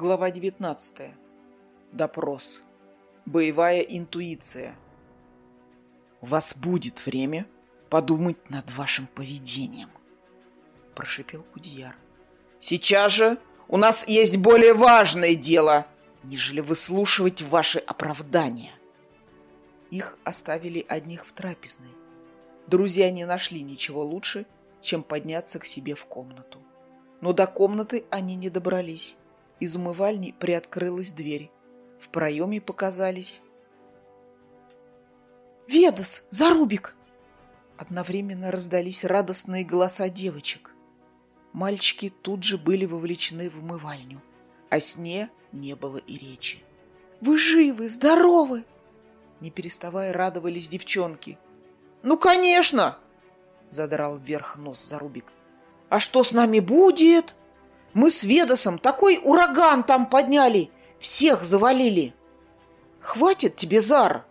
Глава 19. Допрос. Боевая интуиция. «У вас будет время подумать над вашим поведением», – прошипел Кудияр. «Сейчас же у нас есть более важное дело, нежели выслушивать ваши оправдания». Их оставили одних в трапезной. Друзья не нашли ничего лучше, чем подняться к себе в комнату. Но до комнаты они не добрались. Из умывальни приоткрылась дверь. В проеме показались... «Ведас! Зарубик!» Одновременно раздались радостные голоса девочек. Мальчики тут же были вовлечены в умывальню. О сне не было и речи. «Вы живы, здоровы!» Не переставая радовались девчонки. «Ну, конечно!» Задрал вверх нос Зарубик. «А что с нами будет?» Мы с Ведосом такой ураган там подняли, всех завалили. Хватит тебе, Зар,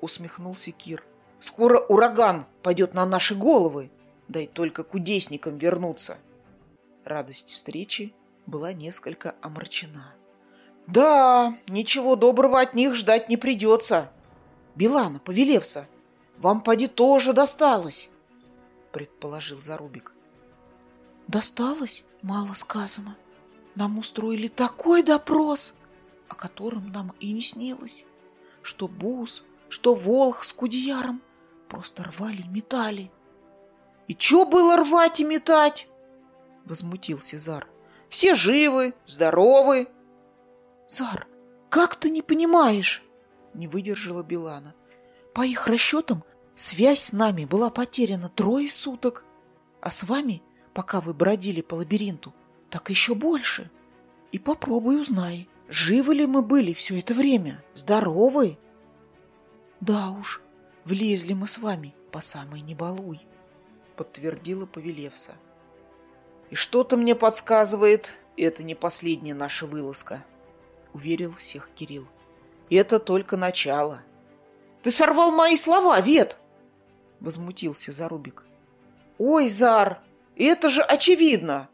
усмехнулся Кир. Скоро ураган пойдет на наши головы. Дай только кудесникам вернуться. Радость встречи была несколько омрачена. Да, ничего доброго от них ждать не придется. Билана, Повелевса, вам поди тоже досталось, предположил Зарубик. Досталось? Мало сказано. Нам устроили такой допрос, о котором нам и не снилось. Что Бус, что Волх с Кудеяром просто рвали и метали. И чё было рвать и метать? Возмутился Зар. Все живы, здоровы. Зар, как ты не понимаешь? Не выдержала Билана. По их расчетам, связь с нами была потеряна трое суток, а с вами пока вы бродили по лабиринту, так еще больше. И попробуй узнай, живы ли мы были все это время, здоровы? Да уж, влезли мы с вами по самой небалуй, подтвердила Повелевса. И что-то мне подсказывает, это не последняя наша вылазка, уверил всех Кирилл. Это только начало. Ты сорвал мои слова, Вет! Возмутился Зарубик. Ой, Зар, это же очевидно!»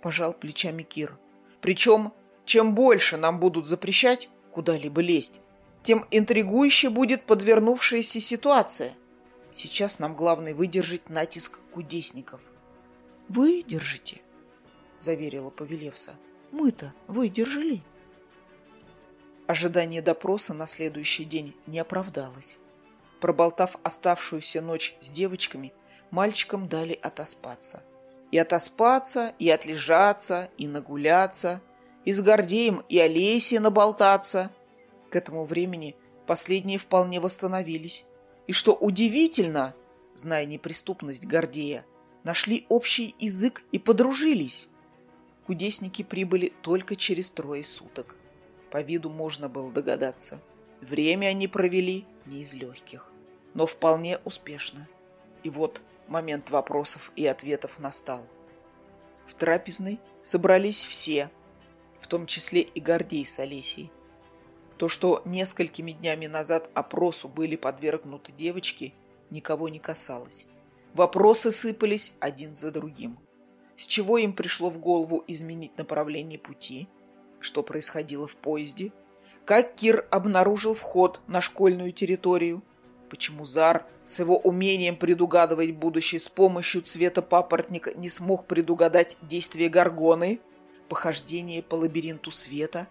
Пожал плечами Кир. «Причем, чем больше нам будут запрещать куда-либо лезть, тем интригующе будет подвернувшаяся ситуация. Сейчас нам главное выдержать натиск кудесников». «Выдержите», — заверила Повелевса. «Мы-то выдержали». Ожидание допроса на следующий день не оправдалось. Проболтав оставшуюся ночь с девочками, мальчикам дали отоспаться. И отоспаться, и отлежаться, и нагуляться, и с Гордеем и Олесей наболтаться. К этому времени последние вполне восстановились. И что удивительно, зная неприступность Гордея, нашли общий язык и подружились. Кудесники прибыли только через трое суток. По виду можно было догадаться. Время они провели не из легких, но вполне успешно. И вот момент вопросов и ответов настал. В трапезной собрались все, в том числе и Гордей с Олесей. То, что несколькими днями назад опросу были подвергнуты девочки, никого не касалось. Вопросы сыпались один за другим. С чего им пришло в голову изменить направление пути? Что происходило в поезде? Как Кир обнаружил вход на школьную территорию? Почему Зар с его умением предугадывать будущее с помощью цвета папоротника не смог предугадать действия Гаргоны? Похождение по лабиринту света?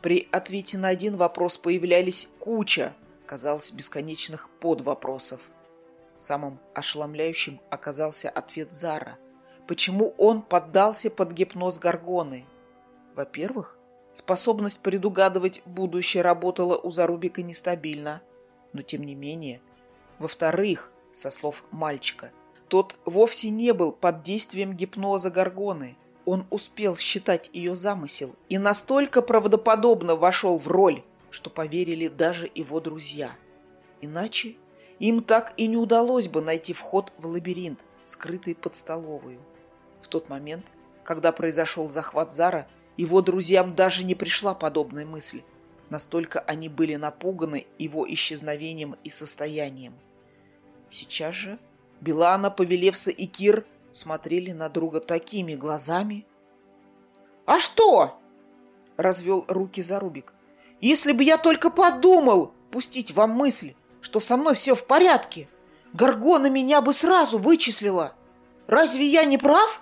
При ответе на один вопрос появлялись куча, казалось, бесконечных подвопросов. Самым ошеломляющим оказался ответ Зара. Почему он поддался под гипноз Гаргоны? Во-первых, способность предугадывать будущее работала у Зарубика нестабильно – но тем не менее. Во-вторых, со слов мальчика, тот вовсе не был под действием гипноза Гаргоны. Он успел считать ее замысел и настолько правдоподобно вошел в роль, что поверили даже его друзья. Иначе им так и не удалось бы найти вход в лабиринт, скрытый под столовую. В тот момент, когда произошел захват Зара, его друзьям даже не пришла подобная мысль. Настолько они были напуганы его исчезновением и состоянием. Сейчас же Билана, Повелевса и Кир смотрели на друга такими глазами. «А что?» — развел руки Зарубик. «Если бы я только подумал пустить вам мысль, что со мной все в порядке, Гаргона меня бы сразу вычислила. Разве я не прав?»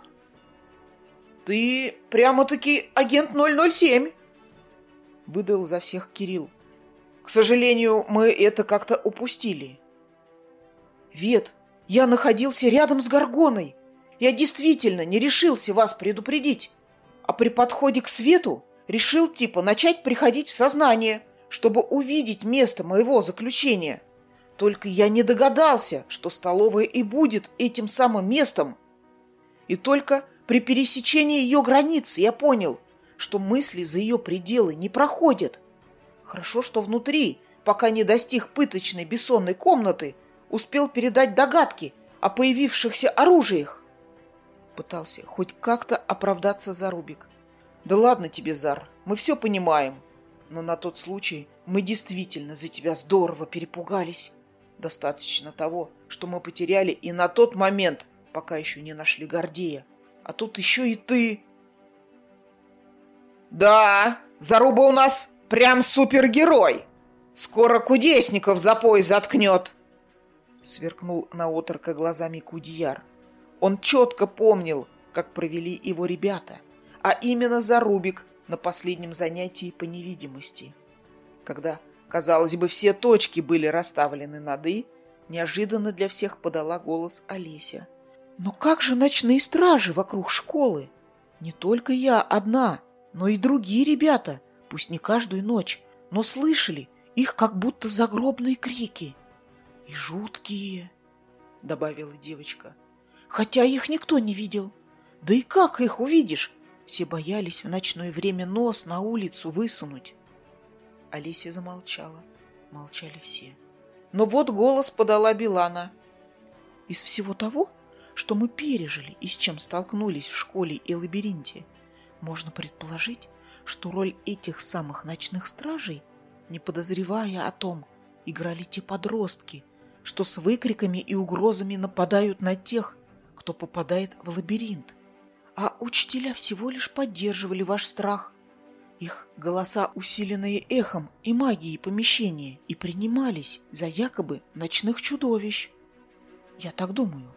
«Ты прямо-таки агент 007», — выдал за всех Кирилл. «К сожалению, мы это как-то упустили». «Вет, я находился рядом с Гаргоной. Я действительно не решился вас предупредить. А при подходе к свету решил типа начать приходить в сознание, чтобы увидеть место моего заключения. Только я не догадался, что столовая и будет этим самым местом. И только при пересечении ее границы я понял, что мысли за ее пределы не проходят. Хорошо, что внутри, пока не достиг пыточной бессонной комнаты, успел передать догадки о появившихся оружиях. Пытался хоть как-то оправдаться Зарубик. Да ладно тебе, Зар, мы все понимаем. Но на тот случай мы действительно за тебя здорово перепугались. Достаточно того, что мы потеряли и на тот момент, пока еще не нашли Гордея. А тут еще и ты. Да, Заруба у нас прям супергерой. Скоро кудесников за пояс заткнет. Сверкнул на отрока глазами Кудияр. Он четко помнил, как провели его ребята, а именно Зарубик на последнем занятии по невидимости. Когда, казалось бы, все точки были расставлены над «и», неожиданно для всех подала голос Олеся. Но как же ночные стражи вокруг школы? Не только я одна, но и другие ребята, пусть не каждую ночь, но слышали их как будто загробные крики. И жуткие, добавила девочка. Хотя их никто не видел. Да и как их увидишь? Все боялись в ночное время нос на улицу высунуть. Олеся замолчала. Молчали все. Но вот голос подала Билана. Из всего того, что мы пережили и с чем столкнулись в школе и лабиринте, можно предположить, что роль этих самых ночных стражей, не подозревая о том, играли те подростки, что с выкриками и угрозами нападают на тех, кто попадает в лабиринт. А учителя всего лишь поддерживали ваш страх. Их голоса, усиленные эхом и магией помещения, и принимались за якобы ночных чудовищ. Я так думаю.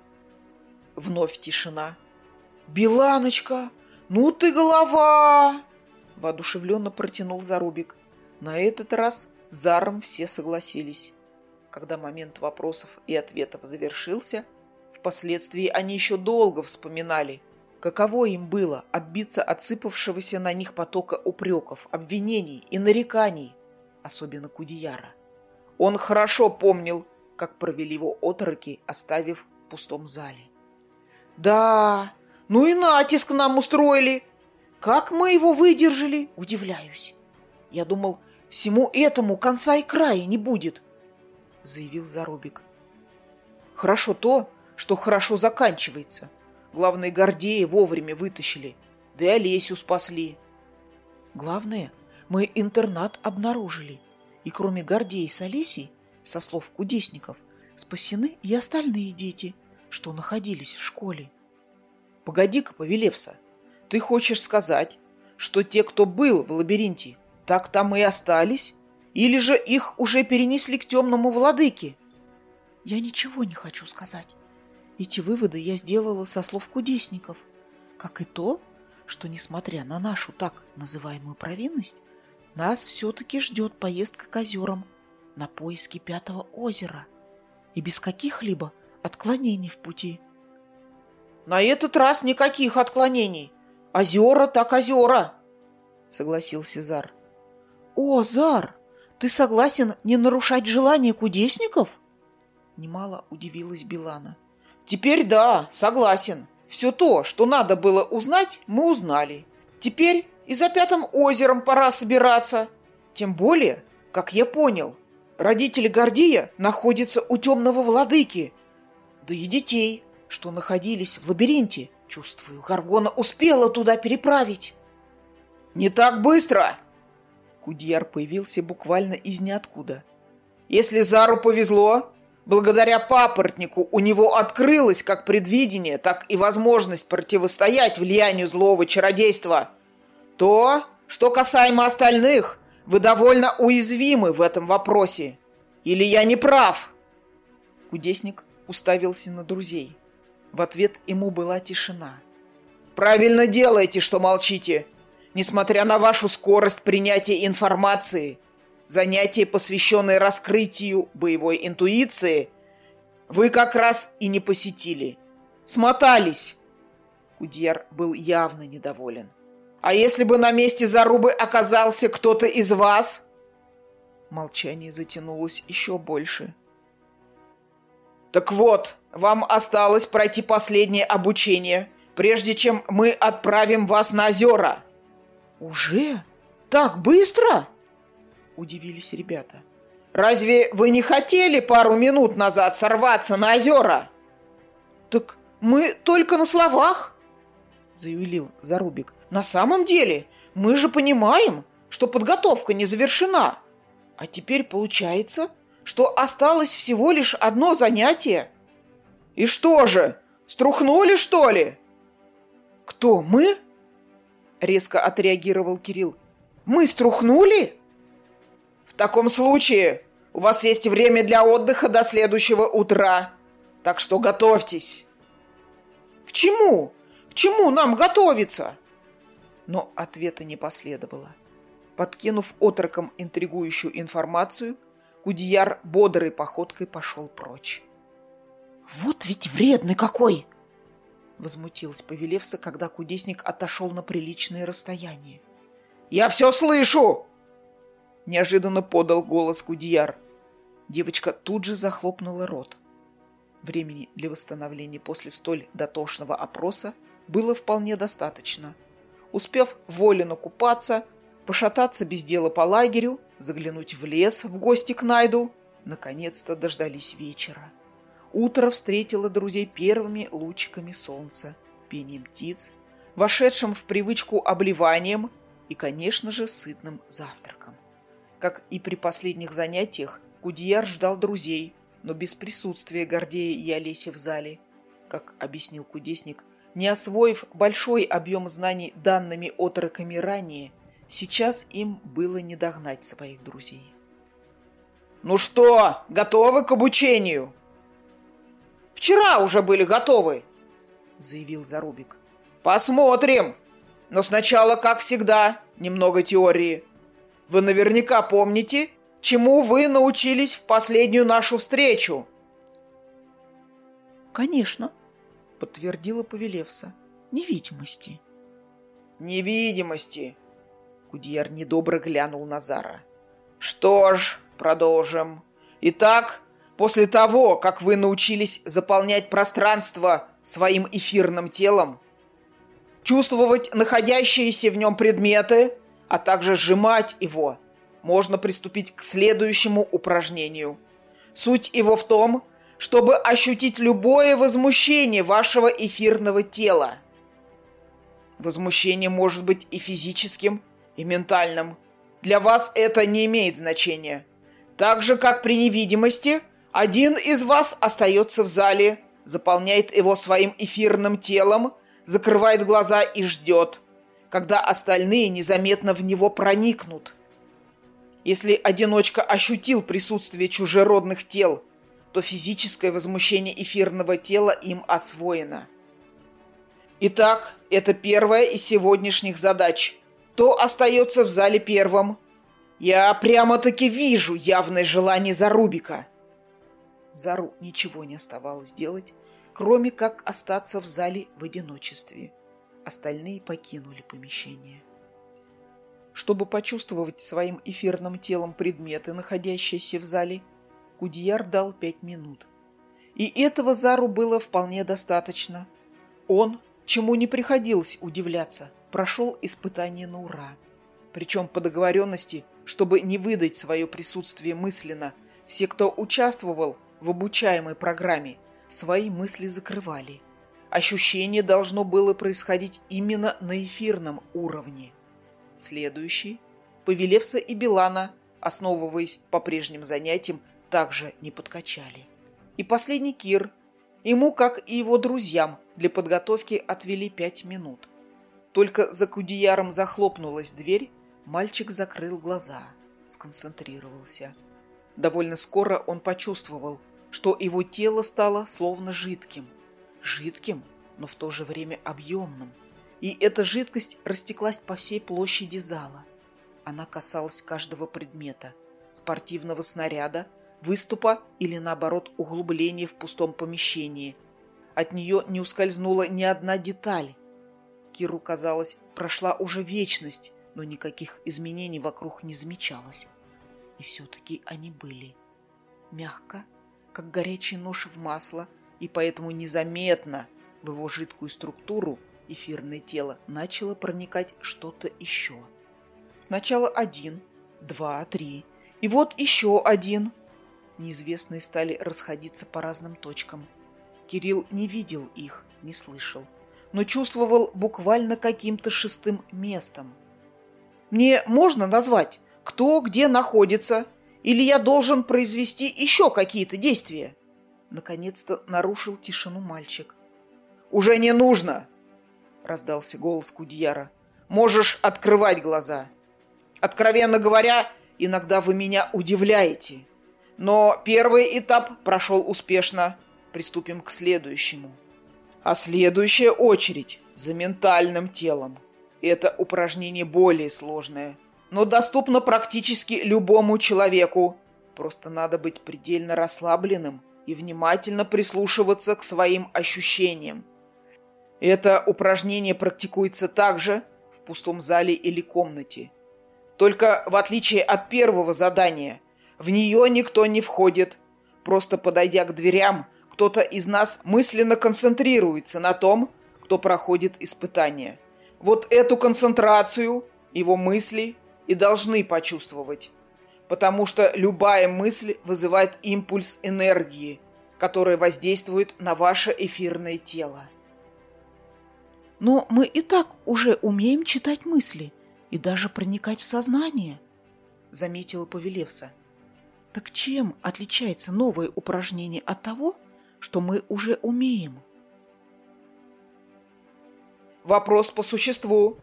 Вновь тишина. «Беланочка, ну ты голова!» Воодушевленно протянул Зарубик. На этот раз заром все согласились. Когда момент вопросов и ответов завершился, впоследствии они еще долго вспоминали, каково им было отбиться от сыпавшегося на них потока упреков, обвинений и нареканий, особенно Кудияра. Он хорошо помнил, как провели его отроки, оставив в пустом зале. Да, ну и натиск нам устроили. Как мы его выдержали, удивляюсь. Я думал, всему этому конца и края не будет, заявил Зарубик. Хорошо то, что хорошо заканчивается. Главное, Гордея вовремя вытащили, да и Олесю спасли. Главное, мы интернат обнаружили, и кроме Гордея с Олесей, со слов кудесников, спасены и остальные дети – что находились в школе. Погоди-ка, Повелевса, ты хочешь сказать, что те, кто был в лабиринте, так там и остались? Или же их уже перенесли к темному владыке? Я ничего не хочу сказать. Эти выводы я сделала со слов кудесников, как и то, что, несмотря на нашу так называемую провинность, нас все-таки ждет поездка к озерам на поиски Пятого озера. И без каких-либо отклонений в пути. На этот раз никаких отклонений. Озера так озера, согласился Зар. О, Зар, ты согласен не нарушать желания кудесников? Немало удивилась Билана. Теперь да, согласен. Все то, что надо было узнать, мы узнали. Теперь и за пятым озером пора собираться. Тем более, как я понял, родители Гордея находятся у темного владыки – да и детей, что находились в лабиринте. Чувствую, Гаргона успела туда переправить. «Не так быстро!» Кудьяр появился буквально из ниоткуда. «Если Зару повезло, благодаря папоротнику у него открылось как предвидение, так и возможность противостоять влиянию злого чародейства, то Что касаемо остальных, вы довольно уязвимы в этом вопросе. Или я не прав?» Кудесник уставился на друзей. В ответ ему была тишина. «Правильно делаете, что молчите. Несмотря на вашу скорость принятия информации, занятие, посвященное раскрытию боевой интуиции, вы как раз и не посетили. Смотались!» Кудьяр был явно недоволен. «А если бы на месте зарубы оказался кто-то из вас?» Молчание затянулось еще больше. «Так вот, вам осталось пройти последнее обучение, прежде чем мы отправим вас на озера». «Уже? Так быстро?» Удивились ребята. «Разве вы не хотели пару минут назад сорваться на озера?» «Так мы только на словах», — заявил Зарубик. «На самом деле мы же понимаем, что подготовка не завершена. А теперь получается, что осталось всего лишь одно занятие». «И что же, струхнули, что ли?» «Кто, мы?» — резко отреагировал Кирилл. «Мы струхнули?» «В таком случае у вас есть время для отдыха до следующего утра, так что готовьтесь». «К чему? К чему нам готовиться?» Но ответа не последовало. Подкинув отроком интригующую информацию, Кудияр бодрой походкой пошел прочь. «Вот ведь вредный какой!» Возмутилась Повелевса, когда кудесник отошел на приличное расстояние. «Я все слышу!» Неожиданно подал голос Кудияр. Девочка тут же захлопнула рот. Времени для восстановления после столь дотошного опроса было вполне достаточно. Успев волю купаться, пошататься без дела по лагерю, заглянуть в лес в гости к Найду, наконец-то дождались вечера. Утро встретило друзей первыми лучиками солнца, пением птиц, вошедшим в привычку обливанием и, конечно же, сытным завтраком. Как и при последних занятиях, Кудияр ждал друзей, но без присутствия Гордея и Олеси в зале. Как объяснил кудесник, не освоив большой объем знаний данными отроками ранее, сейчас им было не догнать своих друзей. «Ну что, готовы к обучению?» Вчера уже были готовы, заявил Зарубик. Посмотрим. Но сначала, как всегда, немного теории. Вы наверняка помните, чему вы научились в последнюю нашу встречу. Конечно, подтвердила Повелевса. Невидимости. Невидимости. Кудьер недобро глянул на Зара. Что ж, продолжим. Итак, После того, как вы научились заполнять пространство своим эфирным телом, чувствовать находящиеся в нем предметы, а также сжимать его, можно приступить к следующему упражнению. Суть его в том, чтобы ощутить любое возмущение вашего эфирного тела. Возмущение может быть и физическим, и ментальным. Для вас это не имеет значения. Так же, как при невидимости – один из вас остается в зале, заполняет его своим эфирным телом, закрывает глаза и ждет, когда остальные незаметно в него проникнут. Если одиночка ощутил присутствие чужеродных тел, то физическое возмущение эфирного тела им освоено. Итак, это первая из сегодняшних задач. Кто остается в зале первым? Я прямо-таки вижу явное желание Зарубика. Зару ничего не оставалось делать, кроме как остаться в зале в одиночестве. Остальные покинули помещение. Чтобы почувствовать своим эфирным телом предметы, находящиеся в зале, Кудияр дал пять минут. И этого Зару было вполне достаточно. Он, чему не приходилось удивляться, прошел испытание на ура. Причем по договоренности, чтобы не выдать свое присутствие мысленно, все, кто участвовал, в обучаемой программе, свои мысли закрывали. Ощущение должно было происходить именно на эфирном уровне. Следующий – Павелевса и Билана, основываясь по прежним занятиям, также не подкачали. И последний Кир. Ему, как и его друзьям, для подготовки отвели пять минут. Только за Кудеяром захлопнулась дверь, мальчик закрыл глаза, сконцентрировался. Довольно скоро он почувствовал, что его тело стало словно жидким. Жидким, но в то же время объемным. И эта жидкость растеклась по всей площади зала. Она касалась каждого предмета. Спортивного снаряда, выступа или, наоборот, углубления в пустом помещении. От нее не ускользнула ни одна деталь. Киру, казалось, прошла уже вечность, но никаких изменений вокруг не замечалось. И все-таки они были. Мягко, как горячий нож в масло, и поэтому незаметно в его жидкую структуру эфирное тело начало проникать что-то еще. Сначала один, два, три, и вот еще один. Неизвестные стали расходиться по разным точкам. Кирилл не видел их, не слышал, но чувствовал буквально каким-то шестым местом. «Мне можно назвать, кто где находится, или я должен произвести еще какие-то действия?» Наконец-то нарушил тишину мальчик. «Уже не нужно!» — раздался голос Кудьяра. «Можешь открывать глаза. Откровенно говоря, иногда вы меня удивляете. Но первый этап прошел успешно. Приступим к следующему. А следующая очередь за ментальным телом. Это упражнение более сложное, но доступно практически любому человеку. Просто надо быть предельно расслабленным и внимательно прислушиваться к своим ощущениям. Это упражнение практикуется также в пустом зале или комнате. Только в отличие от первого задания, в нее никто не входит. Просто подойдя к дверям, кто-то из нас мысленно концентрируется на том, кто проходит испытание. Вот эту концентрацию его мысли и должны почувствовать. Потому что любая мысль вызывает импульс энергии, который воздействует на ваше эфирное тело. Но мы и так уже умеем читать мысли и даже проникать в сознание, заметила Повелевса. Так чем отличается новое упражнение от того, что мы уже умеем? Вопрос по существу.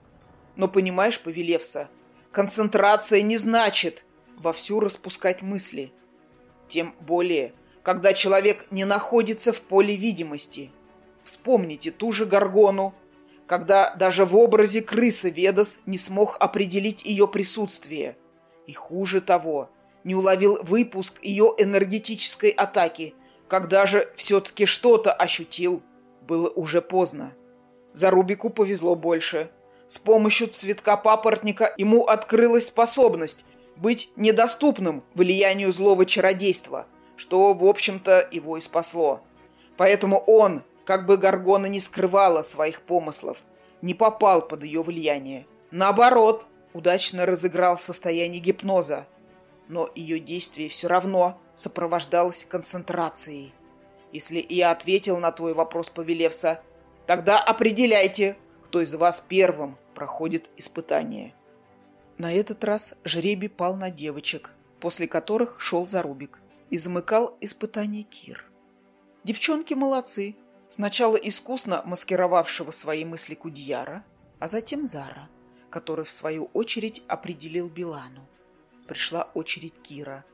Но понимаешь, Повелевса, концентрация не значит вовсю распускать мысли. Тем более, когда человек не находится в поле видимости. Вспомните ту же Гаргону, когда даже в образе крысы Ведас не смог определить ее присутствие. И хуже того, не уловил выпуск ее энергетической атаки, когда же все-таки что-то ощутил, было уже поздно. За Рубику повезло больше. С помощью цветка папоротника ему открылась способность быть недоступным влиянию злого чародейства, что, в общем-то, его и спасло. Поэтому он, как бы Гаргона не скрывала своих помыслов, не попал под ее влияние. Наоборот, удачно разыграл состояние гипноза. Но ее действие все равно сопровождалось концентрацией. Если я ответил на твой вопрос, Повелевса, тогда определяйте, кто из вас первым проходит испытание. На этот раз жребий пал на девочек, после которых шел Зарубик, и замыкал испытание Кир. Девчонки молодцы, Сначала искусно маскировавшего свои мысли Кудьяра, а затем Зара, который в свою очередь определил Билану. Пришла очередь Кира.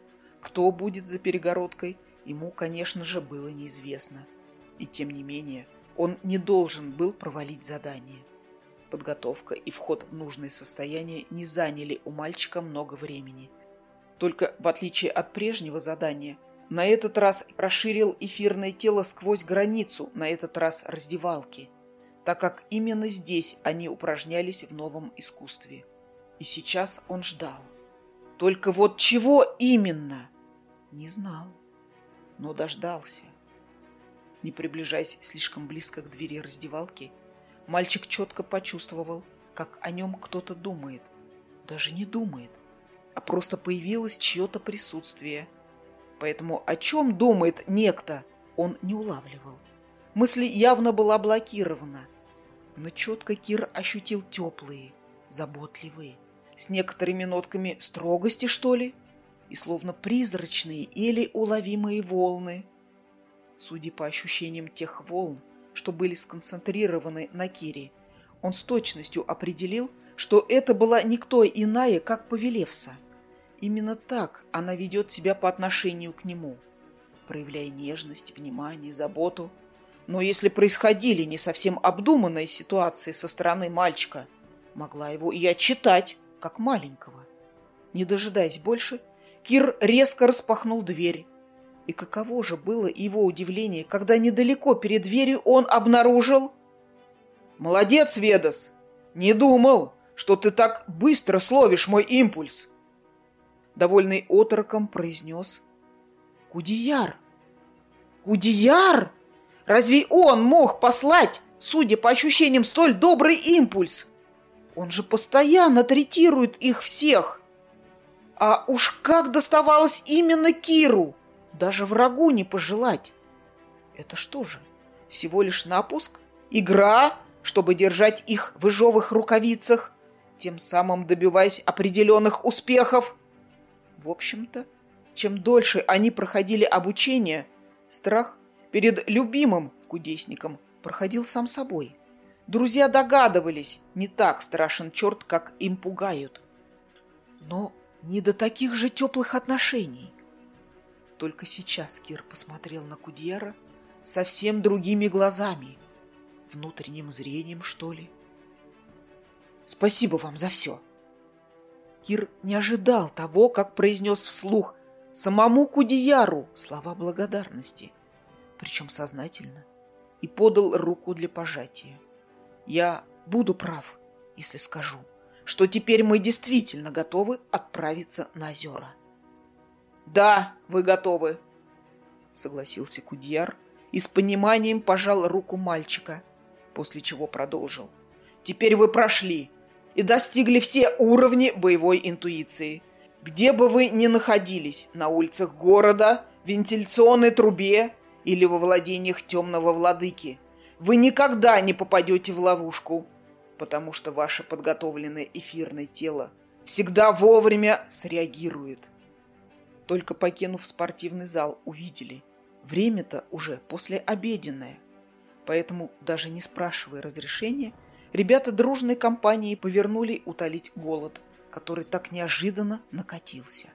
Кто будет за перегородкой, ему, конечно же, было неизвестно. И тем не менее, он не должен был провалить задание. Подготовка и вход в нужное состояние не заняли у мальчика много времени. Только в отличие от прежнего задания – на этот раз расширил эфирное тело сквозь границу, на этот раз раздевалки, так как именно здесь они упражнялись в новом искусстве. И сейчас он ждал. Только вот чего именно? Не знал, но дождался. Не приближаясь слишком близко к двери раздевалки, мальчик четко почувствовал, как о нем кто-то думает. Даже не думает, а просто появилось чье-то присутствие – Поэтому о чем думает некто, он не улавливал. Мысль явно была блокирована. Но четко Кир ощутил теплые, заботливые, с некоторыми нотками строгости, что ли, и словно призрачные или уловимые волны. Судя по ощущениям тех волн, что были сконцентрированы на Кире, Он с точностью определил, что это была никто иная, как Повелевса. Именно так она ведет себя по отношению к нему, проявляя нежность, внимание, заботу. Но если происходили не совсем обдуманные ситуации со стороны мальчика, могла его и отчитать, как маленького. Не дожидаясь больше, Кир резко распахнул дверь. И каково же было его удивление, когда недалеко перед дверью он обнаружил... «Молодец, Ведас! Не думал, что ты так быстро словишь мой импульс!» Довольный отроком произнес «Кудияр! Кудияр! Разве он мог послать, судя по ощущениям, столь добрый импульс? Он же постоянно третирует их всех!» А уж как доставалось именно Киру! Даже врагу не пожелать. Это что же, всего лишь напуск? Игра, чтобы держать их в ежовых рукавицах, тем самым добиваясь определенных успехов? В общем-то, чем дольше они проходили обучение, страх перед любимым кудесником проходил сам собой. Друзья догадывались, не так страшен черт, как им пугают. Но не до таких же теплых отношений. Только сейчас Кир посмотрел на Кудьера совсем другими глазами. Внутренним зрением, что ли. Спасибо вам за все. Кир не ожидал того, как произнес вслух самому Кудияру слова благодарности, причем сознательно, и подал руку для пожатия. Я буду прав, если скажу, что теперь мы действительно готовы отправиться на озера. «Да, вы готовы», — согласился Кудьяр и с пониманием пожал руку мальчика, после чего продолжил. «Теперь вы прошли и достигли все уровни боевой интуиции. Где бы вы ни находились, на улицах города, вентиляционной трубе или во владениях темного владыки, вы никогда не попадете в ловушку, потому что ваше подготовленное эфирное тело всегда вовремя среагирует. Только покинув спортивный зал, увидели. Время-то уже послеобеденное. Поэтому, даже не спрашивая разрешения, ребята дружной компанией повернули утолить голод, который так неожиданно накатился.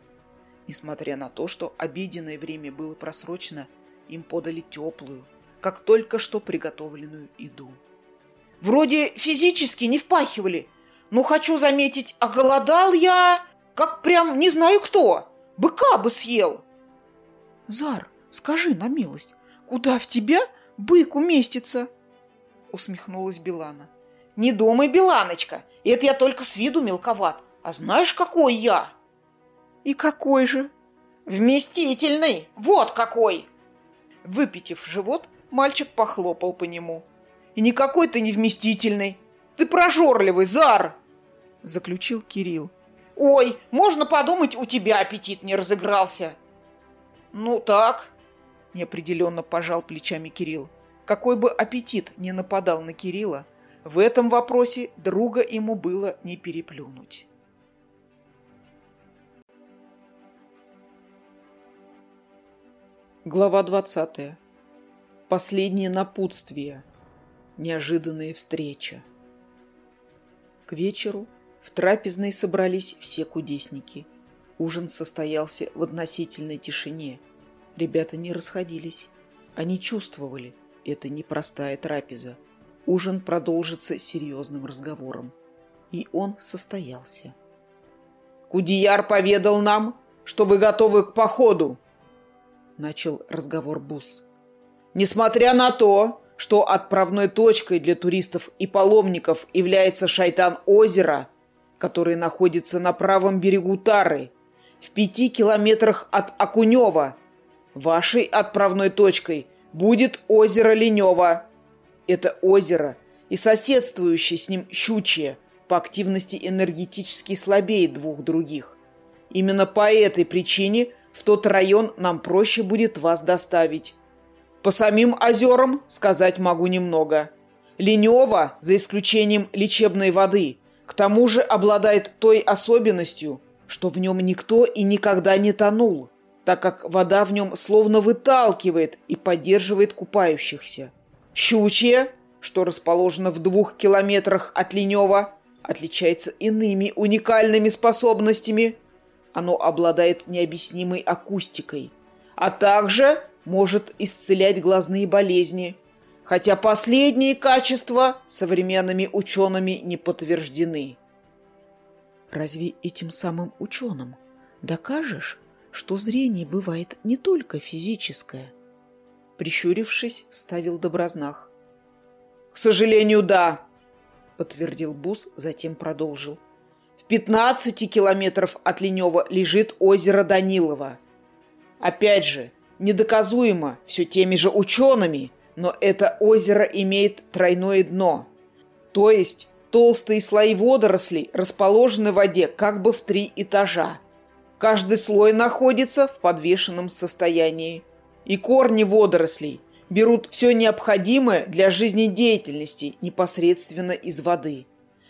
Несмотря на то, что обеденное время было просрочено, им подали теплую, как только что приготовленную еду. Вроде физически не впахивали. Но хочу заметить, оголодал я, как прям не знаю кто. Быка бы съел. Зар, скажи на милость, куда в тебя бык уместится? Усмехнулась Белана. Не думай, Беланочка, это я только с виду мелковат. А знаешь, какой я? И какой же? Вместительный, вот какой! Выпитив живот, мальчик похлопал по нему. И никакой ты не вместительный. Ты прожорливый, Зар!» Заключил Кирилл. «Ой, можно подумать, у тебя аппетит не разыгрался». «Ну так», — неопределенно пожал плечами Кирилл. Какой бы аппетит не нападал на Кирилла, в этом вопросе друга ему было не переплюнуть. Глава двадцатая. Последнее напутствие. Неожиданная встреча. К вечеру в трапезной собрались все кудесники. Ужин состоялся в относительной тишине. Ребята не расходились. Они чувствовали, это непростая трапеза. Ужин продолжится серьезным разговором. И он состоялся. «Кудияр поведал нам, что вы готовы к походу!» Начал разговор Бус. «Несмотря на то, что отправной точкой для туристов и паломников является Шайтан-озеро, который находится на правом берегу Тары, в пяти километрах от Акунева. Вашей отправной точкой будет озеро Ленева. Это озеро и соседствующее с ним Щучье по активности энергетически слабее двух других. Именно по этой причине в тот район нам проще будет вас доставить. По самим озерам сказать могу немного. Ленева, за исключением лечебной воды, к тому же обладает той особенностью, что в нем никто и никогда не тонул, так как вода в нем словно выталкивает и поддерживает купающихся. Щучье, что расположено в двух километрах от Ленева, отличается иными уникальными способностями. Оно обладает необъяснимой акустикой, а также может исцелять глазные болезни, хотя последние качества современными учеными не подтверждены. Разве этим самым ученым докажешь, что зрение бывает не только физическое? Прищурившись, вставил Добрознах. «К сожалению, да», — подтвердил Бус, затем продолжил. «В пятнадцати километров от Ленева лежит озеро Данилова. Опять же, недоказуемо все теми же учеными, но это озеро имеет тройное дно. То есть толстые слои водорослей расположены в воде как бы в три этажа. Каждый слой находится в подвешенном состоянии. И корни водорослей берут все необходимое для жизнедеятельности непосредственно из воды.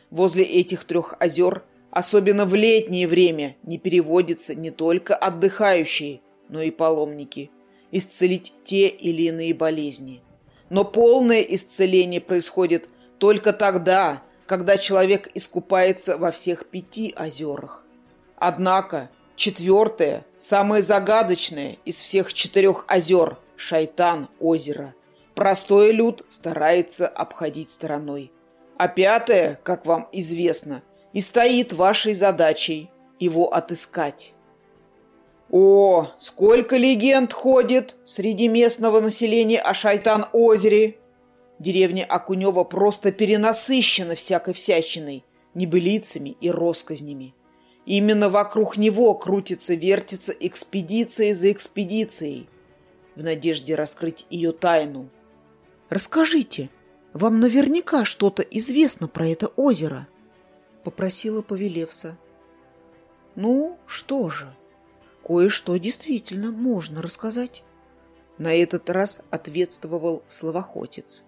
Возле этих трех озер, особенно в летнее время, не переводятся не только отдыхающие, но и паломники, исцелить те или иные болезни. Но полное исцеление происходит только тогда, когда человек искупается во всех пяти озерах. Однако четвертое, самое загадочное из всех четырех озер – Шайтан озера. Простой люд старается обходить стороной. А пятое, как вам известно, и стоит вашей задачей – его отыскать. О, сколько легенд ходит среди местного населения о Шайтан-озере! Деревня Акунева просто перенасыщена всякой всячиной, небылицами и росказнями. Именно вокруг него крутится-вертится экспедиция за экспедицией, в надежде раскрыть ее тайну. «Расскажите, вам наверняка что-то известно про это озеро», — попросила Повелевса. «Ну, что же, кое-что действительно можно рассказать». На этот раз ответствовал словохотец.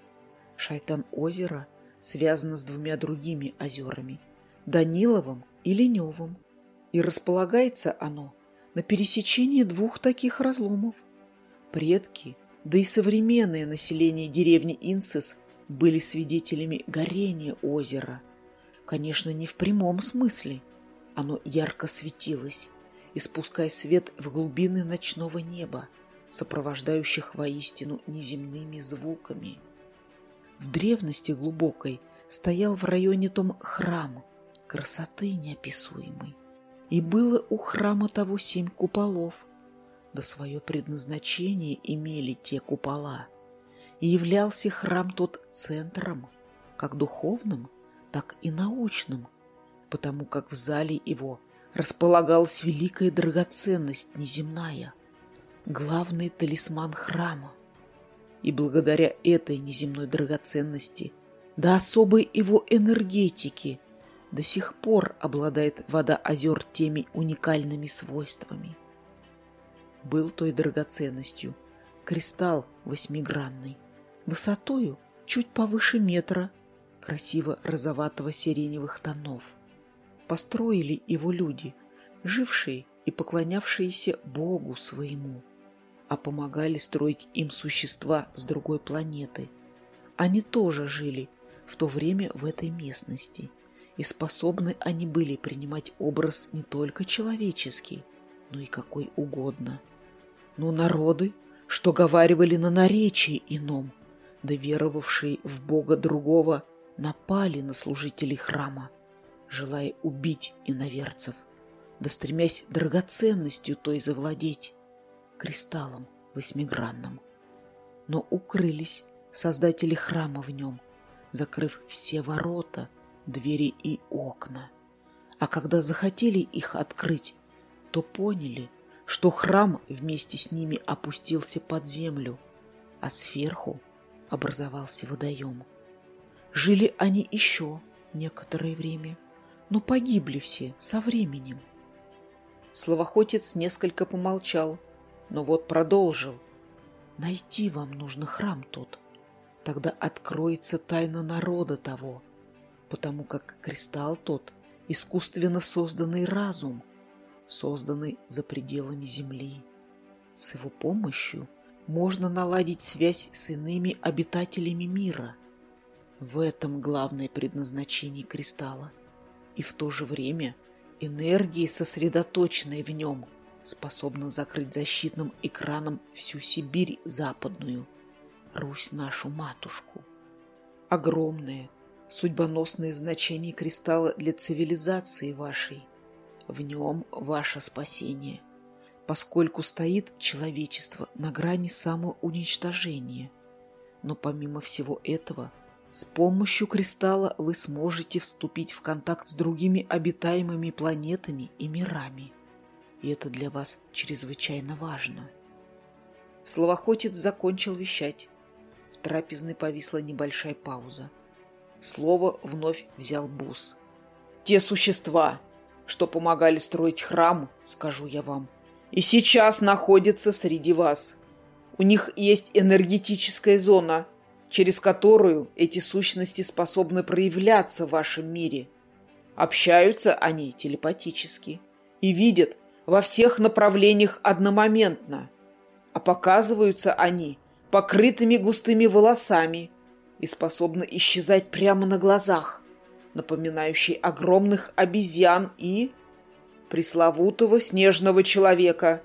Шайтан озера связано с двумя другими озерами – Даниловым и Леневым. И располагается оно на пересечении двух таких разломов. Предки, да и современное население деревни Инцис были свидетелями горения озера. Конечно, не в прямом смысле. Оно ярко светилось, испуская свет в глубины ночного неба, сопровождающих воистину неземными звуками – в древности глубокой стоял в районе том храм, красоты неописуемой. И было у храма того семь куполов, да свое предназначение имели те купола. И являлся храм тот центром, как духовным, так и научным, потому как в зале его располагалась великая драгоценность неземная, главный талисман храма, и благодаря этой неземной драгоценности, да особой его энергетики, до сих пор обладает вода озер теми уникальными свойствами. Был той драгоценностью кристалл восьмигранный, высотою чуть повыше метра, красиво розоватого сиреневых тонов. Построили его люди, жившие и поклонявшиеся Богу своему – а помогали строить им существа с другой планеты. Они тоже жили в то время в этой местности, и способны они были принимать образ не только человеческий, но и какой угодно. Но народы, что говаривали на наречии ином, да веровавшие в Бога другого, напали на служителей храма, желая убить иноверцев, да стремясь драгоценностью той завладеть кристаллом восьмигранным. Но укрылись создатели храма в нем, закрыв все ворота, двери и окна. А когда захотели их открыть, то поняли, что храм вместе с ними опустился под землю, а сверху образовался водоем. Жили они еще некоторое время, но погибли все со временем. Словохотец несколько помолчал, но вот продолжил. Найти вам нужно храм тот. Тогда откроется тайна народа того, потому как кристалл тот — искусственно созданный разум, созданный за пределами Земли. С его помощью можно наладить связь с иными обитателями мира. В этом главное предназначение кристалла. И в то же время энергии, сосредоточенной в нем, способна закрыть защитным экраном всю Сибирь западную, Русь нашу матушку. Огромное, судьбоносное значение кристалла для цивилизации вашей. В нем ваше спасение, поскольку стоит человечество на грани самоуничтожения. Но помимо всего этого – с помощью кристалла вы сможете вступить в контакт с другими обитаемыми планетами и мирами. И это для вас чрезвычайно важно. Словоохотец закончил вещать. В трапезной повисла небольшая пауза. Слово вновь взял Бус. «Те существа, что помогали строить храм, скажу я вам, и сейчас находятся среди вас. У них есть энергетическая зона – через которую эти сущности способны проявляться в вашем мире. Общаются они телепатически и видят во всех направлениях одномоментно, а показываются они покрытыми густыми волосами и способны исчезать прямо на глазах, напоминающие огромных обезьян и пресловутого снежного человека,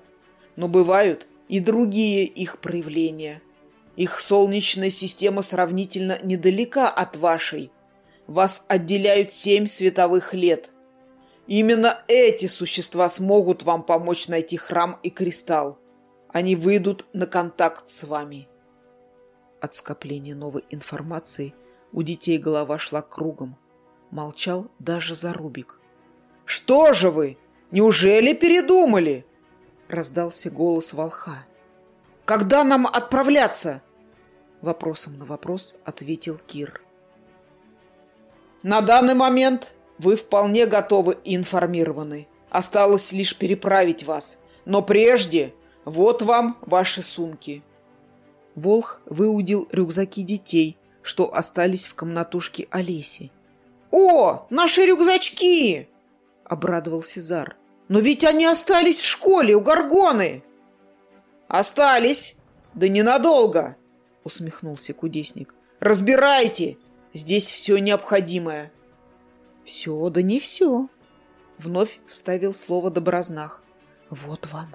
но бывают и другие их проявления – их солнечная система сравнительно недалека от вашей. Вас отделяют семь световых лет. Именно эти существа смогут вам помочь найти храм и кристалл. Они выйдут на контакт с вами. От скопления новой информации у детей голова шла кругом. Молчал даже Зарубик. «Что же вы? Неужели передумали?» Раздался голос волха. Когда нам отправляться?» Вопросом на вопрос ответил Кир. «На данный момент вы вполне готовы и информированы. Осталось лишь переправить вас. Но прежде вот вам ваши сумки». Волх выудил рюкзаки детей, что остались в комнатушке Олеси. «О, наши рюкзачки!» — обрадовался Зар. «Но ведь они остались в школе у Горгоны!» «Остались? Да ненадолго!» — усмехнулся кудесник. «Разбирайте! Здесь все необходимое!» «Все, да не все!» — вновь вставил слово Добрознах. «Вот вам!»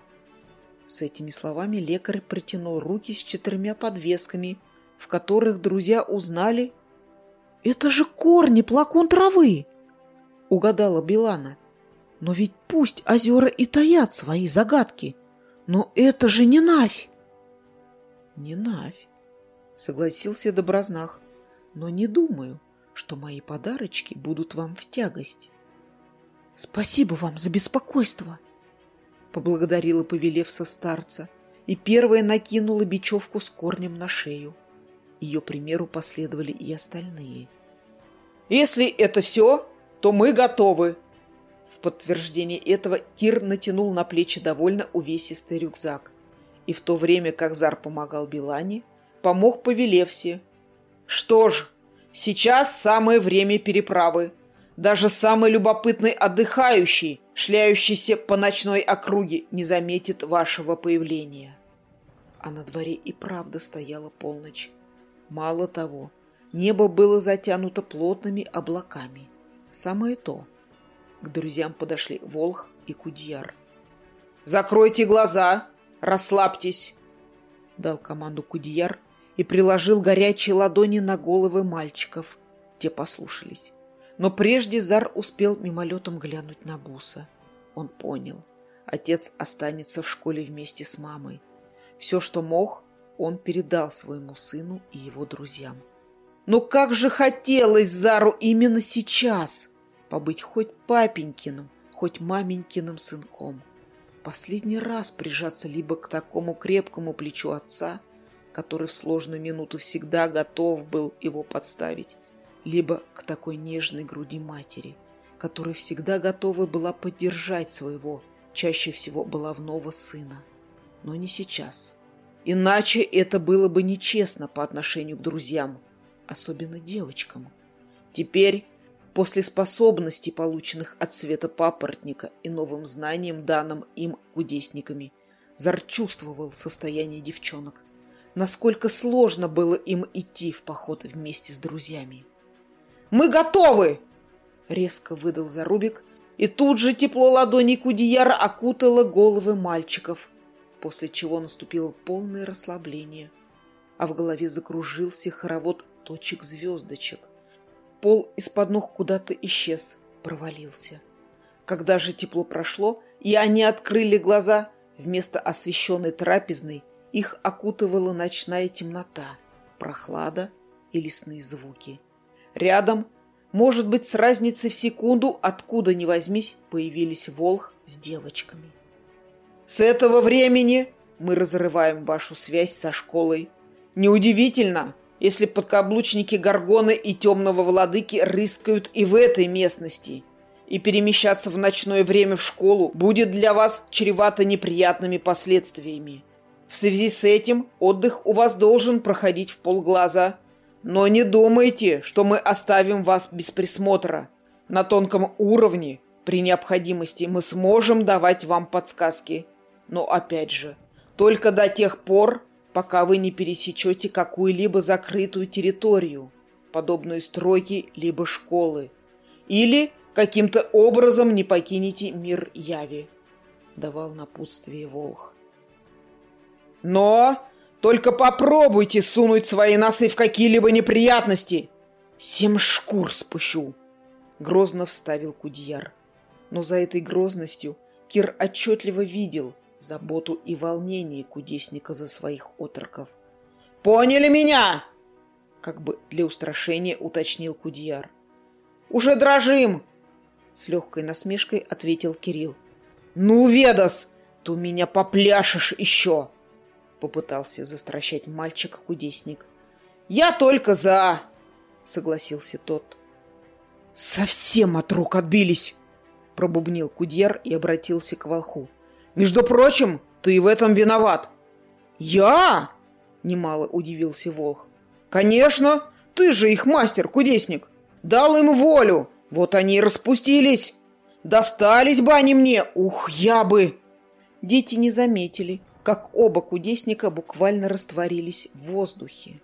С этими словами лекарь протянул руки с четырьмя подвесками, в которых друзья узнали... «Это же корни плакон травы!» — угадала Билана. «Но ведь пусть озера и таят свои загадки!» Но это же не Навь! Не Навь, согласился Добрознах, но не думаю, что мои подарочки будут вам в тягость. Спасибо вам за беспокойство, поблагодарила повелевса старца и первая накинула бечевку с корнем на шею. Ее примеру последовали и остальные. «Если это все, то мы готовы!» Подтверждение этого Кир натянул на плечи довольно увесистый рюкзак. И в то время, как Зар помогал Билане, помог Повелевсе. «Что ж, сейчас самое время переправы. Даже самый любопытный отдыхающий, шляющийся по ночной округе, не заметит вашего появления». А на дворе и правда стояла полночь. Мало того, небо было затянуто плотными облаками. Самое то — к друзьям подошли Волх и Кудьяр. «Закройте глаза! Расслабьтесь!» Дал команду Кудьяр и приложил горячие ладони на головы мальчиков. Те послушались. Но прежде Зар успел мимолетом глянуть на Буса. Он понял. Отец останется в школе вместе с мамой. Все, что мог, он передал своему сыну и его друзьям. Но как же хотелось Зару именно сейчас! Побыть хоть папенькиным, хоть маменькиным сынком. Последний раз прижаться либо к такому крепкому плечу отца, который в сложную минуту всегда готов был его подставить, либо к такой нежной груди матери, которая всегда готова была поддержать своего, чаще всего баловного сына. Но не сейчас. Иначе это было бы нечестно по отношению к друзьям, особенно девочкам. Теперь После способностей, полученных от света папоротника и новым знанием, данным им кудесниками, Зар чувствовал состояние девчонок. насколько сложно было им идти в поход вместе с друзьями. «Мы готовы!» — резко выдал Зарубик, и тут же тепло ладоней Кудияра окутало головы мальчиков, после чего наступило полное расслабление, а в голове закружился хоровод точек-звездочек. Пол из-под ног куда-то исчез, провалился. Когда же тепло прошло, и они открыли глаза, вместо освещенной трапезной их окутывала ночная темнота, прохлада и лесные звуки. Рядом, может быть, с разницей в секунду, откуда ни возьмись, появились Волх с девочками. С этого времени мы разрываем вашу связь со школой. Неудивительно, если подкаблучники Гаргоны и Темного Владыки рыскают и в этой местности. И перемещаться в ночное время в школу будет для вас чревато неприятными последствиями. В связи с этим отдых у вас должен проходить в полглаза. Но не думайте, что мы оставим вас без присмотра. На тонком уровне, при необходимости, мы сможем давать вам подсказки. Но опять же, только до тех пор, пока вы не пересечете какую-либо закрытую территорию, подобную стройке либо школы, или каким-то образом не покинете мир Яви, давал напутствие Волх. Но только попробуйте сунуть свои носы в какие-либо неприятности. Семь шкур спущу, грозно вставил Кудьяр. Но за этой грозностью Кир отчетливо видел – заботу и волнение кудесника за своих отроков. «Поняли меня?» Как бы для устрашения уточнил Кудьяр. «Уже дрожим!» С легкой насмешкой ответил Кирилл. «Ну, Ведас, ты у меня попляшешь еще!» Попытался застращать мальчик-кудесник. «Я только за!» Согласился тот. «Совсем от рук отбились!» Пробубнил Кудьяр и обратился к волху. Между прочим, ты в этом виноват. Я? Немало удивился Волх. Конечно, ты же их мастер, кудесник. Дал им волю. Вот они и распустились. Достались бы они мне. Ух, я бы. Дети не заметили, как оба кудесника буквально растворились в воздухе.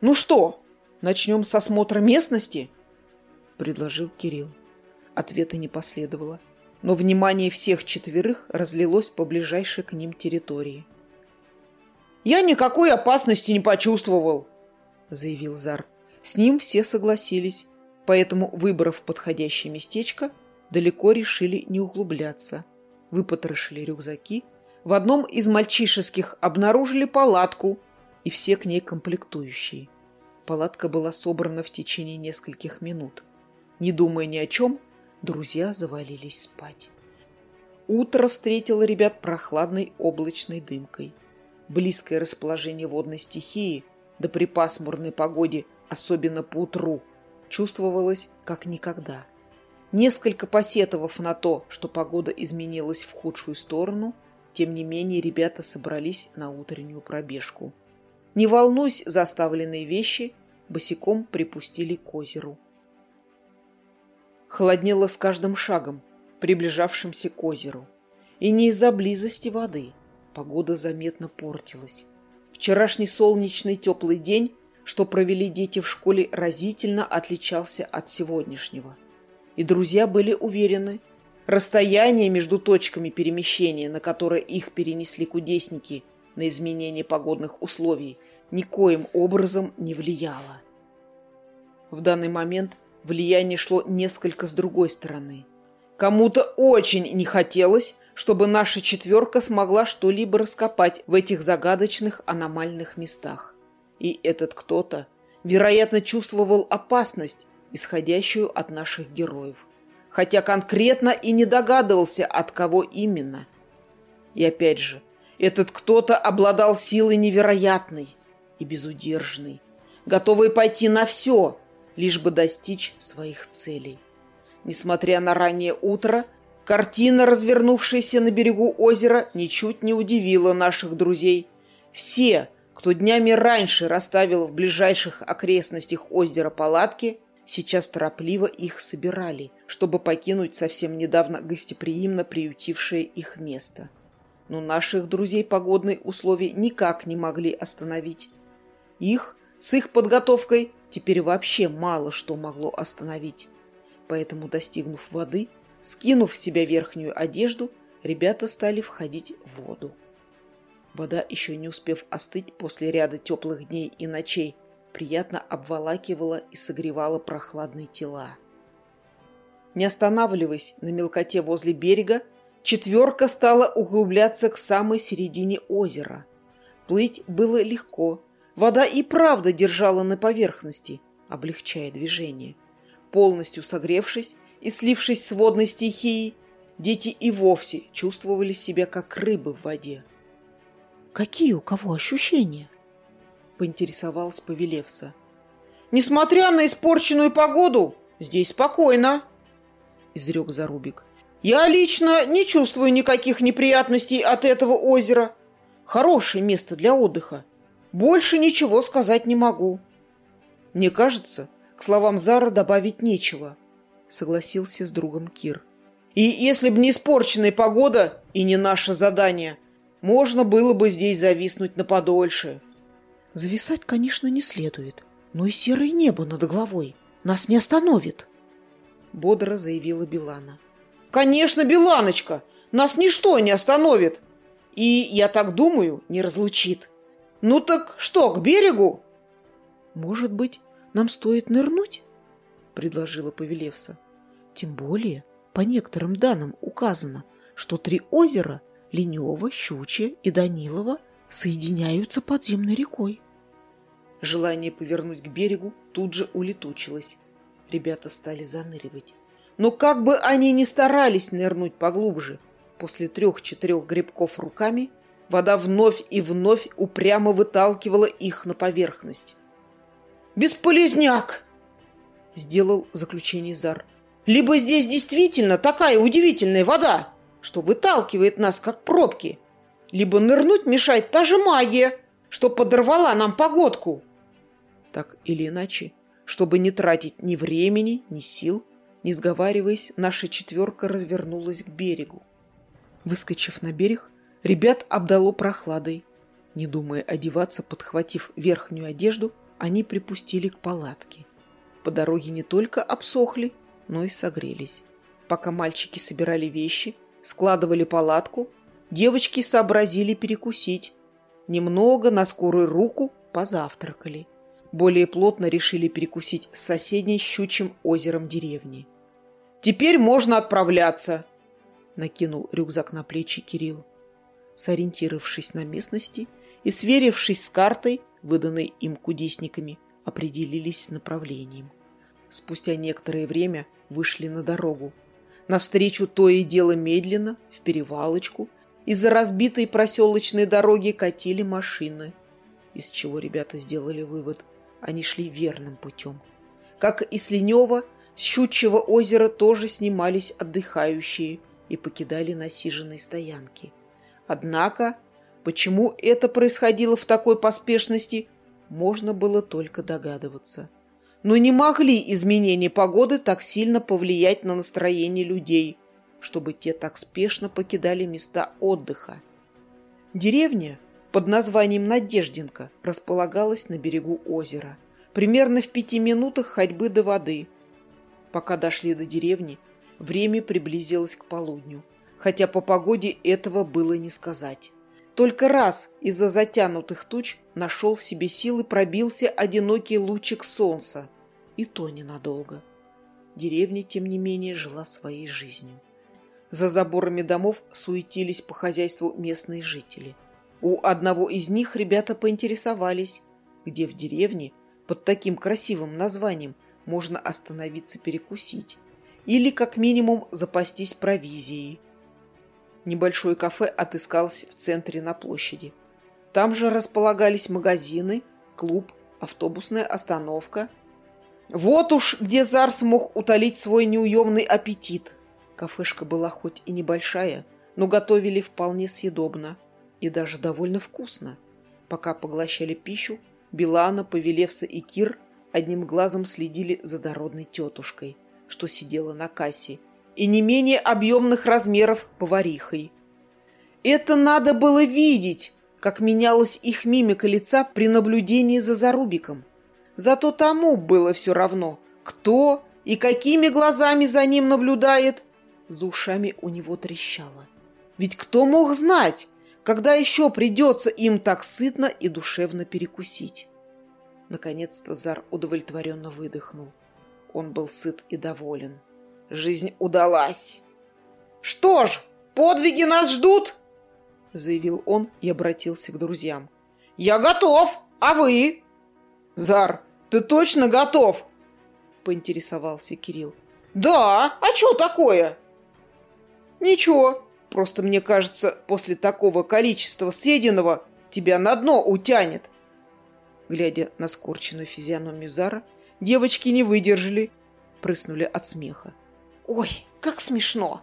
Ну что, начнем с осмотра местности? предложил Кирилл. Ответа не последовало но внимание всех четверых разлилось по ближайшей к ним территории. «Я никакой опасности не почувствовал», — заявил Зар. С ним все согласились, поэтому, выбрав подходящее местечко, далеко решили не углубляться. Выпотрошили рюкзаки, в одном из мальчишеских обнаружили палатку и все к ней комплектующие. Палатка была собрана в течение нескольких минут. Не думая ни о чем, друзья завалились спать. Утро встретило ребят прохладной облачной дымкой. Близкое расположение водной стихии, да при пасмурной погоде, особенно по утру, чувствовалось как никогда. Несколько посетовав на то, что погода изменилась в худшую сторону, тем не менее ребята собрались на утреннюю пробежку. Не волнуясь за оставленные вещи, босиком припустили к озеру холоднело с каждым шагом, приближавшимся к озеру. И не из-за близости воды. Погода заметно портилась. Вчерашний солнечный теплый день, что провели дети в школе, разительно отличался от сегодняшнего. И друзья были уверены, расстояние между точками перемещения, на которое их перенесли кудесники на изменение погодных условий, никоим образом не влияло. В данный момент Влияние шло несколько с другой стороны. Кому-то очень не хотелось, чтобы наша четверка смогла что-либо раскопать в этих загадочных аномальных местах. И этот кто-то, вероятно, чувствовал опасность, исходящую от наших героев. Хотя конкретно и не догадывался, от кого именно. И опять же, этот кто-то обладал силой невероятной и безудержной, готовой пойти на все, лишь бы достичь своих целей. Несмотря на раннее утро, картина, развернувшаяся на берегу озера, ничуть не удивила наших друзей. Все, кто днями раньше расставил в ближайших окрестностях озера палатки, сейчас торопливо их собирали, чтобы покинуть совсем недавно гостеприимно приютившее их место. но наших друзей погодные условия никак не могли остановить. Их с их подготовкой теперь вообще мало что могло остановить. Поэтому, достигнув воды, скинув в себя верхнюю одежду, ребята стали входить в воду. Вода, еще не успев остыть после ряда теплых дней и ночей, приятно обволакивала и согревала прохладные тела. Не останавливаясь на мелкоте возле берега, четверка стала углубляться к самой середине озера. Плыть было легко. Вода и правда держала на поверхности, облегчая движение. Полностью согревшись и слившись с водной стихией, дети и вовсе чувствовали себя как рыбы в воде. «Какие у кого ощущения?» — поинтересовалась Павелевса. «Несмотря на испорченную погоду, здесь спокойно», — изрек Зарубик. «Я лично не чувствую никаких неприятностей от этого озера. Хорошее место для отдыха. Больше ничего сказать не могу». «Мне кажется, к словам Зара добавить нечего», — согласился с другом Кир. «И если б не испорченная погода и не наше задание, можно было бы здесь зависнуть на подольше». «Зависать, конечно, не следует, но и серое небо над головой нас не остановит», — бодро заявила Билана. «Конечно, Биланочка! Нас ничто не остановит! И, я так думаю, не разлучит. Ну так что, к берегу?» «Может быть, нам стоит нырнуть?» — предложила Павелевса. «Тем более, по некоторым данным указано, что три озера — Ленева, Щучье и Данилова — соединяются подземной рекой». Желание повернуть к берегу тут же улетучилось. Ребята стали заныривать. Но как бы они ни старались нырнуть поглубже, после трех-четырех грибков руками вода вновь и вновь упрямо выталкивала их на поверхность. «Бесполезняк!» — сделал заключение Зар. «Либо здесь действительно такая удивительная вода, что выталкивает нас, как пробки, либо нырнуть мешает та же магия, что подорвала нам погодку». Так или иначе, чтобы не тратить ни времени, ни сил, не сговариваясь, наша четверка развернулась к берегу. Выскочив на берег, ребят обдало прохладой. Не думая одеваться, подхватив верхнюю одежду, они припустили к палатке. По дороге не только обсохли, но и согрелись. Пока мальчики собирали вещи, складывали палатку, девочки сообразили перекусить. Немного на скорую руку позавтракали более плотно решили перекусить с соседней щучьим озером деревни. «Теперь можно отправляться!» — накинул рюкзак на плечи Кирилл. Сориентировавшись на местности и сверившись с картой, выданной им кудесниками, определились с направлением. Спустя некоторое время вышли на дорогу. Навстречу то и дело медленно, в перевалочку, из-за разбитой проселочной дороги катили машины, из чего ребята сделали вывод они шли верным путем. Как и с Ленева, с Щучьего озера тоже снимались отдыхающие и покидали насиженные стоянки. Однако, почему это происходило в такой поспешности, можно было только догадываться. Но не могли изменения погоды так сильно повлиять на настроение людей, чтобы те так спешно покидали места отдыха. Деревня под названием Надеждинка располагалась на берегу озера, примерно в пяти минутах ходьбы до воды. Пока дошли до деревни, время приблизилось к полудню, хотя по погоде этого было не сказать. Только раз из-за затянутых туч нашел в себе силы пробился одинокий лучик солнца, и то ненадолго. Деревня, тем не менее, жила своей жизнью. За заборами домов суетились по хозяйству местные жители – у одного из них ребята поинтересовались, где в деревне под таким красивым названием можно остановиться перекусить или как минимум запастись провизией. Небольшое кафе отыскалось в центре на площади. Там же располагались магазины, клуб, автобусная остановка. Вот уж где Зар смог утолить свой неуемный аппетит. Кафешка была хоть и небольшая, но готовили вполне съедобно и даже довольно вкусно. Пока поглощали пищу, Билана, Павелевса и Кир одним глазом следили за дородной тетушкой, что сидела на кассе, и не менее объемных размеров поварихой. Это надо было видеть, как менялась их мимика лица при наблюдении за Зарубиком. Зато тому было все равно, кто и какими глазами за ним наблюдает. За ушами у него трещало. Ведь кто мог знать, когда еще придется им так сытно и душевно перекусить? Наконец-то Зар удовлетворенно выдохнул. Он был сыт и доволен. Жизнь удалась. «Что ж, подвиги нас ждут!» Заявил он и обратился к друзьям. «Я готов! А вы?» «Зар, ты точно готов?» Поинтересовался Кирилл. «Да, а что такое?» «Ничего, просто мне кажется, после такого количества съеденного тебя на дно утянет». Глядя на скорченную физиономию Зара, девочки не выдержали, прыснули от смеха. «Ой, как смешно!»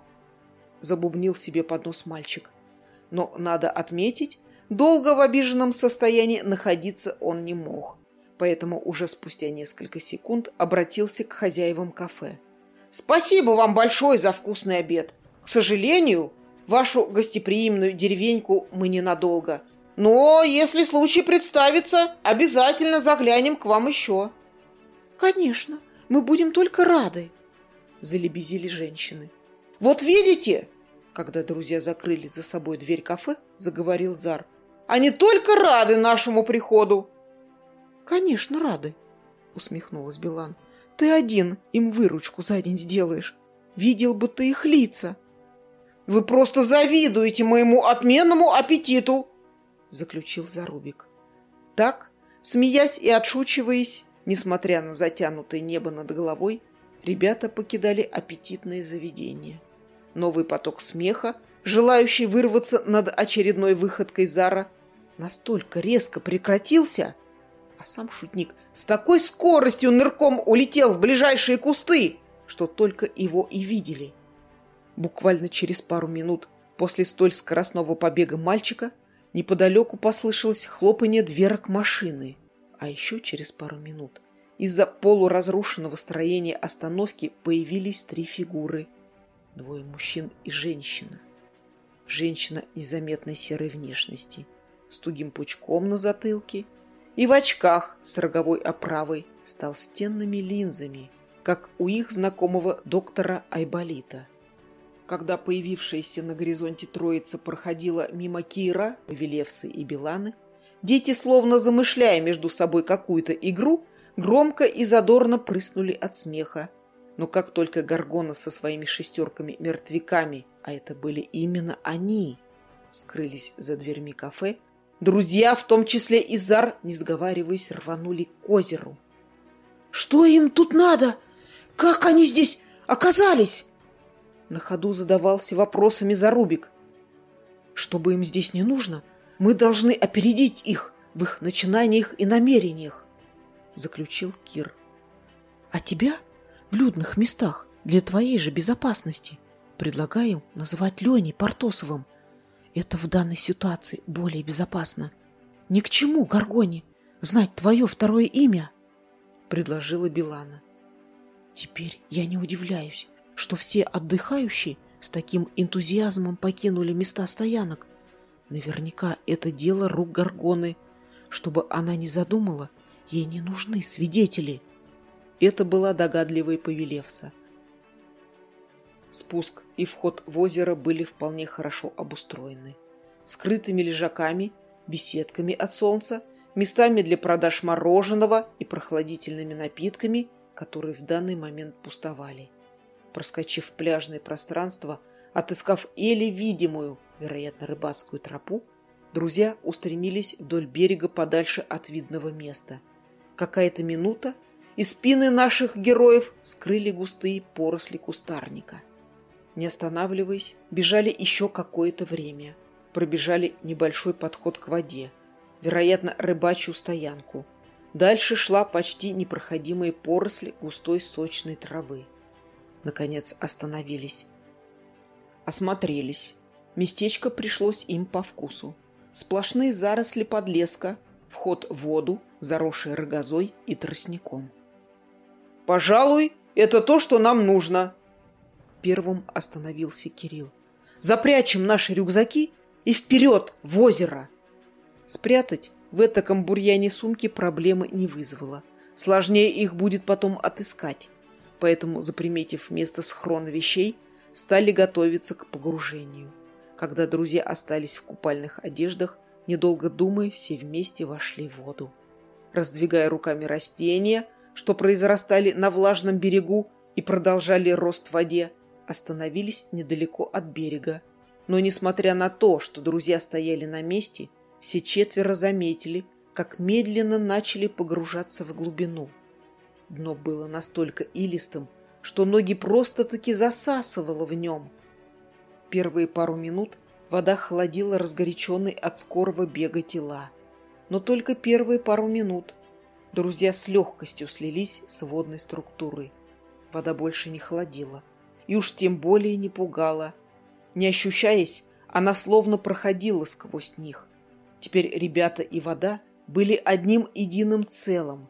Забубнил себе под нос мальчик. Но, надо отметить, долго в обиженном состоянии находиться он не мог. Поэтому уже спустя несколько секунд обратился к хозяевам кафе. «Спасибо вам большое за вкусный обед. К сожалению, вашу гостеприимную деревеньку мы ненадолго. Но если случай представится, обязательно заглянем к вам еще». «Конечно, мы будем только рады», – залебезили женщины. «Вот видите!» Когда друзья закрыли за собой дверь кафе, заговорил Зар. «Они только рады нашему приходу!» «Конечно, рады!» – усмехнулась Билан. «Ты один им выручку за день сделаешь. Видел бы ты их лица!» «Вы просто завидуете моему отменному аппетиту!» – заключил Зарубик. Так, смеясь и отшучиваясь, несмотря на затянутое небо над головой, ребята покидали аппетитные заведения. Новый поток смеха, желающий вырваться над очередной выходкой Зара, настолько резко прекратился, а сам шутник с такой скоростью нырком улетел в ближайшие кусты, что только его и видели. Буквально через пару минут после столь скоростного побега мальчика неподалеку послышалось хлопанье дверок машины, а еще через пару минут из-за полуразрушенного строения остановки появились три фигуры – Двое мужчин и женщина. Женщина незаметной серой внешности, с тугим пучком на затылке и в очках с роговой оправой с толстенными линзами, как у их знакомого доктора Айболита. Когда появившаяся на горизонте троица проходила мимо Кира, Велевсы и Беланы, дети, словно замышляя между собой какую-то игру, громко и задорно прыснули от смеха но как только Гаргона со своими шестерками-мертвяками, а это были именно они, скрылись за дверьми кафе, друзья, в том числе и Зар, не сговариваясь, рванули к озеру. «Что им тут надо? Как они здесь оказались?» На ходу задавался вопросами Зарубик. «Чтобы им здесь не нужно, мы должны опередить их в их начинаниях и намерениях», заключил Кир. «А тебя?» в людных местах для твоей же безопасности. Предлагаю называть Леней Портосовым. Это в данной ситуации более безопасно. Ни к чему, Гаргоне, знать твое второе имя, предложила Билана. Теперь я не удивляюсь, что все отдыхающие с таким энтузиазмом покинули места стоянок. Наверняка это дело рук Гаргоны. Чтобы она не задумала, ей не нужны свидетели. Это была догадливая Павелевса. Спуск и вход в озеро были вполне хорошо обустроены. Скрытыми лежаками, беседками от солнца, местами для продаж мороженого и прохладительными напитками, которые в данный момент пустовали. Проскочив пляжное пространство, отыскав еле видимую, вероятно, рыбацкую тропу, друзья устремились вдоль берега подальше от видного места. Какая-то минута, и спины наших героев скрыли густые поросли кустарника. Не останавливаясь, бежали еще какое-то время. Пробежали небольшой подход к воде, вероятно, рыбачью стоянку. Дальше шла почти непроходимая поросли густой сочной травы. Наконец остановились. Осмотрелись. Местечко пришлось им по вкусу. Сплошные заросли подлеска, вход в воду, заросший рогозой и тростником. «Пожалуй, это то, что нам нужно». Первым остановился Кирилл. «Запрячем наши рюкзаки и вперед, в озеро! Спрятать в этаком бурьяне сумки проблемы не вызвало. Сложнее их будет потом отыскать. Поэтому, заприметив место схрона вещей, стали готовиться к погружению. Когда друзья остались в купальных одеждах, недолго думая, все вместе вошли в воду. Раздвигая руками растения, что произрастали на влажном берегу и продолжали рост в воде, остановились недалеко от берега. Но, несмотря на то, что друзья стояли на месте, все четверо заметили, как медленно начали погружаться в глубину. Дно было настолько илистым, что ноги просто-таки засасывало в нем. Первые пару минут вода холодила разгоряченный от скорого бега тела. Но только первые пару минут друзья с легкостью слились с водной структурой. Вода больше не холодила и уж тем более не пугала. Не ощущаясь, она словно проходила сквозь них. Теперь ребята и вода были одним единым целым.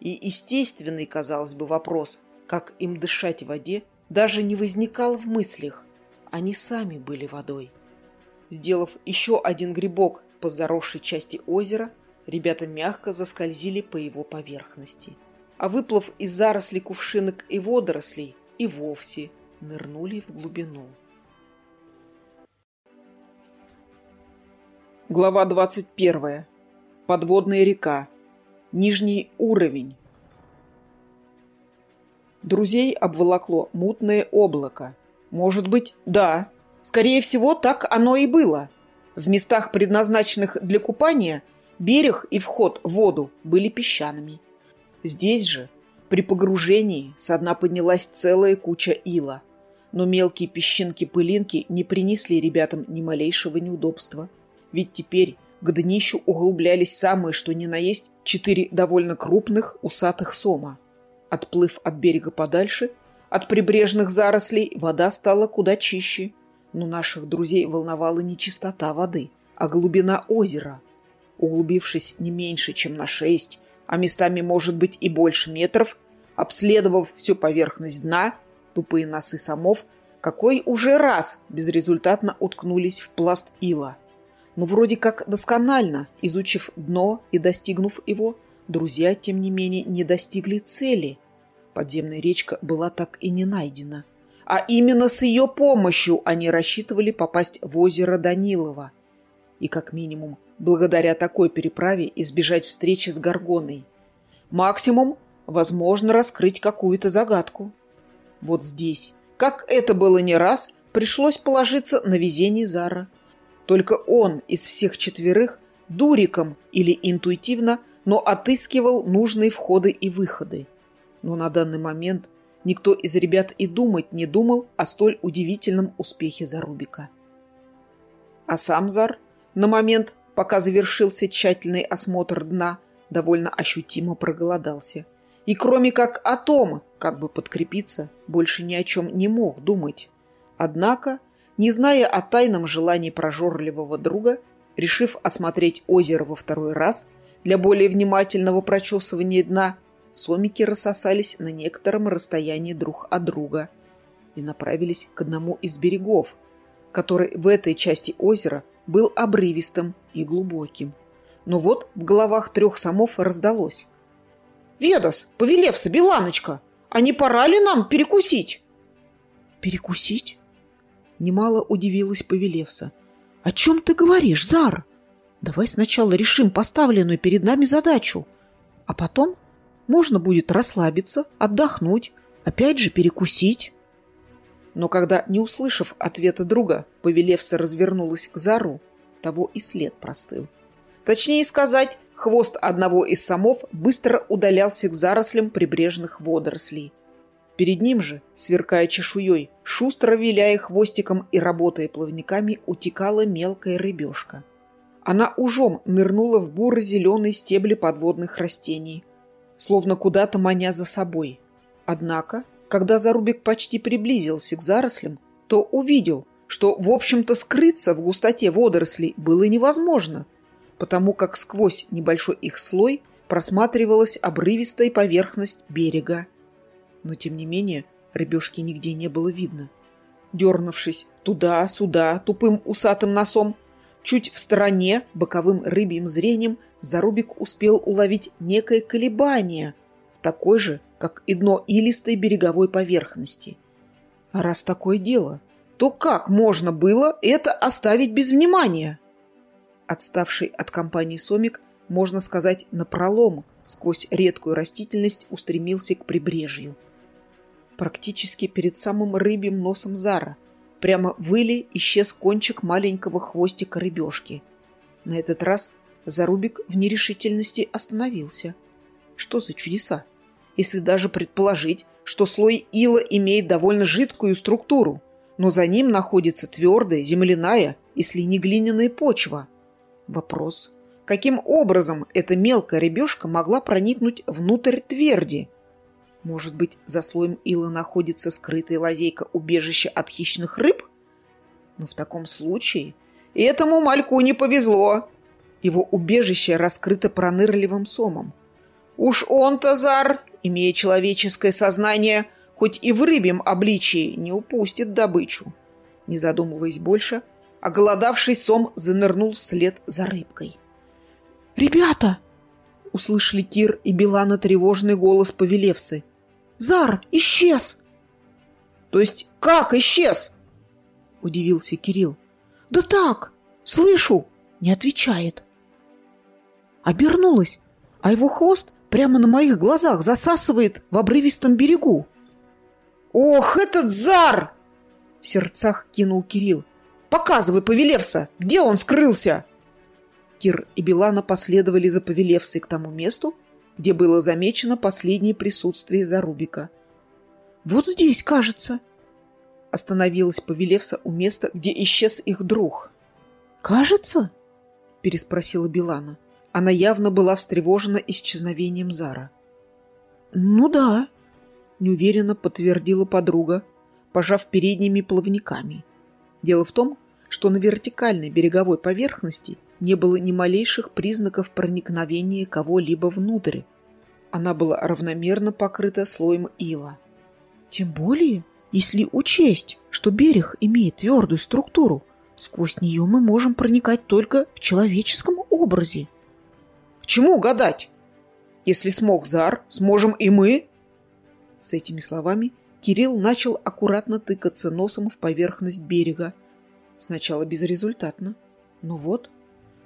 И естественный, казалось бы, вопрос, как им дышать в воде, даже не возникал в мыслях. Они сами были водой. Сделав еще один грибок по заросшей части озера, ребята мягко заскользили по его поверхности. А выплыв из зарослей кувшинок и водорослей, и вовсе нырнули в глубину. Глава 21. Подводная река. Нижний уровень. Друзей обволокло мутное облако. Может быть, да. Скорее всего, так оно и было. В местах, предназначенных для купания, берег и вход в воду были песчаными. Здесь же, при погружении, со дна поднялась целая куча ила. Но мелкие песчинки-пылинки не принесли ребятам ни малейшего неудобства. Ведь теперь к днищу углублялись самые, что ни на есть, четыре довольно крупных усатых сома. Отплыв от берега подальше, от прибрежных зарослей вода стала куда чище. Но наших друзей волновала не чистота воды, а глубина озера. Углубившись не меньше, чем на шесть, а местами, может быть, и больше метров, обследовав всю поверхность дна, тупые носы самов, какой уже раз безрезультатно уткнулись в пласт ила – но вроде как досконально, изучив дно и достигнув его, друзья, тем не менее, не достигли цели. Подземная речка была так и не найдена. А именно с ее помощью они рассчитывали попасть в озеро Данилова. И как минимум, благодаря такой переправе избежать встречи с Горгоной. Максимум, возможно, раскрыть какую-то загадку. Вот здесь, как это было не раз, пришлось положиться на везение Зара – только он из всех четверых дуриком или интуитивно, но отыскивал нужные входы и выходы. Но на данный момент никто из ребят и думать не думал о столь удивительном успехе Зарубика. А сам Зар на момент, пока завершился тщательный осмотр дна, довольно ощутимо проголодался. И кроме как о том, как бы подкрепиться, больше ни о чем не мог думать. Однако не зная о тайном желании прожорливого друга, решив осмотреть озеро во второй раз для более внимательного прочесывания дна, сомики рассосались на некотором расстоянии друг от друга и направились к одному из берегов, который в этой части озера был обрывистым и глубоким. Но вот в головах трех самов раздалось. «Ведас, повелевса, Беланочка, а не пора ли нам перекусить?» «Перекусить?» Немало удивилась Повелевса. «О чем ты говоришь, Зар? Давай сначала решим поставленную перед нами задачу, а потом можно будет расслабиться, отдохнуть, опять же перекусить». Но когда, не услышав ответа друга, Повелевса развернулась к Зару, того и след простыл. Точнее сказать, хвост одного из самов быстро удалялся к зарослям прибрежных водорослей. Перед ним же, сверкая чешуей, шустро виляя хвостиком и работая плавниками, утекала мелкая рыбешка. Она ужом нырнула в буро-зеленые стебли подводных растений, словно куда-то маня за собой. Однако, когда Зарубик почти приблизился к зарослям, то увидел, что, в общем-то, скрыться в густоте водорослей было невозможно, потому как сквозь небольшой их слой просматривалась обрывистая поверхность берега но тем не менее рыбешки нигде не было видно. Дернувшись туда-сюда тупым усатым носом, Чуть в стороне, боковым рыбьим зрением, Зарубик успел уловить некое колебание, такой же, как и дно илистой береговой поверхности. А раз такое дело, то как можно было это оставить без внимания? Отставший от компании Сомик, можно сказать, напролом, сквозь редкую растительность устремился к прибрежью. Практически перед самым рыбьим носом Зара, прямо в иле исчез кончик маленького хвостика рыбешки. На этот раз Зарубик в нерешительности остановился. Что за чудеса? Если даже предположить, что слой ила имеет довольно жидкую структуру, но за ним находится твердая, земляная, если не глиняная почва. Вопрос, каким образом эта мелкая рыбешка могла проникнуть внутрь тверди? Может быть, за слоем ила находится скрытая лазейка убежища от хищных рыб? Но в таком случае этому мальку не повезло. Его убежище раскрыто пронырливым сомом. Уж он-то, Зар, имея человеческое сознание, хоть и в рыбьем обличии, не упустит добычу. Не задумываясь больше, оголодавший сом занырнул вслед за рыбкой. «Ребята!» — услышали Кир и Белана тревожный голос Повелевсы. «Зар исчез!» «То есть как исчез?» — удивился Кирилл. «Да так! Слышу!» — не отвечает. Обернулась, а его хвост прямо на моих глазах засасывает в обрывистом берегу. «Ох, этот зар!» — в сердцах кинул Кирилл. «Показывай, Повелевса, где он скрылся?» Кир и Белана последовали за Повелевсой к тому месту, где было замечено последнее присутствие Зарубика. «Вот здесь, кажется!» Остановилась Повелевса у места, где исчез их друг. «Кажется?» — переспросила Белана. Она явно была встревожена исчезновением Зара. «Ну да», — неуверенно подтвердила подруга, пожав передними плавниками. Дело в том, что на вертикальной береговой поверхности не было ни малейших признаков проникновения кого-либо внутрь. Она была равномерно покрыта слоем ила. «Тем более, если учесть, что берег имеет твердую структуру, сквозь нее мы можем проникать только в человеческом образе», к чему гадать? Если смог Зар, сможем и мы. С этими словами Кирилл начал аккуратно тыкаться носом в поверхность берега. Сначала безрезультатно. Но вот,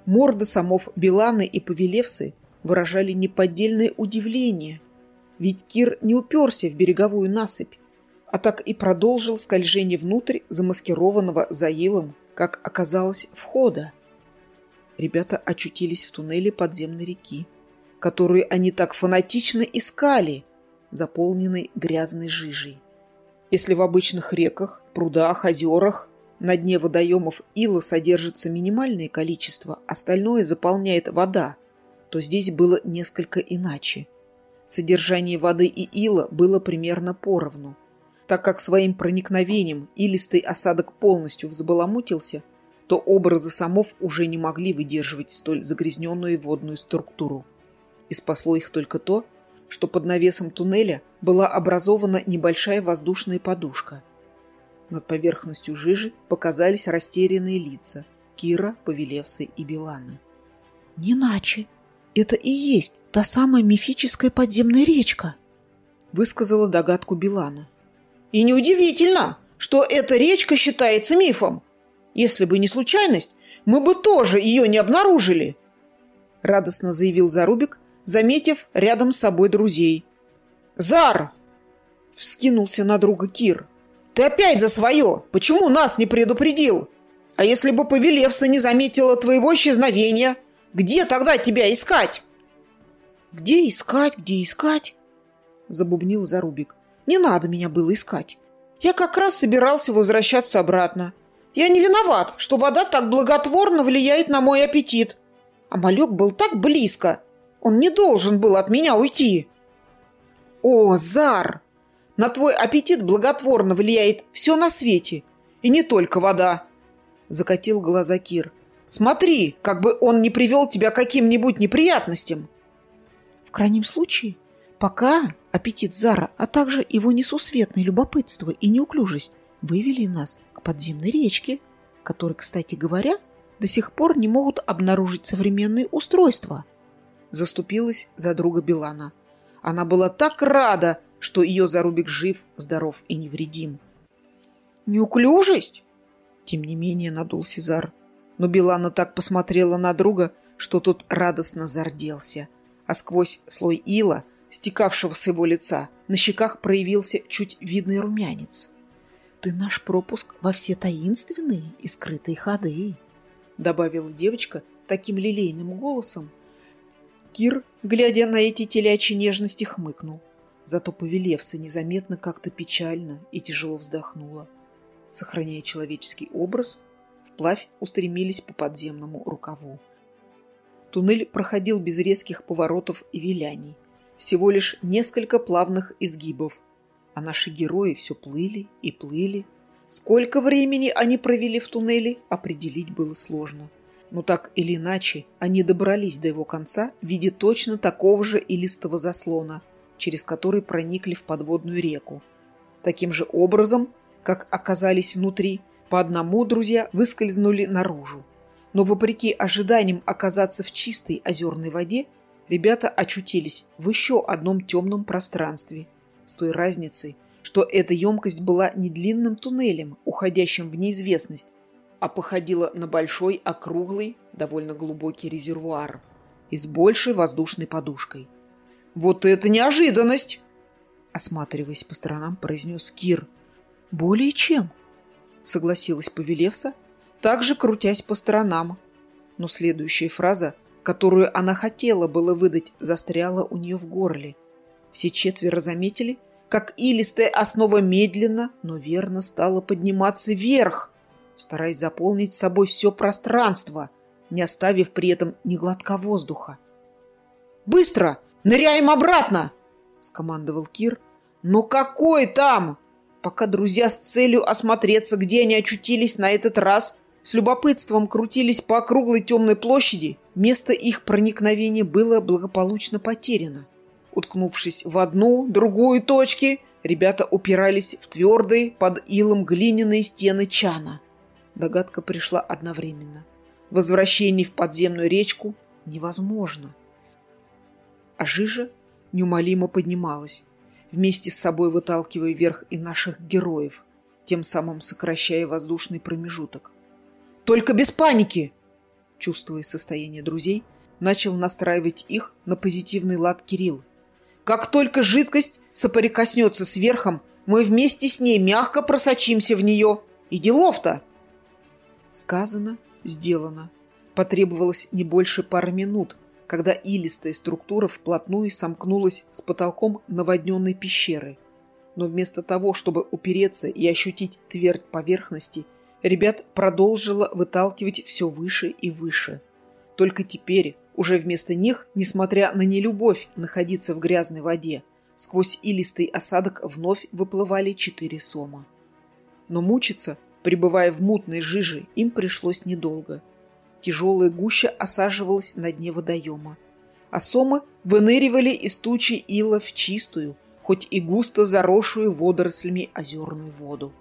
морды самов Биланы и Повелевсы выражали неподдельное удивление. Ведь Кир не уперся в береговую насыпь, а так и продолжил скольжение внутрь замаскированного заилом, как оказалось, входа ребята очутились в туннеле подземной реки, которую они так фанатично искали, заполненной грязной жижей. Если в обычных реках, прудах, озерах на дне водоемов ила содержится минимальное количество, остальное заполняет вода, то здесь было несколько иначе. Содержание воды и ила было примерно поровну. Так как своим проникновением илистый осадок полностью взбаламутился – то образы самов уже не могли выдерживать столь загрязненную водную структуру. И спасло их только то, что под навесом туннеля была образована небольшая воздушная подушка. Над поверхностью жижи показались растерянные лица Кира, Повелевсы и Беланы. «Не иначе. Это и есть та самая мифическая подземная речка», высказала догадку Белана. «И неудивительно, что эта речка считается мифом. Если бы не случайность, мы бы тоже ее не обнаружили!» Радостно заявил Зарубик, заметив рядом с собой друзей. «Зар!» — вскинулся на друга Кир. «Ты опять за свое! Почему нас не предупредил? А если бы Повелевса не заметила твоего исчезновения, где тогда тебя искать?» «Где искать, где искать?» — забубнил Зарубик. «Не надо меня было искать. Я как раз собирался возвращаться обратно. Я не виноват, что вода так благотворно влияет на мой аппетит. А малек был так близко. Он не должен был от меня уйти. О, Зар! На твой аппетит благотворно влияет все на свете. И не только вода. Закатил глаза Кир. Смотри, как бы он не привел тебя к каким-нибудь неприятностям. В крайнем случае, пока аппетит Зара, а также его несусветное любопытство и неуклюжесть вывели нас подземной речки, которая, кстати говоря, до сих пор не могут обнаружить современные устройства. Заступилась за друга Билана. Она была так рада, что ее зарубик жив, здоров и невредим. «Неуклюжесть?» Тем не менее надул Сезар. Но Билана так посмотрела на друга, что тот радостно зарделся. А сквозь слой ила, стекавшего с его лица, на щеках проявился чуть видный румянец. «Ты наш пропуск во все таинственные и скрытые ходы», добавила девочка таким лилейным голосом. Кир, глядя на эти телячьи нежности, хмыкнул. Зато Повелевса незаметно как-то печально и тяжело вздохнула. Сохраняя человеческий образ, вплавь устремились по подземному рукаву. Туннель проходил без резких поворотов и виляний. Всего лишь несколько плавных изгибов. А наши герои все плыли и плыли. Сколько времени они провели в туннеле, определить было сложно. Но так или иначе, они добрались до его конца в виде точно такого же илистого заслона, через который проникли в подводную реку. Таким же образом, как оказались внутри, по одному друзья выскользнули наружу. Но вопреки ожиданиям оказаться в чистой озерной воде, ребята очутились в еще одном темном пространстве, с той разницей, что эта емкость была не длинным туннелем, уходящим в неизвестность, а походила на большой, округлый, довольно глубокий резервуар и с большей воздушной подушкой. «Вот это неожиданность!» Осматриваясь по сторонам, произнес Кир. «Более чем!» Согласилась Повелевса, также крутясь по сторонам. Но следующая фраза, которую она хотела было выдать, застряла у нее в горле. Все четверо заметили, как илистая основа медленно, но верно стала подниматься вверх, стараясь заполнить собой все пространство, не оставив при этом ни глотка воздуха. «Быстро! Ныряем обратно!» — скомандовал Кир. «Но какой там?» Пока друзья с целью осмотреться, где они очутились на этот раз, с любопытством крутились по округлой темной площади, место их проникновения было благополучно потеряно. Уткнувшись в одну, другую точки, ребята упирались в твердые под илом глиняные стены чана. Догадка пришла одновременно. Возвращение в подземную речку невозможно. А жижа неумолимо поднималась, вместе с собой выталкивая вверх и наших героев, тем самым сокращая воздушный промежуток. «Только без паники!» Чувствуя состояние друзей, начал настраивать их на позитивный лад Кирилл. «Как только жидкость соприкоснется с верхом, мы вместе с ней мягко просочимся в нее. И делов-то!» Сказано, сделано. Потребовалось не больше пары минут, когда илистая структура вплотную сомкнулась с потолком наводненной пещеры. Но вместо того, чтобы упереться и ощутить твердь поверхности, ребят продолжила выталкивать все выше и выше. Только теперь, уже вместо них, несмотря на нелюбовь находиться в грязной воде, сквозь илистый осадок вновь выплывали четыре сома. Но мучиться Пребывая в мутной жиже, им пришлось недолго. Тяжелая гуща осаживалась на дне водоема. А сомы выныривали из тучи ила в чистую, хоть и густо заросшую водорослями озерную воду.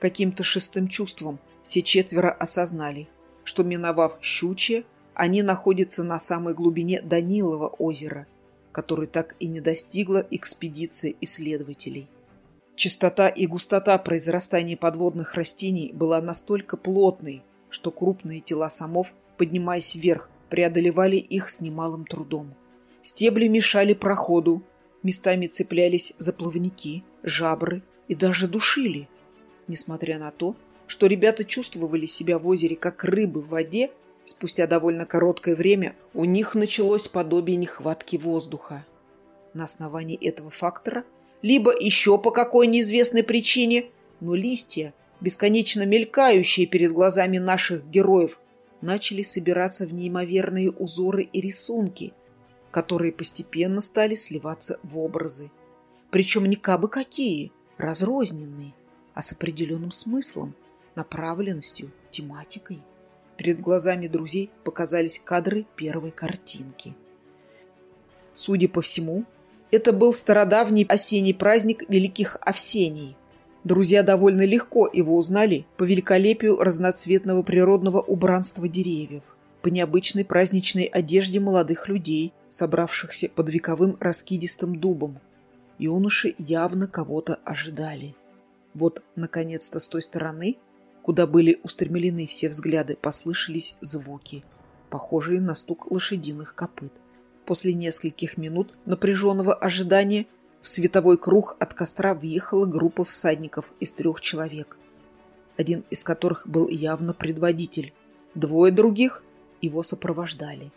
Каким-то шестым чувством все четверо осознали, что, миновав щучье, они находятся на самой глубине Данилова озера, который так и не достигла экспедиция исследователей. Частота и густота произрастания подводных растений была настолько плотной, что крупные тела самов, поднимаясь вверх, преодолевали их с немалым трудом. Стебли мешали проходу, местами цеплялись за плавники, жабры и даже душили. Несмотря на то, что ребята чувствовали себя в озере как рыбы в воде, спустя довольно короткое время у них началось подобие нехватки воздуха. На основании этого фактора – либо еще по какой неизвестной причине, но листья, бесконечно мелькающие перед глазами наших героев, начали собираться в неимоверные узоры и рисунки, которые постепенно стали сливаться в образы. Причем не кабы какие, разрозненные, а с определенным смыслом, направленностью, тематикой. Перед глазами друзей показались кадры первой картинки. Судя по всему, это был стародавний осенний праздник Великих Овсений. Друзья довольно легко его узнали по великолепию разноцветного природного убранства деревьев, по необычной праздничной одежде молодых людей, собравшихся под вековым раскидистым дубом. Юноши явно кого-то ожидали. Вот, наконец-то, с той стороны, куда были устремлены все взгляды, послышались звуки, похожие на стук лошадиных копыт. После нескольких минут напряженного ожидания в световой круг от костра въехала группа всадников из трех человек, один из которых был явно предводитель. Двое других его сопровождали.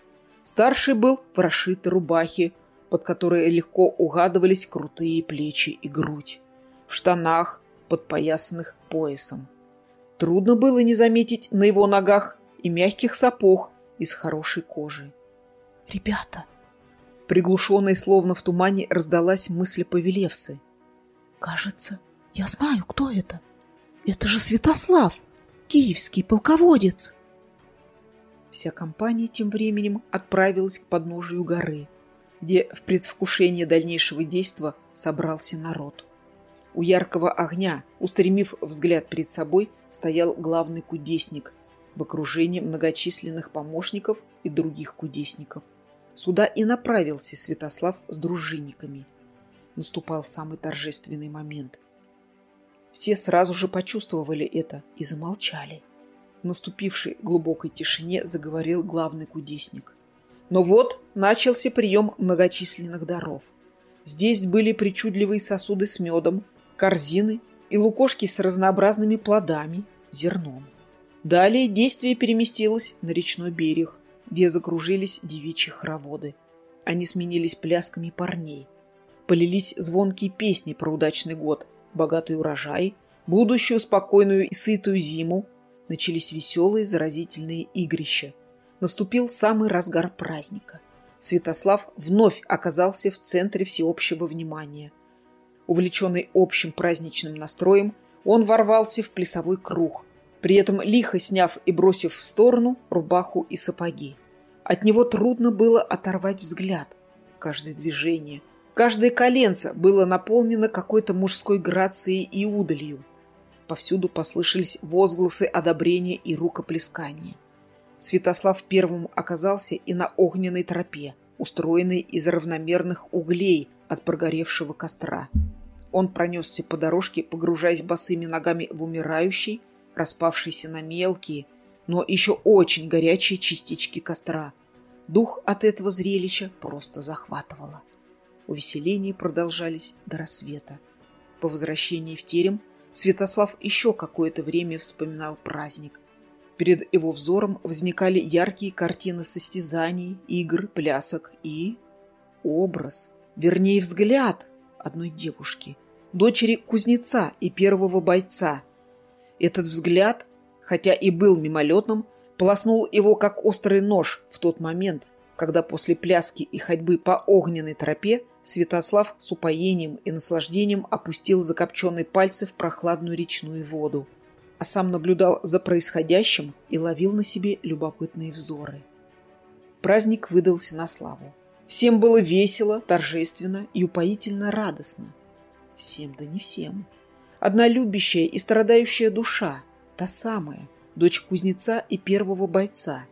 Старший был в расшитой рубахе, под которой легко угадывались крутые плечи и грудь, в штанах, подпоясанных поясом. Трудно было не заметить на его ногах и мягких сапог из хорошей кожи. «Ребята!» Приглушенной, словно в тумане, раздалась мысль Павелевсы. «Кажется, я знаю, кто это. Это же Святослав, киевский полководец!» Вся компания тем временем отправилась к подножию горы, где в предвкушении дальнейшего действа собрался народ. У яркого огня, устремив взгляд перед собой, стоял главный кудесник в окружении многочисленных помощников и других кудесников. Сюда и направился Святослав с дружинниками. Наступал самый торжественный момент. Все сразу же почувствовали это и замолчали. В наступившей глубокой тишине заговорил главный кудесник. Но вот начался прием многочисленных даров. Здесь были причудливые сосуды с медом, корзины и лукошки с разнообразными плодами, зерном. Далее действие переместилось на речной берег, где закружились девичьи хороводы. Они сменились плясками парней. Полились звонкие песни про удачный год, богатый урожай, будущую спокойную и сытую зиму. Начались веселые заразительные игрища. Наступил самый разгар праздника. Святослав вновь оказался в центре всеобщего внимания. Увлеченный общим праздничным настроем, он ворвался в плясовой круг, при этом лихо сняв и бросив в сторону рубаху и сапоги. От него трудно было оторвать взгляд. Каждое движение, каждое коленце было наполнено какой-то мужской грацией и удалью. Повсюду послышались возгласы одобрения и рукоплескания. Святослав первым оказался и на огненной тропе, устроенной из равномерных углей от прогоревшего костра. Он пронесся по дорожке, погружаясь босыми ногами в умирающий, распавшийся на мелкие, но еще очень горячие частички костра. Дух от этого зрелища просто захватывало. Увеселения продолжались до рассвета. По возвращении в терем Святослав еще какое-то время вспоминал праздник. Перед его взором возникали яркие картины состязаний, игр, плясок и... образ, вернее взгляд одной девушки, дочери кузнеца и первого бойца – этот взгляд, хотя и был мимолетным, полоснул его как острый нож в тот момент, когда после пляски и ходьбы по огненной тропе Святослав с упоением и наслаждением опустил закопченные пальцы в прохладную речную воду, а сам наблюдал за происходящим и ловил на себе любопытные взоры. Праздник выдался на славу. Всем было весело, торжественно и упоительно радостно. Всем да не всем. Одна любящая и страдающая душа, та самая, дочь кузнеца и первого бойца.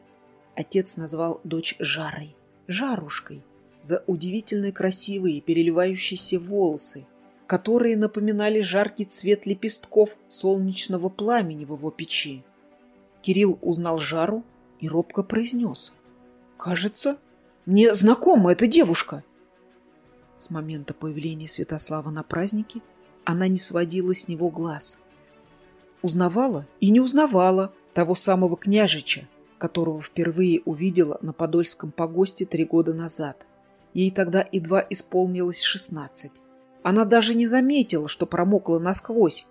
Отец назвал дочь Жарой, Жарушкой, за удивительно красивые переливающиеся волосы, которые напоминали жаркий цвет лепестков солнечного пламени в его печи. Кирилл узнал Жару и робко произнес. «Кажется, мне знакома эта девушка». С момента появления Святослава на празднике она не сводила с него глаз. Узнавала и не узнавала того самого княжича, которого впервые увидела на Подольском погосте три года назад. Ей тогда едва исполнилось шестнадцать. Она даже не заметила, что промокла насквозь.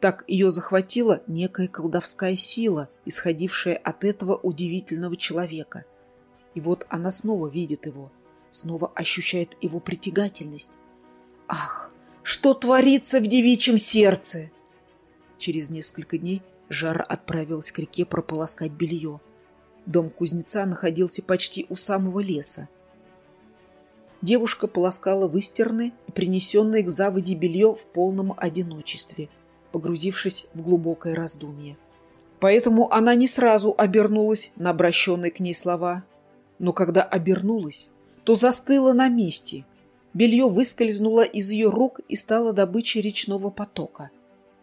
Так ее захватила некая колдовская сила, исходившая от этого удивительного человека. И вот она снова видит его, снова ощущает его притягательность. Ах, что творится в девичьем сердце. Через несколько дней Жара отправилась к реке прополоскать белье. Дом кузнеца находился почти у самого леса. Девушка полоскала выстиранное и принесенное к заводе белье в полном одиночестве. погрузившись в глубокое раздумье. Поэтому она не сразу обернулась на обращенные к ней слова. Но когда обернулась, то застыла на месте. Белье выскользнуло из ее рук и стало добычей речного потока.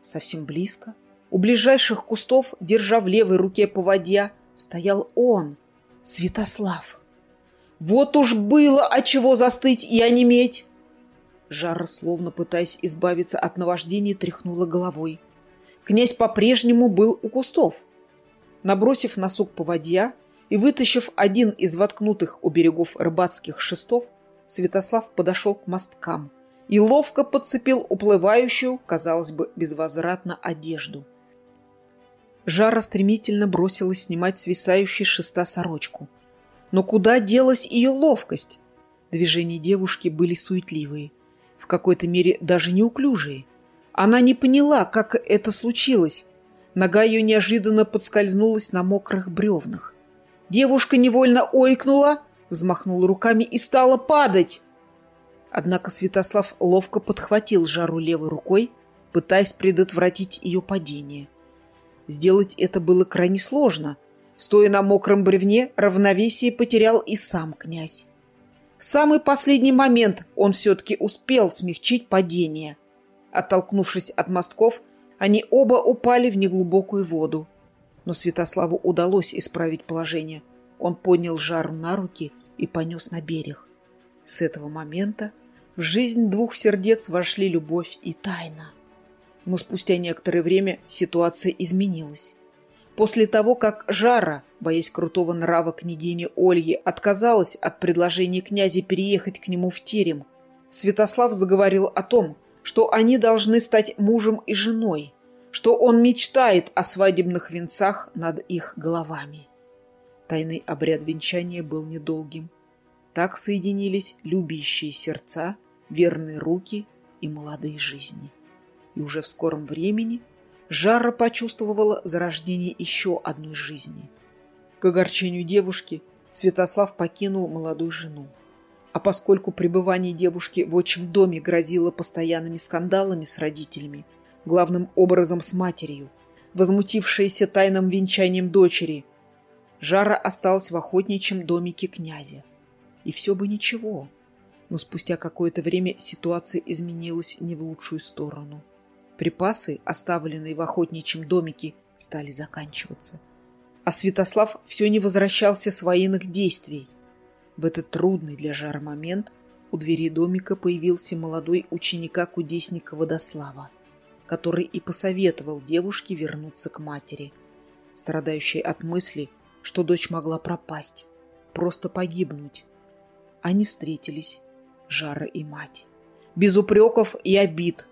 Совсем близко, у ближайших кустов, держа в левой руке поводья, стоял он, Святослав. Вот уж было от чего застыть и онеметь. Жара, словно пытаясь избавиться от наваждения, тряхнула головой. Князь по-прежнему был у кустов. Набросив на сук поводья и вытащив один из воткнутых у берегов рыбацких шестов, Святослав подошел к мосткам и ловко подцепил уплывающую, казалось бы, безвозвратно одежду. Жара стремительно бросилась снимать свисающий шеста сорочку. Но куда делась ее ловкость? Движения девушки были суетливые, в какой-то мере даже неуклюжие. Она не поняла, как это случилось. Нога ее неожиданно подскользнулась на мокрых бревнах. Девушка невольно ойкнула, взмахнула руками и стала падать. Однако Святослав ловко подхватил жару левой рукой, пытаясь предотвратить ее падение. Сделать это было крайне сложно. Стоя на мокром бревне, равновесие потерял и сам князь. В самый последний момент он все-таки успел смягчить падение. Оттолкнувшись от мостков, они оба упали в неглубокую воду. Но Святославу удалось исправить положение. Он поднял жару на руки и понес на берег. С этого момента в жизнь двух сердец вошли любовь и тайна. Но спустя некоторое время ситуация изменилась. После того, как Жара, боясь крутого нрава княгини Ольги, отказалась от предложения князя переехать к нему в терем, Святослав заговорил о том, что они должны стать мужем и женой, что он мечтает о свадебных венцах над их головами. Тайный обряд венчания был недолгим. Так соединились любящие сердца, верные руки и молодые жизни и уже в скором времени Жара почувствовала зарождение еще одной жизни. К огорчению девушки Святослав покинул молодую жену. А поскольку пребывание девушки в отчим доме грозило постоянными скандалами с родителями, главным образом с матерью, возмутившейся тайным венчанием дочери, Жара осталась в охотничьем домике князя. И все бы ничего, но спустя какое-то время ситуация изменилась не в лучшую сторону. Припасы, оставленные в охотничьем домике, стали заканчиваться. А Святослав все не возвращался с военных действий. В этот трудный для жара момент у двери домика появился молодой ученика кудесника Водослава, который и посоветовал девушке вернуться к матери, страдающей от мысли, что дочь могла пропасть, просто погибнуть. Они встретились, Жара и мать. Без упреков и обид,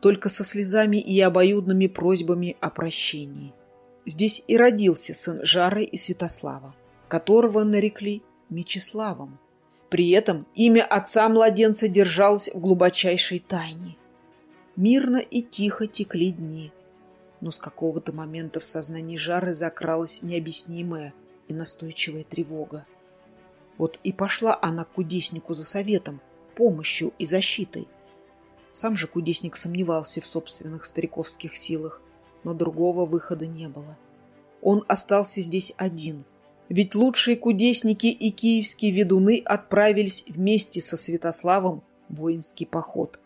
только со слезами и обоюдными просьбами о прощении. Здесь и родился сын Жары и Святослава, которого нарекли Мечиславом. При этом имя отца младенца держалось в глубочайшей тайне. Мирно и тихо текли дни, но с какого-то момента в сознании Жары закралась необъяснимая и настойчивая тревога. Вот и пошла она к кудеснику за советом, помощью и защитой. Сам же кудесник сомневался в собственных стариковских силах, но другого выхода не было. Он остался здесь один, ведь лучшие кудесники и киевские ведуны отправились вместе со Святославом в воинский поход.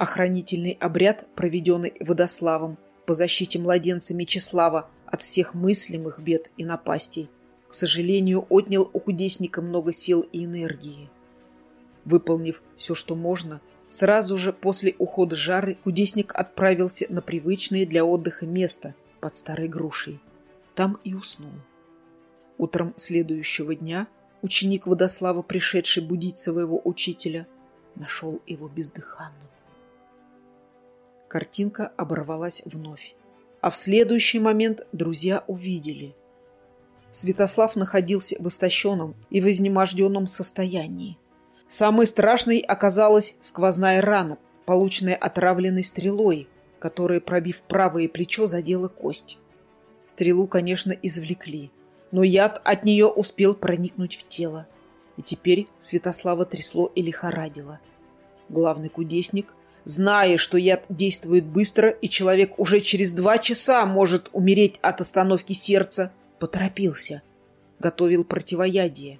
Охранительный обряд, проведенный Водославом по защите младенца Мечислава от всех мыслимых бед и напастей, к сожалению, отнял у кудесника много сил и энергии. Выполнив все, что можно, Сразу же после ухода жары кудесник отправился на привычное для отдыха место под старой грушей. Там и уснул. Утром следующего дня ученик Водослава, пришедший будить своего учителя, нашел его бездыханным. Картинка оборвалась вновь. А в следующий момент друзья увидели. Святослав находился в истощенном и вознеможденном состоянии. Самой страшной оказалась сквозная рана, полученная отравленной стрелой, которая, пробив правое плечо, задела кость. Стрелу, конечно, извлекли, но яд от нее успел проникнуть в тело. И теперь Святослава трясло и лихорадило. Главный кудесник зная, что яд действует быстро и человек уже через два часа может умереть от остановки сердца, поторопился. Готовил противоядие.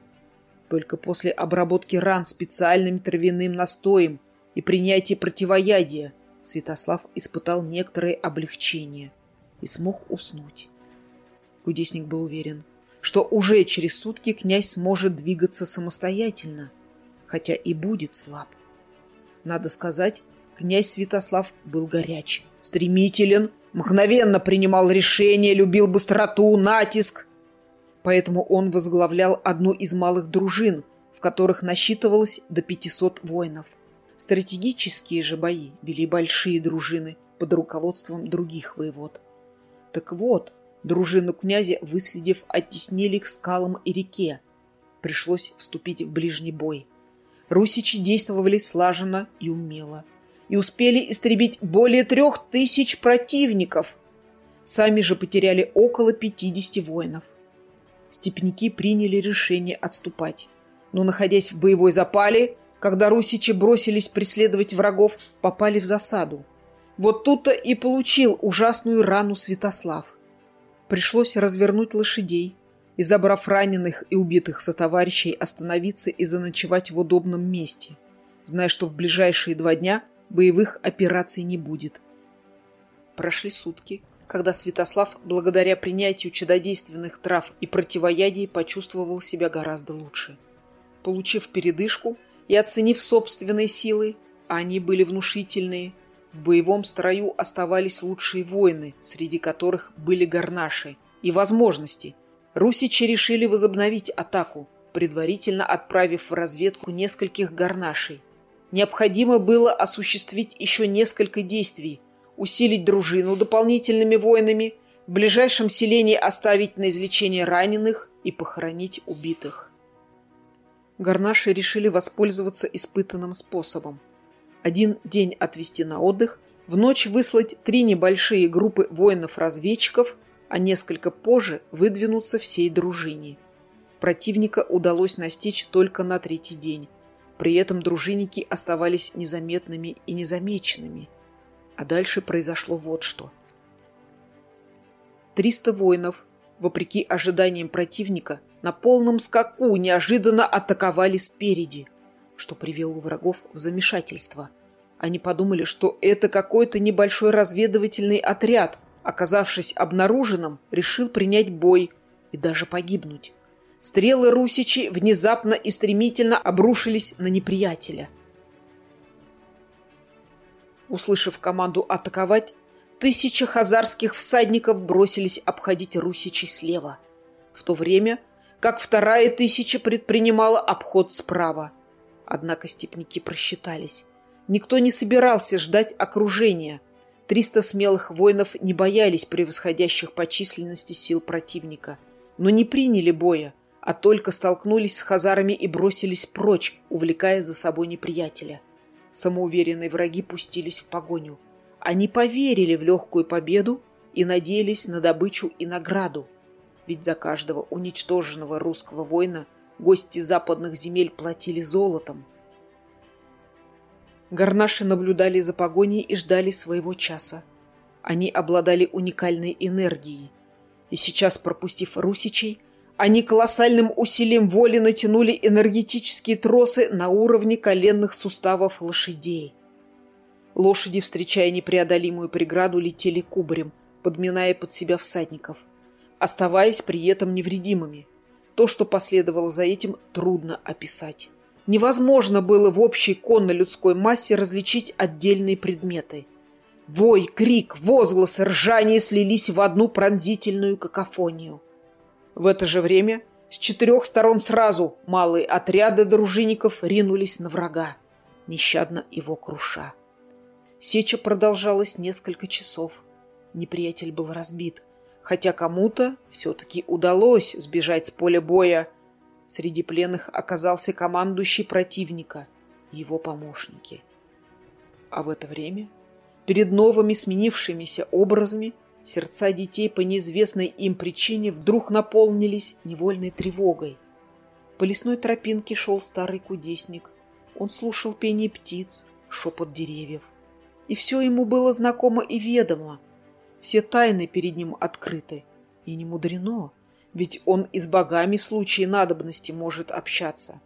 Только после обработки ран специальным травяным настоем и принятия противоядия Святослав испытал некоторое облегчение и смог уснуть. Кудесник был уверен, что уже через сутки князь сможет двигаться самостоятельно, хотя и будет слаб. Надо сказать, князь Святослав был горяч, стремителен, мгновенно принимал решения, любил быстроту, натиск. Поэтому он возглавлял одну из малых дружин, в которых насчитывалось до 500 воинов. Стратегические же бои вели большие дружины под руководством других воевод. Так вот, дружину князя, выследив, оттеснили к скалам и реке. Пришлось вступить в ближний бой. Русичи действовали слаженно и умело. И успели истребить более трех тысяч противников. Сами же потеряли около 50 воинов. Степники приняли решение отступать. Но, находясь в боевой запале, когда русичи бросились преследовать врагов, попали в засаду. Вот тут-то и получил ужасную рану Святослав. Пришлось развернуть лошадей и, забрав раненых и убитых сотоварищей, остановиться и заночевать в удобном месте, зная, что в ближайшие два дня боевых операций не будет. Прошли сутки, когда Святослав, благодаря принятию чудодейственных трав и противоядий, почувствовал себя гораздо лучше. Получив передышку, и оценив собственные силы, а они были внушительные, в боевом строю оставались лучшие воины, среди которых были гарнаши, и возможности. Русичи решили возобновить атаку, предварительно отправив в разведку нескольких гарнашей. Необходимо было осуществить еще несколько действий, усилить дружину дополнительными воинами, в ближайшем селении оставить на излечение раненых и похоронить убитых. Гарнаши решили воспользоваться испытанным способом. Один день отвести на отдых, в ночь выслать три небольшие группы воинов-разведчиков, а несколько позже выдвинуться всей дружине. Противника удалось настичь только на третий день. При этом дружинники оставались незаметными и незамеченными. А дальше произошло вот что. Триста воинов, вопреки ожиданиям противника, на полном скаку неожиданно атаковали спереди, что привело врагов в замешательство. Они подумали, что это какой-то небольшой разведывательный отряд, оказавшись обнаруженным, решил принять бой и даже погибнуть. Стрелы русичи внезапно и стремительно обрушились на неприятеля. Услышав команду атаковать, тысячи хазарских всадников бросились обходить русичи слева. В то время как вторая тысяча предпринимала обход справа. Однако степники просчитались. Никто не собирался ждать окружения. Триста смелых воинов не боялись превосходящих по численности сил противника, но не приняли боя, а только столкнулись с хазарами и бросились прочь, увлекая за собой неприятеля. Самоуверенные враги пустились в погоню. Они поверили в легкую победу и надеялись на добычу и награду – ведь за каждого уничтоженного русского воина гости западных земель платили золотом. Гарнаши наблюдали за погоней и ждали своего часа. Они обладали уникальной энергией. И сейчас, пропустив русичей, они колоссальным усилием воли натянули энергетические тросы на уровне коленных суставов лошадей. Лошади, встречая непреодолимую преграду, летели кубарем, подминая под себя всадников – оставаясь при этом невредимыми. То, что последовало за этим, трудно описать. Невозможно было в общей конно-людской массе различить отдельные предметы. Вой, крик, возгласы, ржание слились в одну пронзительную какофонию. В это же время с четырех сторон сразу малые отряды дружинников ринулись на врага, нещадно его круша. Сеча продолжалась несколько часов. Неприятель был разбит – хотя кому-то все-таки удалось сбежать с поля боя. Среди пленных оказался командующий противника и его помощники. А в это время перед новыми сменившимися образами сердца детей по неизвестной им причине вдруг наполнились невольной тревогой. По лесной тропинке шел старый кудесник. Он слушал пение птиц, шепот деревьев. и все ему было знакомо и ведомо. Все тайны перед ним открыты. И не мудрено, ведь он и с богами в случае надобности может общаться.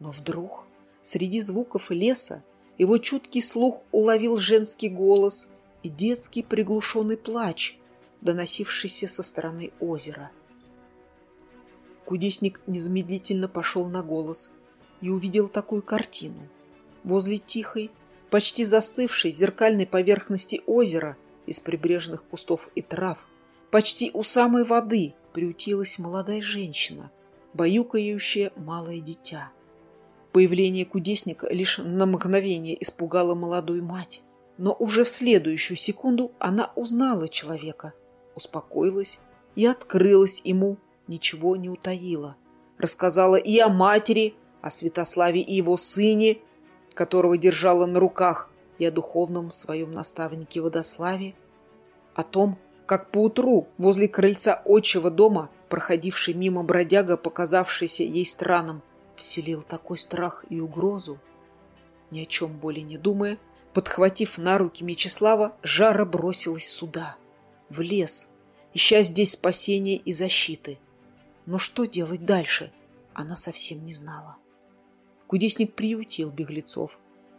Но вдруг, среди звуков леса, его чуткий слух уловил женский голос и детский приглушенный плач, доносившийся со стороны озера. Кудесник незамедлительно пошел на голос и увидел такую картину. Возле тихой, почти застывшей зеркальной поверхности озера из прибрежных кустов и трав, почти у самой воды приутилась молодая женщина, баюкающая малое дитя. Появление кудесника лишь на мгновение испугало молодую мать, но уже в следующую секунду она узнала человека, успокоилась и открылась ему, ничего не утаила. Рассказала и о матери, о Святославе и его сыне, которого держала на руках, и о духовном своем наставнике Водославе, о том, как поутру возле крыльца отчего дома, проходивший мимо бродяга, показавшийся ей странным, вселил такой страх и угрозу. Ни о чем более не думая, подхватив на руки Мечислава, Жара бросилась сюда, в лес, ища здесь спасения и защиты. Но что делать дальше, она совсем не знала. Кудесник приютил беглецов,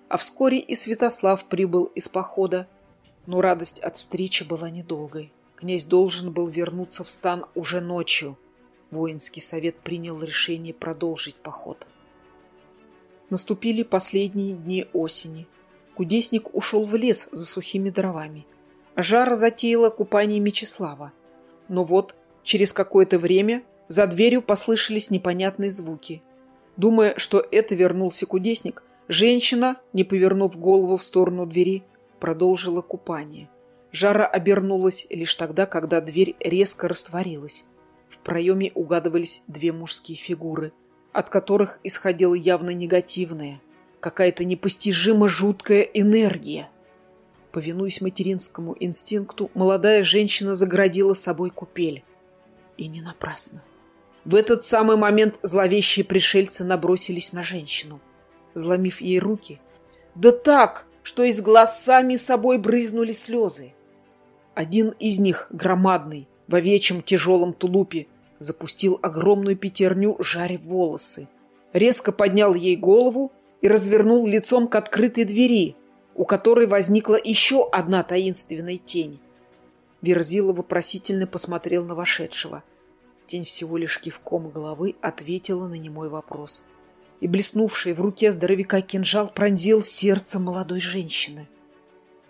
а вскоре и Святослав прибыл из похода. Но радость от встречи была недолгой. Князь должен был вернуться в стан уже ночью. Воинский совет принял решение продолжить поход. Наступили последние дни осени. Кудесник ушел в лес за сухими дровами. Жара затеяла купание Мечислава. Но вот, через какое-то время, за дверью послышались непонятные звуки. Думая, что это вернулся кудесник, женщина, не повернув голову в сторону двери, продолжила купание. Жара обернулась лишь тогда, когда дверь резко растворилась. В проеме угадывались две мужские фигуры, от которых исходила явно негативная, какая-то непостижимо жуткая энергия. Повинуясь материнскому инстинкту, молодая женщина заградила собой купель. И не напрасно. В этот самый момент зловещие пришельцы набросились на женщину, зломив ей руки. Да так, что из глаз сами собой брызнули слезы. Один из них, громадный, в овечьем тяжелом тулупе, запустил огромную пятерню, жарив волосы. Резко поднял ей голову и развернул лицом к открытой двери, у которой возникла еще одна таинственная тень. Верзила вопросительно посмотрел на вошедшего. Тень всего лишь кивком головы ответила на немой вопрос. И блеснувший в руке здоровяка кинжал пронзил сердце молодой женщины.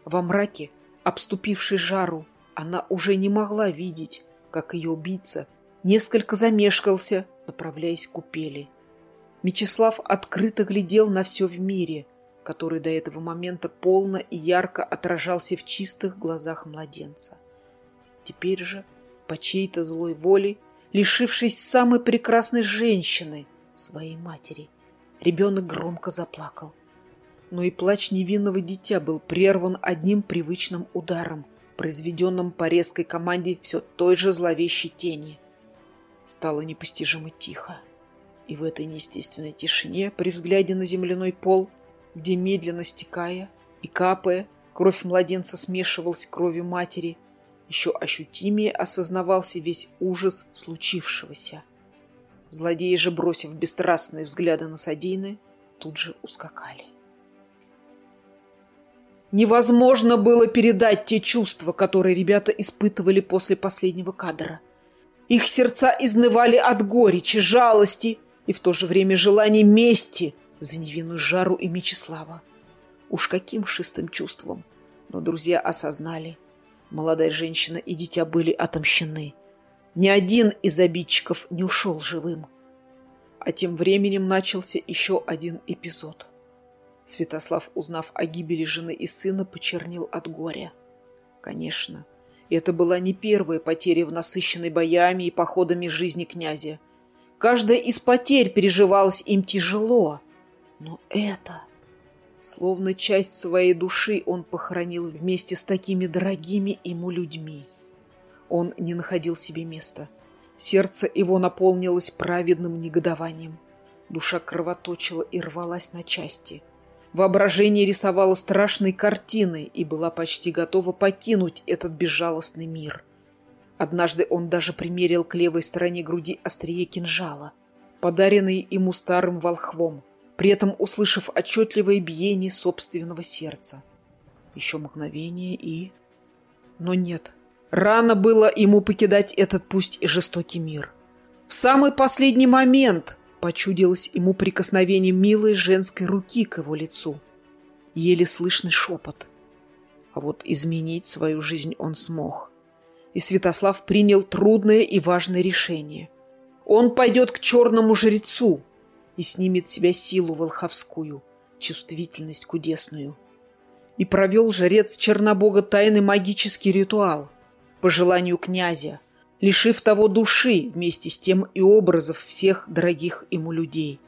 Во мраке, обступившей жару, она уже не могла видеть, как ее убийца несколько замешкался, направляясь к купели. Мечислав открыто глядел на все в мире, который до этого момента полно и ярко отражался в чистых глазах младенца. Теперь же, по чьей-то злой воле, лишившись самой прекрасной женщины, своей матери, ребенок громко заплакал. Но и плач невинного дитя был прерван одним привычным ударом, произведенным по резкой команде все той же зловещей тени. Стало непостижимо тихо. И в этой неестественной тишине, при взгляде на земляной пол, где медленно стекая и капая, кровь младенца смешивалась с кровью матери, еще ощутимее осознавался весь ужас случившегося. Злодеи же, бросив бесстрастные взгляды на содеянное, тут же ускакали. Невозможно было передать те чувства, которые ребята испытывали после последнего кадра. Их сердца изнывали от горечи, жалости и в то же время желания мести за невинную Жару и Мечислава. Уж каким шестым чувством. Но друзья осознали, молодая женщина и дитя были отомщены. Ни один из обидчиков не ушел живым. А тем временем начался еще один эпизод. Святослав, узнав о гибели жены и сына, почернил от горя. Конечно, это была не первая потеря в насыщенной боями и походами жизни князя. Каждая из потерь переживалась им тяжело. Но это... Словно часть своей души он похоронил вместе с такими дорогими ему людьми. Он не находил себе места. Сердце его наполнилось праведным негодованием. Душа кровоточила и рвалась на части. Воображение рисовало страшные картины и была почти готова покинуть этот безжалостный мир. Однажды он даже примерил к левой стороне груди острие кинжала, подаренный ему старым волхвом, при этом услышав отчетливое биение собственного сердца. Еще мгновение и... Но нет, рано было ему покидать этот пусть и жестокий мир. В самый последний момент почудилось ему прикосновение милой женской руки к его лицу. Еле слышный шепот. А вот изменить свою жизнь он смог. И Святослав принял трудное и важное решение. Он пойдет к черному жрецу и снимет с себя силу волховскую, чувствительность кудесную. И провел жрец Чернобога тайный магический ритуал по желанию князя, лишив того души вместе с тем и образов всех дорогих ему людей.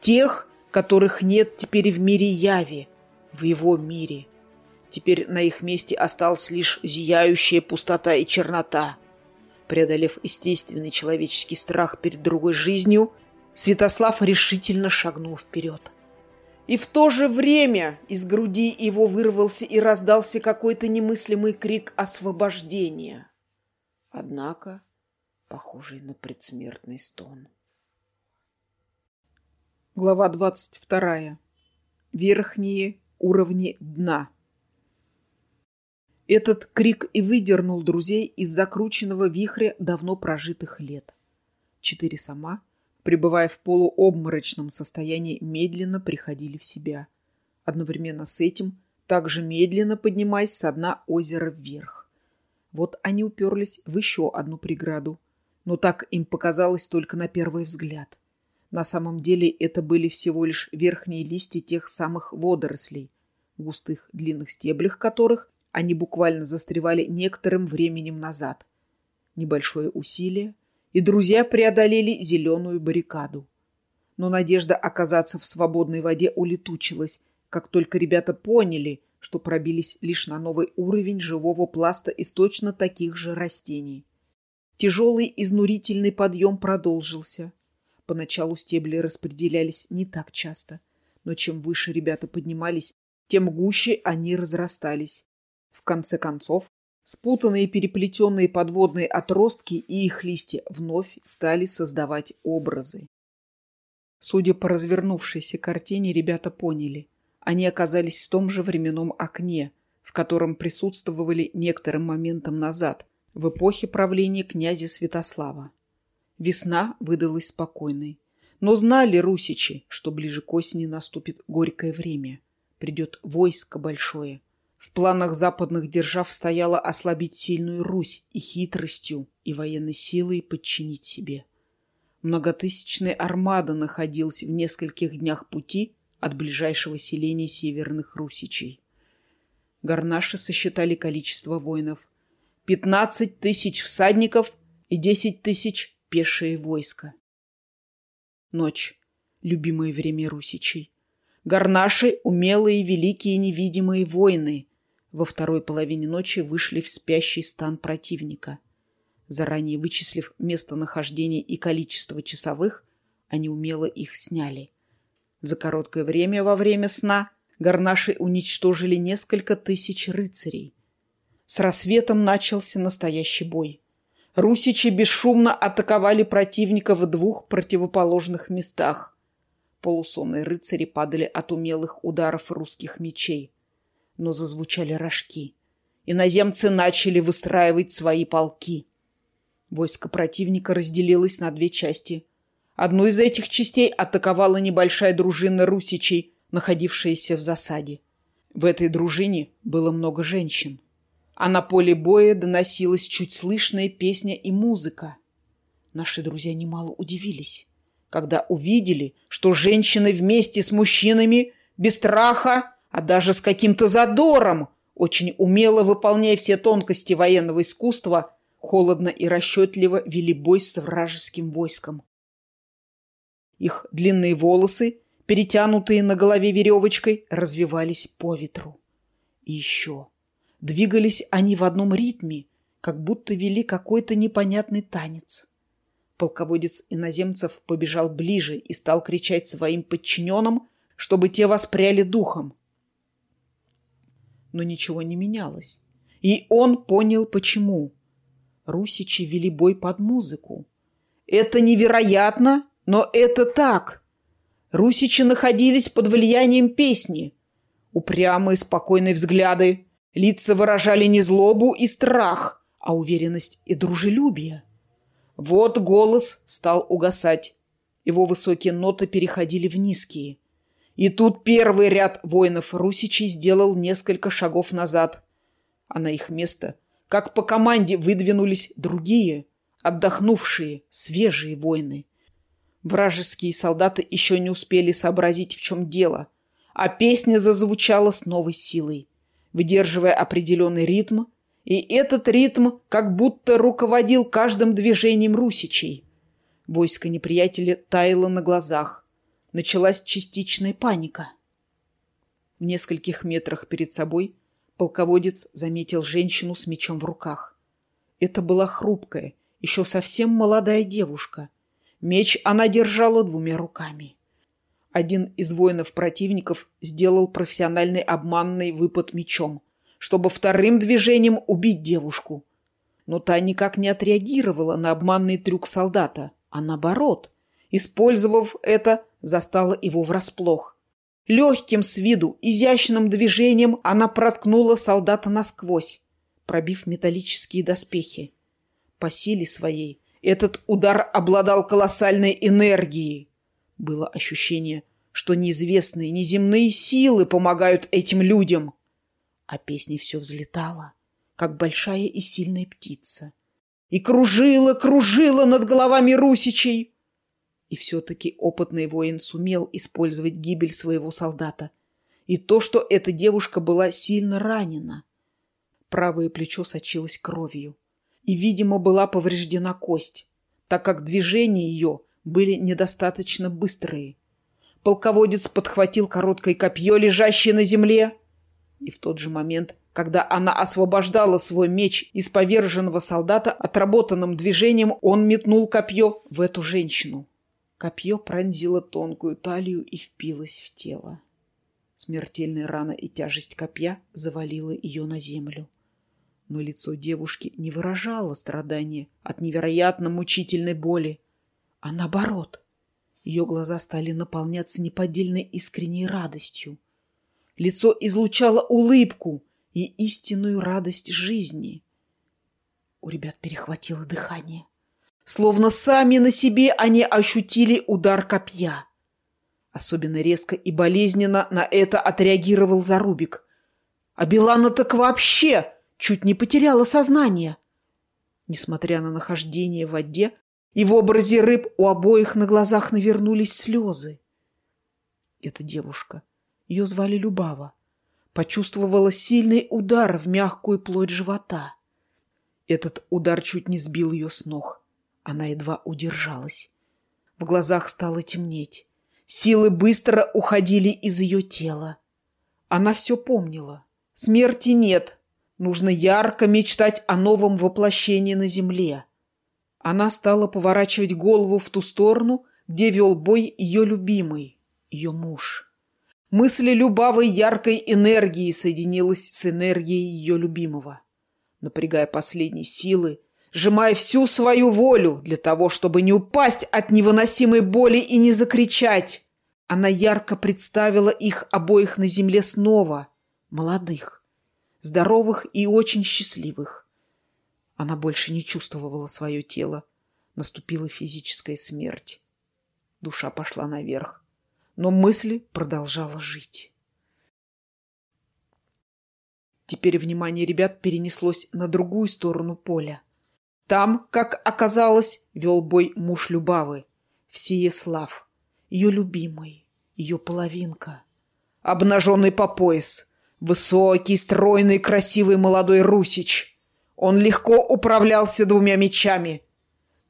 Тех, которых нет теперь в мире яви, в его мире. Теперь на их месте осталась лишь зияющая пустота и чернота. Преодолев естественный человеческий страх перед другой жизнью, Святослав решительно шагнул вперед. И в то же время из груди его вырвался и раздался какой-то немыслимый крик освобождения однако похожий на предсмертный стон. Глава двадцать вторая. Верхние уровни дна. Этот крик и выдернул друзей из закрученного вихря давно прожитых лет. Четыре сама, пребывая в полуобморочном состоянии, медленно приходили в себя. Одновременно с этим также медленно поднимаясь со дна озера вверх. Вот они уперлись в еще одну преграду. Но так им показалось только на первый взгляд. На самом деле это были всего лишь верхние листья тех самых водорослей, в густых длинных стеблях которых они буквально застревали некоторым временем назад. Небольшое усилие, и друзья преодолели зеленую баррикаду. Но надежда оказаться в свободной воде улетучилась, как только ребята поняли – что пробились лишь на новый уровень живого пласта из точно таких же растений. Тяжелый изнурительный подъем продолжился. Поначалу стебли распределялись не так часто, но чем выше ребята поднимались, тем гуще они разрастались. В конце концов, спутанные переплетенные подводные отростки и их листья вновь стали создавать образы. Судя по развернувшейся картине, ребята поняли. Они оказались в том же временном окне, в котором присутствовали некоторым моментом назад, в эпохе правления князя Святослава. Весна выдалась спокойной. Но знали русичи, что ближе к осени наступит горькое время. Придет войско большое. В планах западных держав стояло ослабить сильную Русь и хитростью, и военной силой подчинить себе. Многотысячная армада находилась в нескольких днях пути от ближайшего селения северных русичей. Гарнаши сосчитали количество воинов. Пятнадцать тысяч всадников и десять тысяч пешее войско. Ночь. Любимое время русичей. Гарнаши — умелые, великие, невидимые воины. Во второй половине ночи вышли в спящий стан противника. Заранее вычислив местонахождение и количество часовых, они умело их сняли — за короткое время во время сна горнаши уничтожили несколько тысяч рыцарей. С рассветом начался настоящий бой. Русичи бесшумно атаковали противника в двух противоположных местах. Полусонные рыцари падали от умелых ударов русских мечей. Но зазвучали рожки. Иноземцы начали выстраивать свои полки. Войско противника разделилось на две части. Одну из этих частей атаковала небольшая дружина русичей, находившаяся в засаде. В этой дружине было много женщин. А на поле боя доносилась чуть слышная песня и музыка. Наши друзья немало удивились, когда увидели, что женщины вместе с мужчинами, без страха, а даже с каким-то задором, очень умело выполняя все тонкости военного искусства, холодно и расчетливо вели бой с вражеским войском. Их длинные волосы, перетянутые на голове веревочкой, развивались по ветру. И еще. Двигались они в одном ритме, как будто вели какой-то непонятный танец. Полководец иноземцев побежал ближе и стал кричать своим подчиненным, чтобы те воспряли духом. Но ничего не менялось. И он понял, почему. Русичи вели бой под музыку. Это невероятно, но это так. Русичи находились под влиянием песни. Упрямые, спокойные взгляды, лица выражали не злобу и страх, а уверенность и дружелюбие. Вот голос стал угасать. Его высокие ноты переходили в низкие. И тут первый ряд воинов Русичей сделал несколько шагов назад, а на их место, как по команде, выдвинулись другие, отдохнувшие, свежие воины. Вражеские солдаты еще не успели сообразить, в чем дело, а песня зазвучала с новой силой, выдерживая определенный ритм, и этот ритм как будто руководил каждым движением русичей. Войско неприятеля таяло на глазах. Началась частичная паника. В нескольких метрах перед собой полководец заметил женщину с мечом в руках. Это была хрупкая, еще совсем молодая девушка. Меч она держала двумя руками. Один из воинов противников сделал профессиональный обманный выпад мечом, чтобы вторым движением убить девушку. Но та никак не отреагировала на обманный трюк солдата, а наоборот, использовав это, застала его врасплох. Легким с виду, изящным движением она проткнула солдата насквозь, пробив металлические доспехи. По силе своей этот удар обладал колоссальной энергией. Было ощущение, что неизвестные неземные силы помогают этим людям. А песня все взлетала, как большая и сильная птица. И кружила, кружила над головами русичей. И все-таки опытный воин сумел использовать гибель своего солдата. И то, что эта девушка была сильно ранена. Правое плечо сочилось кровью. И, видимо, была повреждена кость, так как движения ее были недостаточно быстрые. Полководец подхватил короткое копье, лежащее на земле, и в тот же момент, когда она освобождала свой меч из поверженного солдата, отработанным движением он метнул копье в эту женщину. Копье пронзило тонкую талию и впилось в тело. Смертельная рана и тяжесть копья завалила ее на землю. Но лицо девушки не выражало страдания от невероятно мучительной боли, а наоборот. Ее глаза стали наполняться неподдельной искренней радостью. Лицо излучало улыбку и истинную радость жизни. У ребят перехватило дыхание. Словно сами на себе они ощутили удар копья. Особенно резко и болезненно на это отреагировал Зарубик. А Белана так вообще чуть не потеряла сознание. Несмотря на нахождение в воде, и в образе рыб у обоих на глазах навернулись слезы. Эта девушка, ее звали Любава, почувствовала сильный удар в мягкую плоть живота. Этот удар чуть не сбил ее с ног. Она едва удержалась. В глазах стало темнеть. Силы быстро уходили из ее тела. Она все помнила. Смерти нет. Нужно ярко мечтать о новом воплощении на земле. Она стала поворачивать голову в ту сторону, где вел бой ее любимый, ее муж. Мысль Любавой яркой энергии соединилась с энергией ее любимого. Напрягая последние силы, сжимая всю свою волю для того, чтобы не упасть от невыносимой боли и не закричать. Она ярко представила их обоих на земле снова, молодых, здоровых и очень счастливых. Она больше не чувствовала свое тело. Наступила физическая смерть. Душа пошла наверх, но мысль продолжала жить. Теперь внимание ребят перенеслось на другую сторону поля. Там, как оказалось, вел бой муж Любавы, Всеяслав, ее любимый, ее половинка. Обнаженный по пояс, высокий, стройный, красивый молодой русич. Он легко управлялся двумя мечами.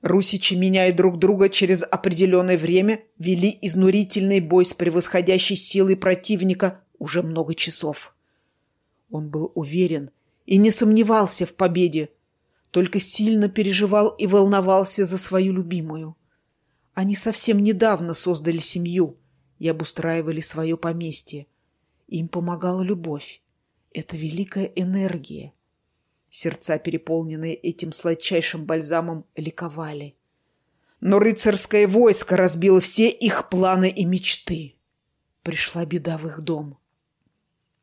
Русичи, меняя друг друга через определенное время, вели изнурительный бой с превосходящей силой противника уже много часов. Он был уверен и не сомневался в победе, только сильно переживал и волновался за свою любимую. Они совсем недавно создали семью, и обустраивали свое поместье. Им помогала любовь. Это великая энергия. Сердца, переполненные этим сладчайшим бальзамом, ликовали. Но рыцарское войско разбило все их планы и мечты. Пришла беда в их дом.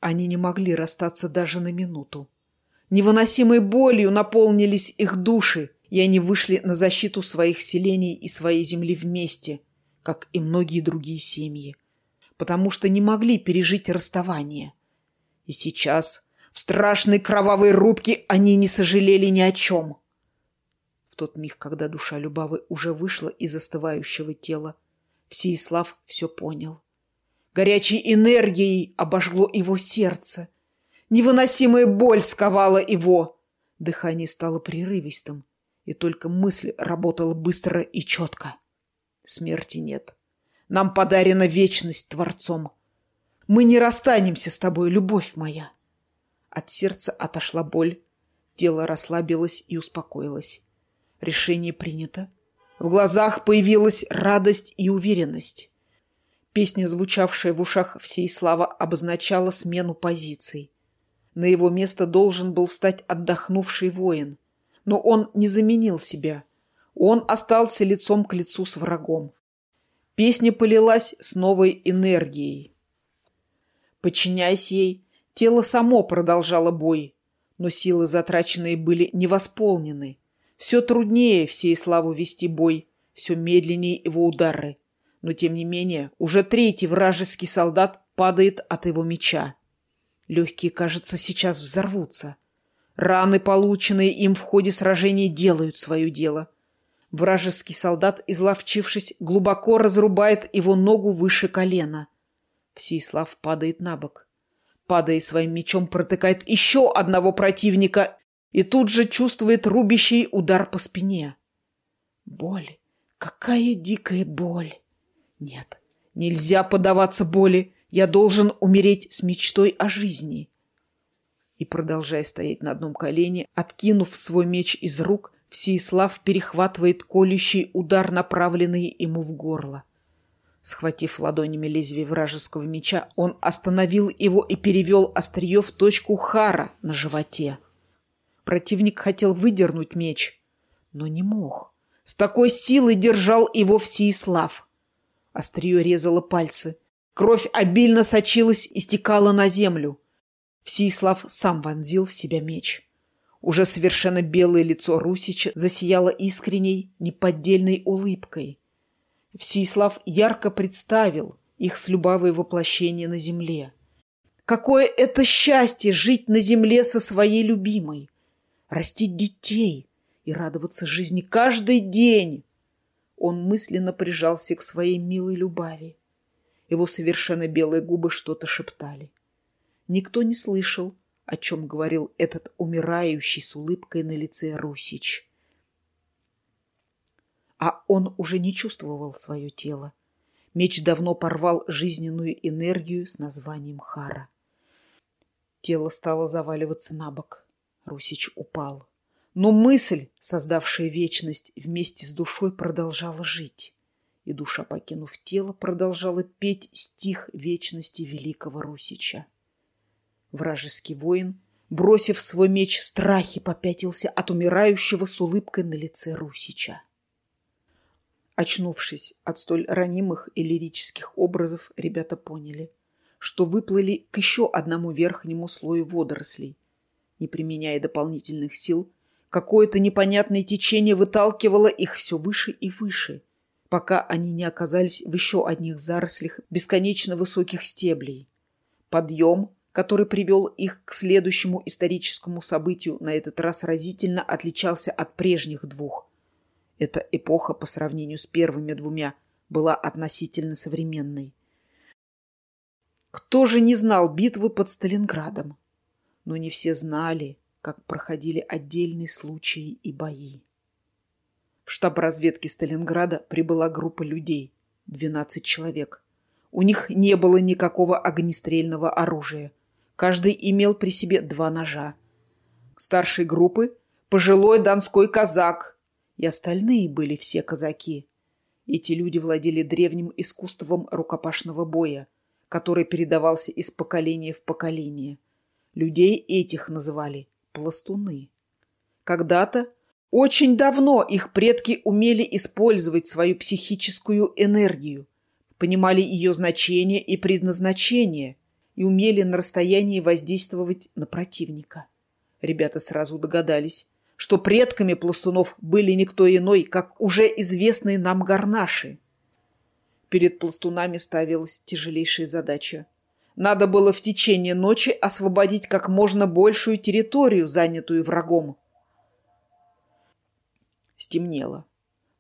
Они не могли расстаться даже на минуту. Невыносимой болью наполнились их души, и они вышли на защиту своих селений и своей земли вместе, как и многие другие семьи, потому что не могли пережить расставание. И сейчас, в страшной кровавой рубке, они не сожалели ни о чем. В тот миг, когда душа Любавы уже вышла из остывающего тела, Всеислав все понял. Горячей энергией обожгло его сердце. Невыносимая боль сковала его. Дыхание стало прерывистым, и только мысль работала быстро и четко. Смерти нет. Нам подарена вечность Творцом. Мы не расстанемся с тобой, любовь моя. От сердца отошла боль, тело расслабилось и успокоилось. Решение принято. В глазах появилась радость и уверенность. Песня, звучавшая в ушах всей славы, обозначала смену позиций. На его место должен был встать отдохнувший воин. Но он не заменил себя. Он остался лицом к лицу с врагом. Песня полилась с новой энергией. Подчиняясь ей, тело само продолжало бой, но силы, затраченные, были невосполнены. Все труднее всей славу вести бой, все медленнее его удары. Но, тем не менее, уже третий вражеский солдат падает от его меча. Легкие, кажется, сейчас взорвутся. Раны, полученные им в ходе сражения, делают свое дело. Вражеский солдат, изловчившись, глубоко разрубает его ногу выше колена – Всеислав падает на бок. Падая своим мечом, протыкает еще одного противника и тут же чувствует рубящий удар по спине. Боль. Какая дикая боль. Нет, нельзя поддаваться боли. Я должен умереть с мечтой о жизни. И, продолжая стоять на одном колене, откинув свой меч из рук, Всеислав перехватывает колющий удар, направленный ему в горло. Схватив ладонями лезвие вражеского меча, он остановил его и перевел острие в точку Хара на животе. Противник хотел выдернуть меч, но не мог. С такой силой держал его Всеислав. Острие резало пальцы. Кровь обильно сочилась и стекала на землю. Всеислав сам вонзил в себя меч. Уже совершенно белое лицо Русича засияло искренней, неподдельной улыбкой. Всеислав ярко представил их с Любавой воплощение на земле. Какое это счастье жить на земле со своей любимой, растить детей и радоваться жизни каждый день. Он мысленно прижался к своей милой Любави. Его совершенно белые губы что-то шептали. Никто не слышал, о чем говорил этот умирающий с улыбкой на лице Русич а он уже не чувствовал свое тело. Меч давно порвал жизненную энергию с названием Хара. Тело стало заваливаться на бок. Русич упал. Но мысль, создавшая вечность, вместе с душой продолжала жить. И душа, покинув тело, продолжала петь стих вечности великого Русича. Вражеский воин, бросив свой меч в страхе, попятился от умирающего с улыбкой на лице Русича. Очнувшись от столь ранимых и лирических образов, ребята поняли, что выплыли к еще одному верхнему слою водорослей. Не применяя дополнительных сил, какое-то непонятное течение выталкивало их все выше и выше, пока они не оказались в еще одних зарослях бесконечно высоких стеблей. Подъем, который привел их к следующему историческому событию, на этот раз разительно отличался от прежних двух. Эта эпоха по сравнению с первыми двумя была относительно современной. Кто же не знал битвы под Сталинградом? Но не все знали, как проходили отдельные случаи и бои. В штаб разведки Сталинграда прибыла группа людей, 12 человек. У них не было никакого огнестрельного оружия. Каждый имел при себе два ножа. Старшей группы – пожилой донской казак и остальные были все казаки. Эти люди владели древним искусством рукопашного боя, который передавался из поколения в поколение. Людей этих называли пластуны. Когда-то, очень давно, их предки умели использовать свою психическую энергию, понимали ее значение и предназначение и умели на расстоянии воздействовать на противника. Ребята сразу догадались, что предками пластунов были никто иной, как уже известные нам гарнаши. Перед пластунами ставилась тяжелейшая задача. Надо было в течение ночи освободить как можно большую территорию, занятую врагом. Стемнело.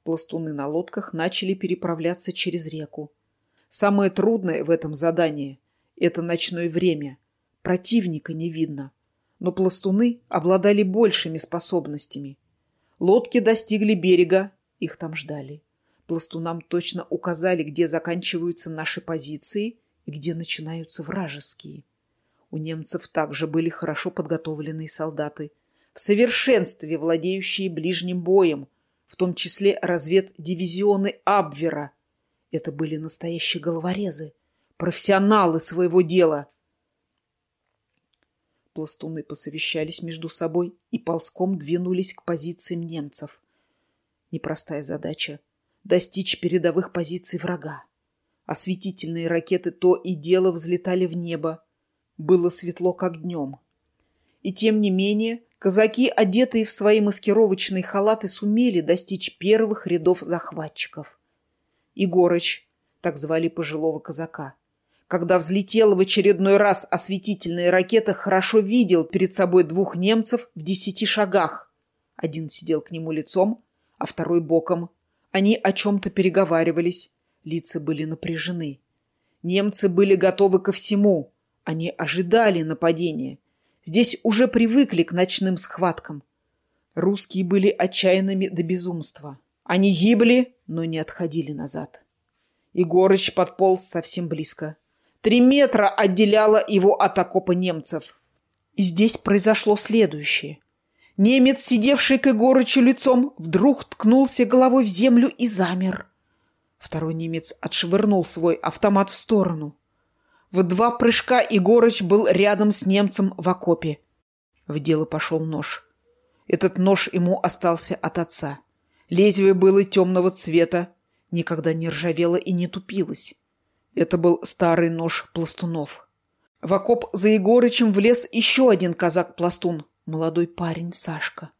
Пластуны на лодках начали переправляться через реку. Самое трудное в этом задании – это ночное время. Противника не видно но пластуны обладали большими способностями. Лодки достигли берега, их там ждали. Пластунам точно указали, где заканчиваются наши позиции и где начинаются вражеские. У немцев также были хорошо подготовленные солдаты, в совершенстве владеющие ближним боем, в том числе разведдивизионы Абвера. Это были настоящие головорезы, профессионалы своего дела – Пластуны посовещались между собой и ползком двинулись к позициям немцев. Непростая задача — достичь передовых позиций врага. Осветительные ракеты то и дело взлетали в небо. Было светло, как днем. И тем не менее, казаки, одетые в свои маскировочные халаты, сумели достичь первых рядов захватчиков. Егорыч, так звали пожилого казака, когда взлетела в очередной раз осветительная ракета, хорошо видел перед собой двух немцев в десяти шагах. Один сидел к нему лицом, а второй боком. Они о чем-то переговаривались. Лица были напряжены. Немцы были готовы ко всему. Они ожидали нападения. Здесь уже привыкли к ночным схваткам. Русские были отчаянными до безумства. Они гибли, но не отходили назад. Егорыч подполз совсем близко. Три метра отделяло его от окопа немцев. И здесь произошло следующее. Немец, сидевший к Егорычу лицом, вдруг ткнулся головой в землю и замер. Второй немец отшвырнул свой автомат в сторону. В два прыжка Егорыч был рядом с немцем в окопе. В дело пошел нож. Этот нож ему остался от отца. Лезвие было темного цвета, никогда не ржавело и не тупилось. Это был старый нож пластунов. В окоп за Егорычем влез еще один казак-пластун, молодой парень Сашка.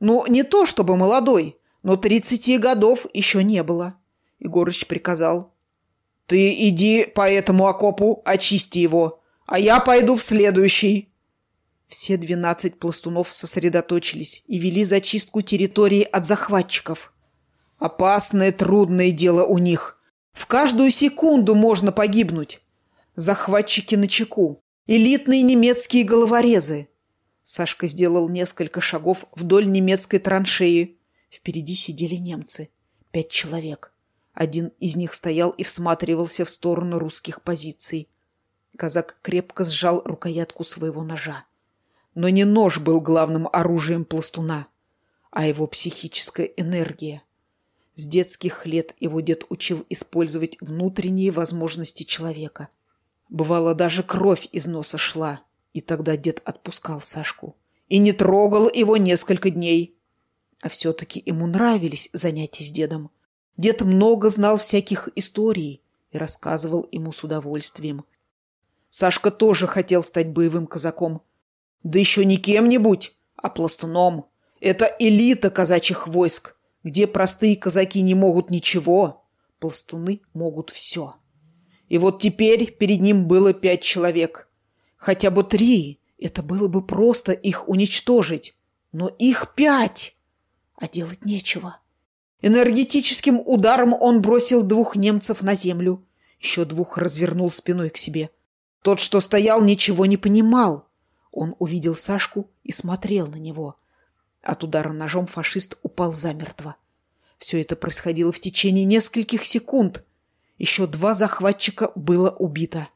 Ну, не то чтобы молодой, но тридцати годов еще не было. Егорыч приказал. «Ты иди по этому окопу, очисти его, а я пойду в следующий». Все двенадцать пластунов сосредоточились и вели зачистку территории от захватчиков. Опасное, трудное дело у них. В каждую секунду можно погибнуть. Захватчики на чеку. Элитные немецкие головорезы. Сашка сделал несколько шагов вдоль немецкой траншеи. Впереди сидели немцы. Пять человек. Один из них стоял и всматривался в сторону русских позиций. Казак крепко сжал рукоятку своего ножа. Но не нож был главным оружием пластуна, а его психическая энергия. С детских лет его дед учил использовать внутренние возможности человека. Бывало, даже кровь из носа шла, и тогда дед отпускал Сашку. И не трогал его несколько дней. А все-таки ему нравились занятия с дедом. Дед много знал всяких историй и рассказывал ему с удовольствием. Сашка тоже хотел стать боевым казаком. Да еще не кем-нибудь, а пластуном. Это элита казачьих войск. Где простые казаки не могут ничего, пластуны могут все. И вот теперь перед ним было пять человек. Хотя бы три, это было бы просто их уничтожить. Но их пять, а делать нечего. Энергетическим ударом он бросил двух немцев на землю. Еще двух развернул спиной к себе. Тот, что стоял, ничего не понимал. Он увидел Сашку и смотрел на него – от удара ножом фашист упал замертво. Все это происходило в течение нескольких секунд. Еще два захватчика было убито.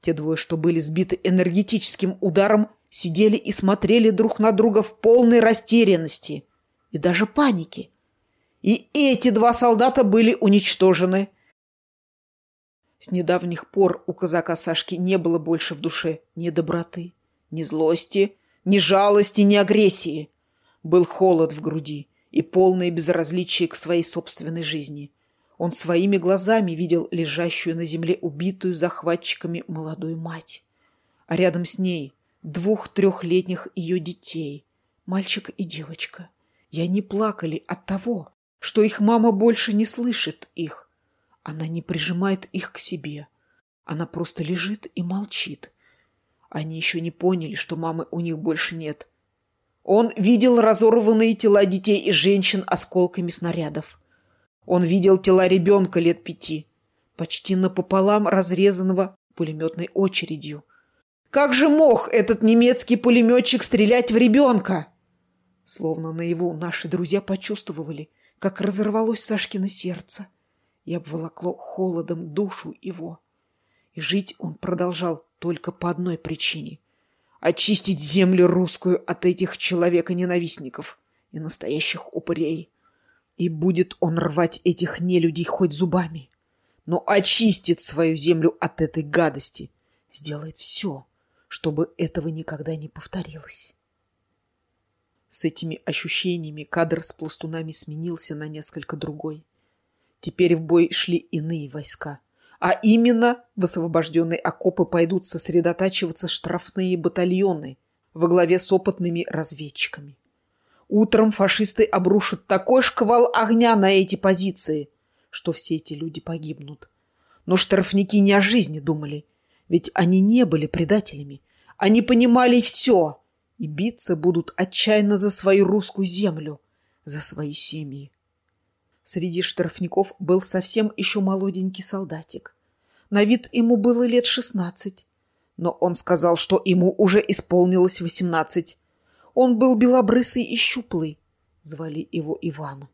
Те двое, что были сбиты энергетическим ударом, сидели и смотрели друг на друга в полной растерянности и даже панике. И эти два солдата были уничтожены. С недавних пор у казака Сашки не было больше в душе ни доброты, ни злости, ни жалости, ни агрессии. Был холод в груди и полное безразличие к своей собственной жизни. Он своими глазами видел лежащую на земле убитую захватчиками молодую мать. А рядом с ней двух-трехлетних ее детей, мальчик и девочка. И они плакали от того, что их мама больше не слышит их. Она не прижимает их к себе. Она просто лежит и молчит. Они еще не поняли, что мамы у них больше нет. Он видел разорванные тела детей и женщин осколками снарядов. Он видел тела ребенка лет пяти, почти напополам разрезанного пулеметной очередью. Как же мог этот немецкий пулеметчик стрелять в ребенка? Словно наяву наши друзья почувствовали, как разорвалось Сашкино сердце и обволокло холодом душу его. И жить он продолжал только по одной причине — очистить землю русскую от этих человека-ненавистников и настоящих упырей. И будет он рвать этих нелюдей хоть зубами, но очистит свою землю от этой гадости, сделает все, чтобы этого никогда не повторилось. С этими ощущениями кадр с пластунами сменился на несколько другой. Теперь в бой шли иные войска. А именно в освобожденные окопы пойдут сосредотачиваться штрафные батальоны во главе с опытными разведчиками. Утром фашисты обрушат такой шквал огня на эти позиции, что все эти люди погибнут. Но штрафники не о жизни думали, ведь они не были предателями. Они понимали все — и биться будут отчаянно за свою русскую землю, за свои семьи. Среди штрафников был совсем еще молоденький солдатик. На вид ему было лет шестнадцать, но он сказал, что ему уже исполнилось восемнадцать. Он был белобрысый и щуплый. Звали его Иван.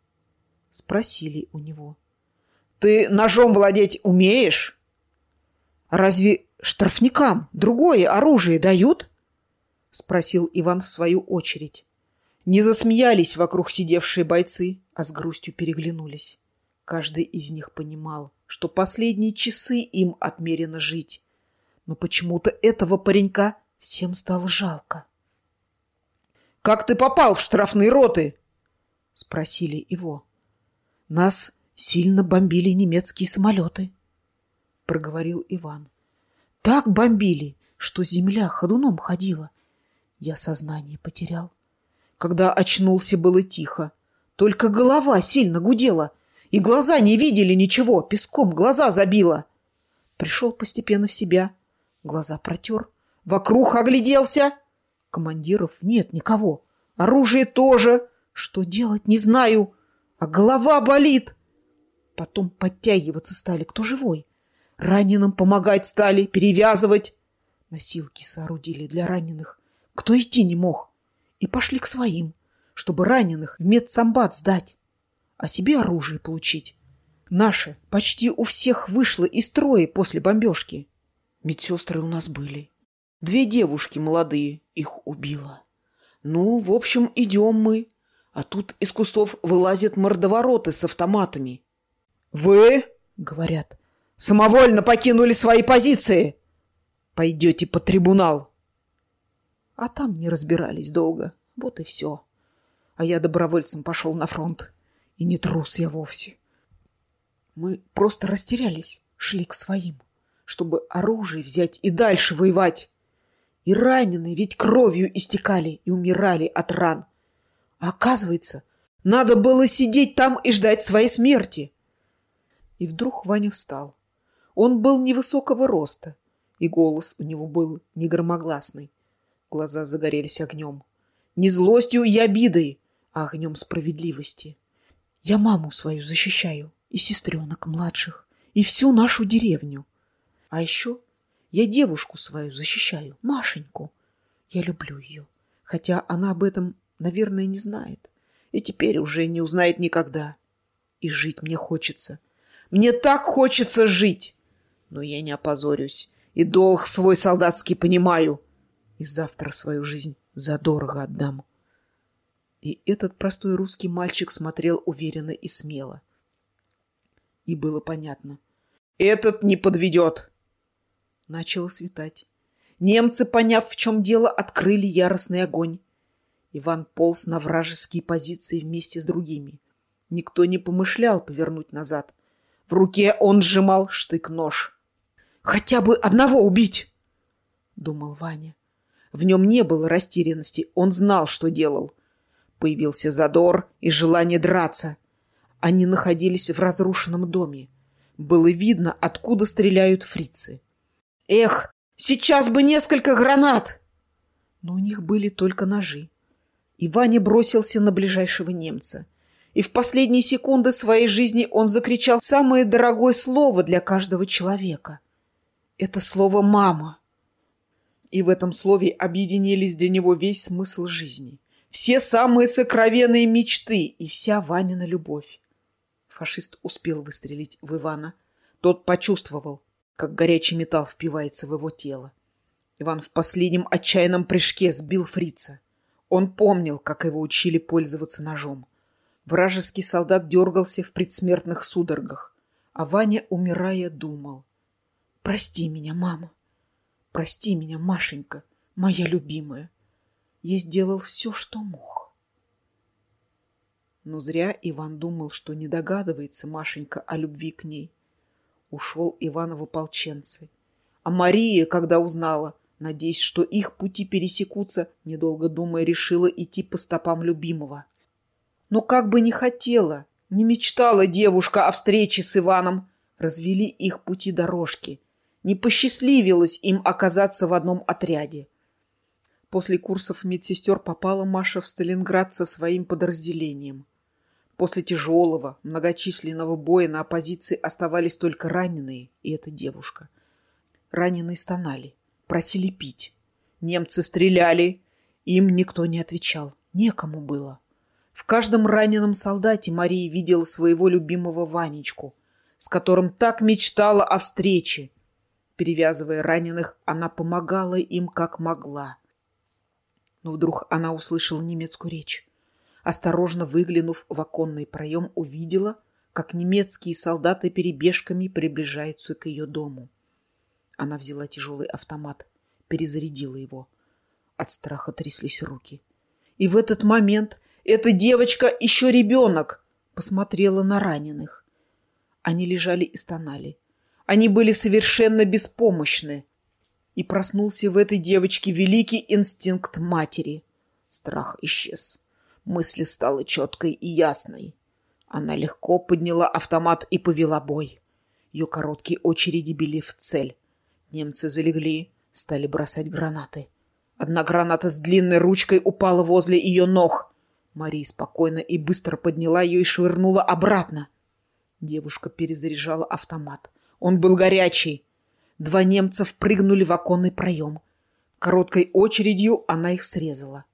Спросили у него. «Ты ножом владеть умеешь?» «Разве штрафникам другое оружие дают?» — спросил Иван в свою очередь. Не засмеялись вокруг сидевшие бойцы, а с грустью переглянулись. Каждый из них понимал, что последние часы им отмерено жить. Но почему-то этого паренька всем стало жалко. «Как ты попал в штрафные роты?» — спросили его. «Нас сильно бомбили немецкие самолеты», — проговорил Иван. «Так бомбили, что земля ходуном ходила, я сознание потерял. Когда очнулся, было тихо. Только голова сильно гудела, и глаза не видели ничего, песком глаза забило. Пришел постепенно в себя, глаза протер, вокруг огляделся. Командиров нет никого, оружие тоже. Что делать, не знаю, а голова болит. Потом подтягиваться стали, кто живой. Раненым помогать стали, перевязывать. Носилки соорудили для раненых кто идти не мог, и пошли к своим, чтобы раненых в медсамбат сдать, а себе оружие получить. Наше почти у всех вышло из строя после бомбежки. Медсестры у нас были. Две девушки молодые, их убило. Ну, в общем, идем мы. А тут из кустов вылазят мордовороты с автоматами. «Вы, — говорят, — самовольно покинули свои позиции. Пойдете по трибунал. А там не разбирались долго. Вот и все. А я добровольцем пошел на фронт. И не трус я вовсе. Мы просто растерялись, шли к своим, чтобы оружие взять и дальше воевать. И раненые ведь кровью истекали и умирали от ран. А оказывается, надо было сидеть там и ждать своей смерти. И вдруг Ваня встал. Он был невысокого роста, и голос у него был негромогласный. Глаза загорелись огнем. Не злостью и обидой, а огнем справедливости. Я маму свою защищаю, и сестренок младших, и всю нашу деревню. А еще я девушку свою защищаю, Машеньку. Я люблю ее, хотя она об этом, наверное, не знает. И теперь уже не узнает никогда. И жить мне хочется. Мне так хочется жить. Но я не опозорюсь, и долг свой солдатский понимаю — и завтра свою жизнь задорого отдам. И этот простой русский мальчик смотрел уверенно и смело. И было понятно. «Этот не подведет!» Начало светать. Немцы, поняв, в чем дело, открыли яростный огонь. Иван полз на вражеские позиции вместе с другими. Никто не помышлял повернуть назад. В руке он сжимал штык-нож. «Хотя бы одного убить!» — думал Ваня. В нем не было растерянности, он знал, что делал. Появился задор и желание драться. Они находились в разрушенном доме. Было видно, откуда стреляют фрицы. «Эх, сейчас бы несколько гранат!» Но у них были только ножи. И Ваня бросился на ближайшего немца. И в последние секунды своей жизни он закричал самое дорогое слово для каждого человека. Это слово «мама». И в этом слове объединились для него весь смысл жизни – все самые сокровенные мечты и вся Ванина любовь. Фашист успел выстрелить в Ивана. Тот почувствовал, как горячий металл впивается в его тело. Иван в последнем отчаянном прыжке сбил фрица. Он помнил, как его учили пользоваться ножом. Вражеский солдат дергался в предсмертных судорогах, а Ваня, умирая, думал. «Прости меня, мама! Прости меня, Машенька, моя любимая!» Я сделал все, что мог. Но зря Иван думал, что не догадывается Машенька о любви к ней. Ушел Иван в ополченцы. А Мария, когда узнала, надеясь, что их пути пересекутся, недолго думая, решила идти по стопам любимого. Но как бы не хотела, не мечтала девушка о встрече с Иваном, развели их пути дорожки. Не посчастливилось им оказаться в одном отряде. После курсов медсестер попала Маша в Сталинград со своим подразделением. После тяжелого, многочисленного боя на оппозиции оставались только раненые и эта девушка. Раненые стонали, просили пить. Немцы стреляли, им никто не отвечал, некому было. В каждом раненом солдате Мария видела своего любимого Ванечку, с которым так мечтала о встрече. Перевязывая раненых, она помогала им как могла. Но вдруг она услышала немецкую речь. Осторожно выглянув в оконный проем, увидела, как немецкие солдаты перебежками приближаются к ее дому. Она взяла тяжелый автомат, перезарядила его. От страха тряслись руки. И в этот момент эта девочка, еще ребенок, посмотрела на раненых. Они лежали и стонали. Они были совершенно беспомощны и проснулся в этой девочке великий инстинкт матери. Страх исчез. Мысль стала четкой и ясной. Она легко подняла автомат и повела бой. Ее короткие очереди били в цель. Немцы залегли, стали бросать гранаты. Одна граната с длинной ручкой упала возле ее ног. Мария спокойно и быстро подняла ее и швырнула обратно. Девушка перезаряжала автомат. Он был горячий. Два немца впрыгнули в оконный проем. Короткой очередью она их срезала.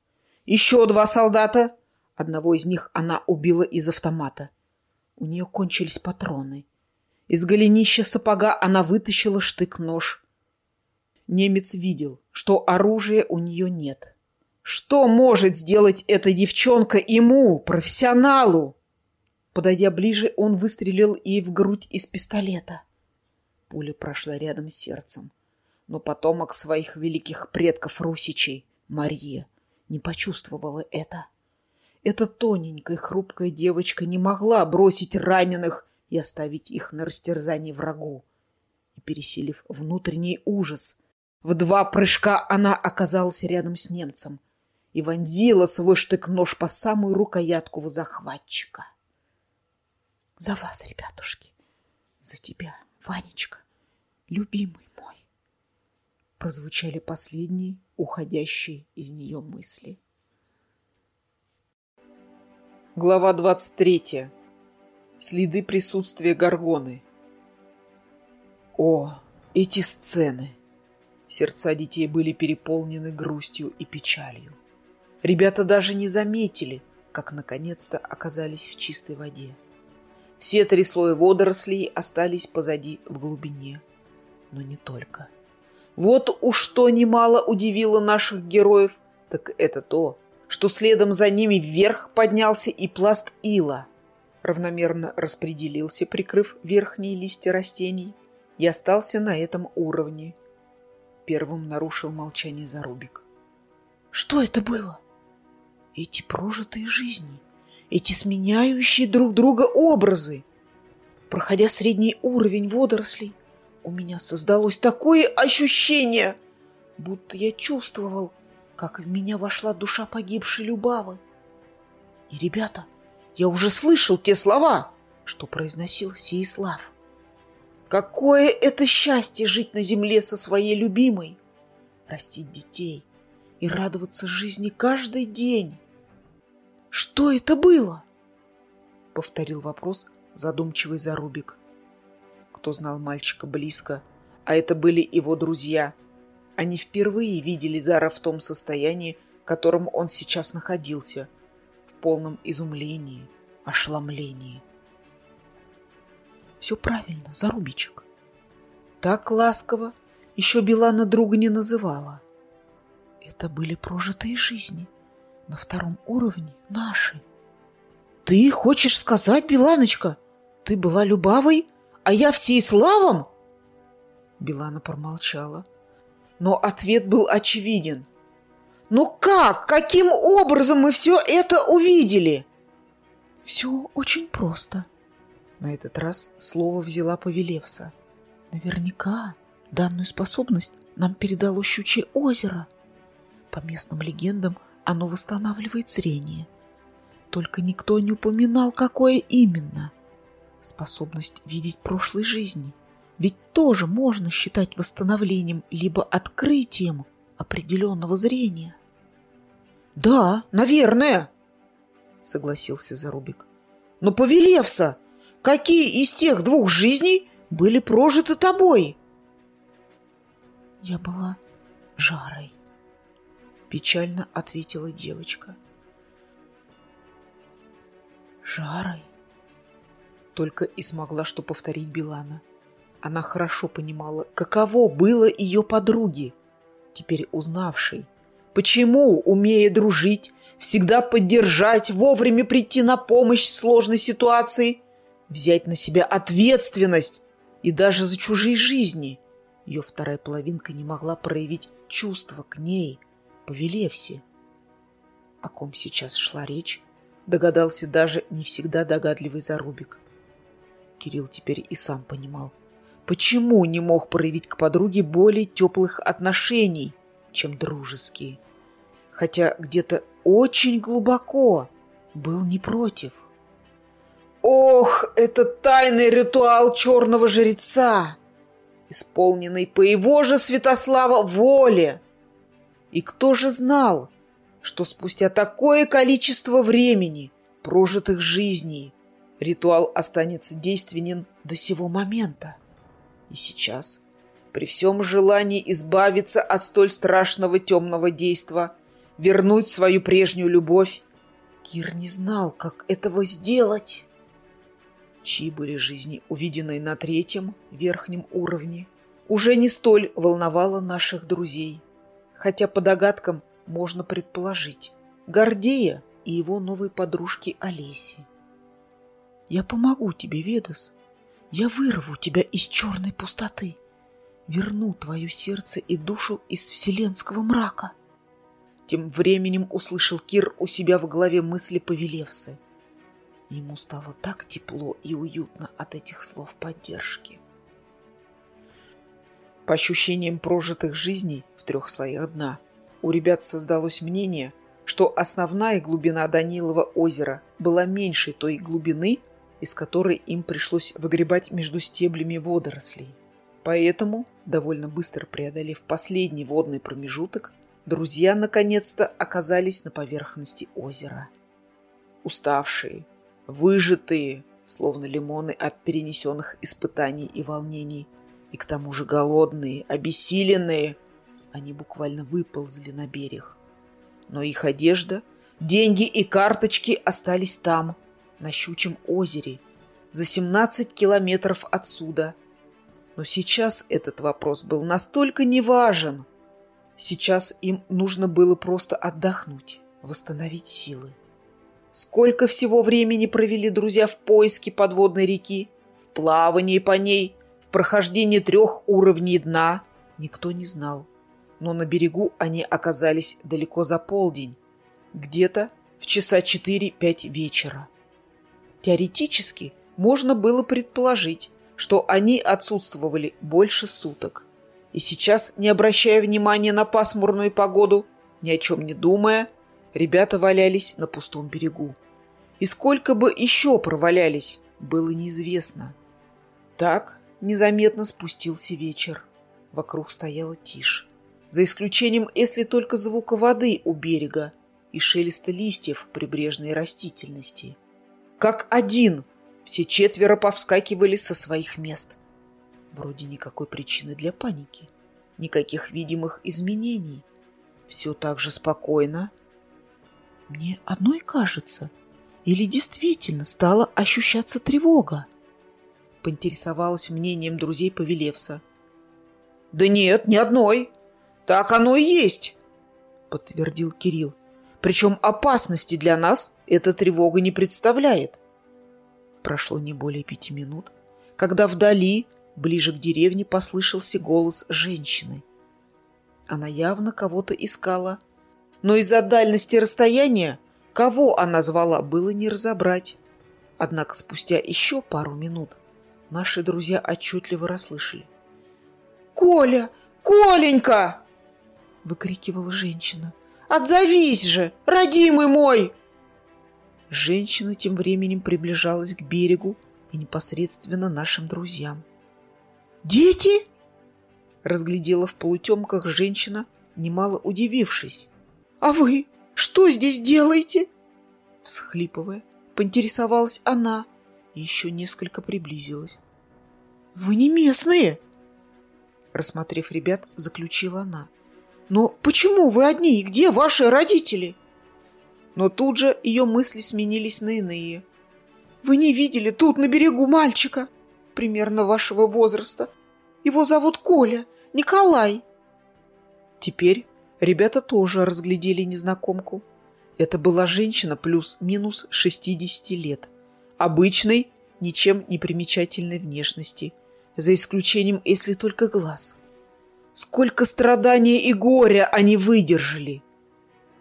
Еще два солдата. Одного из них она убила из автомата. У нее кончились патроны. Из голенища сапога она вытащила штык-нож. Немец видел, что оружия у нее нет. Что может сделать эта девчонка ему, профессионалу? Подойдя ближе, он выстрелил ей в грудь из пистолета. Пуля прошла рядом с сердцем. Но потомок своих великих предков русичей, Мария, не почувствовала это. Эта тоненькая хрупкая девочка не могла бросить раненых и оставить их на растерзании врагу. И, пересилив внутренний ужас, в два прыжка она оказалась рядом с немцем и вонзила свой штык-нож по самую рукоятку в захватчика. «За вас, ребятушки! За тебя!» Ванечка, любимый мой, прозвучали последние, уходящие из нее мысли. Глава 23. Следы присутствия Горгоны. О, эти сцены! Сердца детей были переполнены грустью и печалью. Ребята даже не заметили, как наконец-то оказались в чистой воде. Все три слоя водорослей остались позади в глубине. Но не только. Вот уж что немало удивило наших героев, так это то, что следом за ними вверх поднялся и пласт ила. Равномерно распределился, прикрыв верхние листья растений, и остался на этом уровне. Первым нарушил молчание Зарубик. Что это было? Эти прожитые жизни, эти сменяющие друг друга образы. Проходя средний уровень водорослей, у меня создалось такое ощущение, будто я чувствовал, как в меня вошла душа погибшей Любавы. И, ребята, я уже слышал те слова, что произносил Сеислав. Какое это счастье жить на земле со своей любимой, растить детей и радоваться жизни каждый день. Что это было? Повторил вопрос задумчивый Зарубик. Кто знал мальчика близко, а это были его друзья – они впервые видели Зара в том состоянии, в котором он сейчас находился, в полном изумлении, ошеломлении. «Все правильно, Зарубичек». Так ласково еще Белана друга не называла. Это были прожитые жизни, на втором уровне наши. «Ты хочешь сказать, Беланочка, ты была Любавой, а я Всеиславом?» Белана промолчала но ответ был очевиден. «Ну как? Каким образом мы все это увидели?» «Все очень просто». На этот раз слово взяла Повелевса. «Наверняка данную способность нам передало щучье озеро. По местным легендам оно восстанавливает зрение. Только никто не упоминал, какое именно. Способность видеть прошлой жизни – ведь тоже можно считать восстановлением либо открытием определенного зрения. «Да, наверное», — согласился Зарубик. «Но Повелевса, какие из тех двух жизней были прожиты тобой?» «Я была жарой», — печально ответила девочка. «Жарой?» Только и смогла что повторить Билана. Она хорошо понимала, каково было ее подруге, теперь узнавшей, почему, умея дружить, всегда поддержать, вовремя прийти на помощь в сложной ситуации, взять на себя ответственность и даже за чужие жизни. Ее вторая половинка не могла проявить чувства к ней, Повелевсе. О ком сейчас шла речь, догадался даже не всегда догадливый Зарубик. Кирилл теперь и сам понимал – Почему не мог проявить к подруге более теплых отношений, чем дружеские? Хотя где-то очень глубоко был не против. Ох, это тайный ритуал черного жреца, исполненный по его же Святослава воле. И кто же знал, что спустя такое количество времени, прожитых жизней, ритуал останется действенен до сего момента? И сейчас, при всем желании избавиться от столь страшного темного действа, вернуть свою прежнюю любовь, Кир не знал, как этого сделать. Чьи были жизни, увиденные на третьем, верхнем уровне, уже не столь волновало наших друзей. Хотя по догадкам можно предположить. Гордея и его новой подружки Олеси. «Я помогу тебе, Ведас», я вырву тебя из черной пустоты, верну твое сердце и душу из вселенского мрака. Тем временем услышал Кир у себя в голове мысли Повелевсы. Ему стало так тепло и уютно от этих слов поддержки. По ощущениям прожитых жизней в трех слоях дна, у ребят создалось мнение, что основная глубина Данилова озера была меньше той глубины, из которой им пришлось выгребать между стеблями водорослей. Поэтому, довольно быстро преодолев последний водный промежуток, друзья наконец-то оказались на поверхности озера. Уставшие, выжатые, словно лимоны от перенесенных испытаний и волнений, и к тому же голодные, обессиленные, они буквально выползли на берег. Но их одежда, деньги и карточки остались там – на Щучьем озере, за 17 километров отсюда. Но сейчас этот вопрос был настолько неважен. Сейчас им нужно было просто отдохнуть, восстановить силы. Сколько всего времени провели друзья в поиске подводной реки, в плавании по ней, в прохождении трех уровней дна, никто не знал. Но на берегу они оказались далеко за полдень, где-то в часа 4-5 вечера. Теоретически можно было предположить, что они отсутствовали больше суток. И сейчас, не обращая внимания на пасмурную погоду, ни о чем не думая, ребята валялись на пустом берегу. И сколько бы еще провалялись, было неизвестно. Так незаметно спустился вечер. Вокруг стояла тишь. За исключением, если только звука воды у берега и шелеста листьев прибрежной растительности. Как один все четверо повскакивали со своих мест. Вроде никакой причины для паники, никаких видимых изменений. Все так же спокойно. Мне одной кажется, или действительно стала ощущаться тревога? Поинтересовалась мнением друзей Повелевса. Да нет, ни одной. Так оно и есть, подтвердил Кирилл. Причем опасности для нас эта тревога не представляет. Прошло не более пяти минут, когда вдали, ближе к деревне, послышался голос женщины. Она явно кого-то искала, но из-за дальности расстояния, кого она звала, было не разобрать. Однако спустя еще пару минут наши друзья отчетливо расслышали. «Коля! Коленька!» — выкрикивала женщина. «Отзовись же, родимый мой!» Женщина тем временем приближалась к берегу и непосредственно нашим друзьям. «Дети?» — разглядела в полутемках женщина, немало удивившись. «А вы что здесь делаете?» Всхлипывая, поинтересовалась она и еще несколько приблизилась. «Вы не местные?» Рассмотрев ребят, заключила она. «Но почему вы одни и где ваши родители?» но тут же ее мысли сменились на иные. «Вы не видели тут на берегу мальчика, примерно вашего возраста? Его зовут Коля, Николай». Теперь ребята тоже разглядели незнакомку. Это была женщина плюс-минус 60 лет, обычной, ничем не примечательной внешности, за исключением, если только глаз. Сколько страдания и горя они выдержали!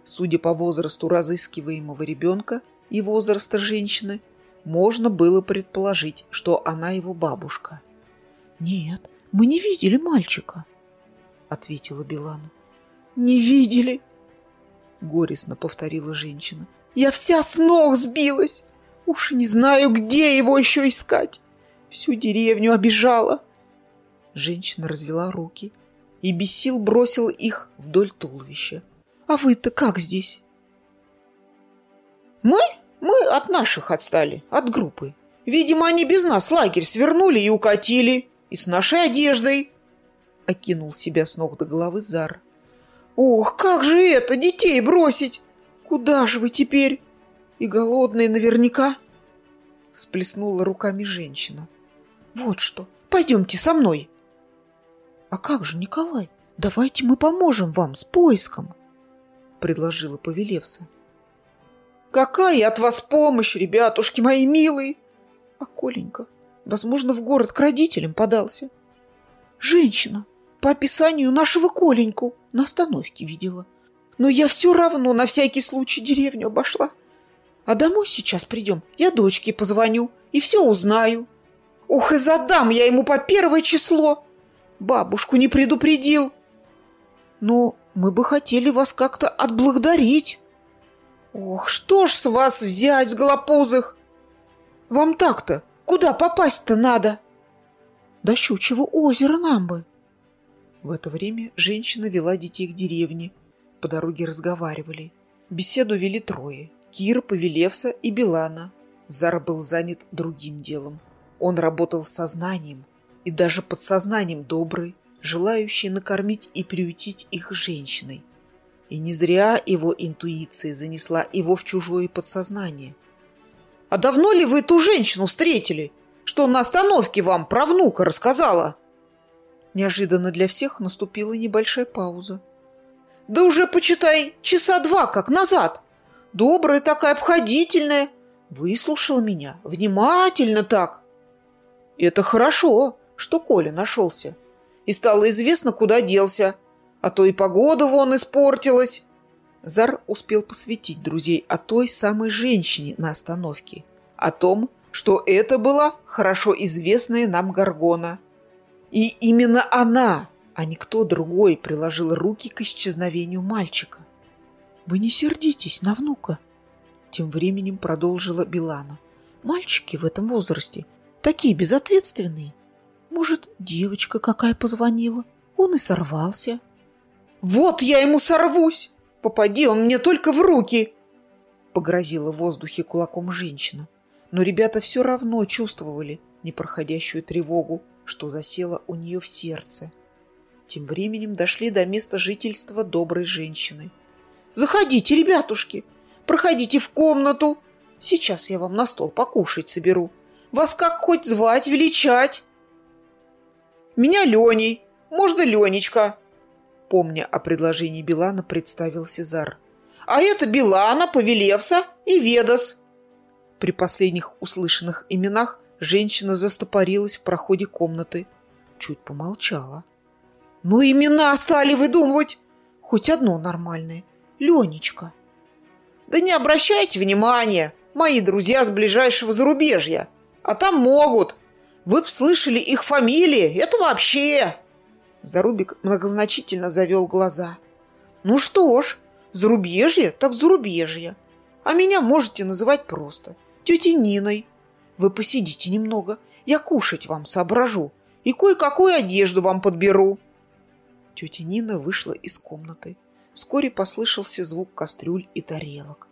Судя по возрасту разыскиваемого ребенка и возраста женщины, можно было предположить, что она его бабушка. «Нет, мы не видели мальчика», — ответила Билана. «Не видели?» — горестно повторила женщина. «Я вся с ног сбилась! Уж не знаю, где его еще искать! Всю деревню обижала!» Женщина развела руки и без сил бросила их вдоль туловища. А вы-то как здесь? Мы? Мы от наших отстали, от группы. Видимо, они без нас лагерь свернули и укатили. И с нашей одеждой. Окинул себя с ног до головы Зар. Ох, как же это, детей бросить? Куда же вы теперь? И голодные наверняка. Всплеснула руками женщина. Вот что, пойдемте со мной. А как же, Николай? Давайте мы поможем вам с поиском предложила Повелевса. «Какая от вас помощь, ребятушки мои милые!» А Коленька, возможно, в город к родителям подался. «Женщина, по описанию нашего Коленьку на остановке видела. Но я все равно на всякий случай деревню обошла. А домой сейчас придем, я дочке позвоню и все узнаю. Ох, и задам я ему по первое число! Бабушку не предупредил!» Но мы бы хотели вас как-то отблагодарить. Ох, что ж с вас взять, с голопузых? Вам так-то куда попасть-то надо? До щучьего озера нам бы. В это время женщина вела детей к деревне. По дороге разговаривали. Беседу вели трое. Кира, Повелевса и Белана. Зара был занят другим делом. Он работал сознанием и даже подсознанием добрый, желающей накормить и приютить их женщиной. И не зря его интуиция занесла его в чужое подсознание. «А давно ли вы эту женщину встретили? Что на остановке вам про внука рассказала?» Неожиданно для всех наступила небольшая пауза. «Да уже, почитай, часа два как назад. Добрая такая, обходительная. Выслушала меня. Внимательно так. Это хорошо, что Коля нашелся. И стало известно, куда делся. А то и погода вон испортилась. Зар успел посвятить друзей о той самой женщине на остановке. О том, что это была хорошо известная нам Гаргона. И именно она, а не кто другой, приложил руки к исчезновению мальчика. «Вы не сердитесь на внука», — тем временем продолжила Билана. «Мальчики в этом возрасте такие безответственные. Может, девочка какая позвонила, он и сорвался». «Вот я ему сорвусь! Попади он мне только в руки!» Погрозила в воздухе кулаком женщина. Но ребята все равно чувствовали непроходящую тревогу, что засела у нее в сердце. Тем временем дошли до места жительства доброй женщины — Заходите, ребятушки, проходите в комнату. Сейчас я вам на стол покушать соберу. Вас как хоть звать, величать? Меня Леней, можно Ленечка. Помня о предложении Билана, представил Сезар. А это Билана, Повелевса и Ведас. При последних услышанных именах женщина застопорилась в проходе комнаты. Чуть помолчала. Ну, имена стали выдумывать. Хоть одно нормальное. Ленечка. Да не обращайте внимания, мои друзья с ближайшего зарубежья. А там могут. Вы б слышали их фамилии, это вообще... Зарубик многозначительно завел глаза. Ну что ж, зарубежье так зарубежье. А меня можете называть просто тетей Ниной. Вы посидите немного, я кушать вам соображу и кое-какую одежду вам подберу. Тетя Нина вышла из комнаты. Вскоре послышался звук кастрюль и тарелок.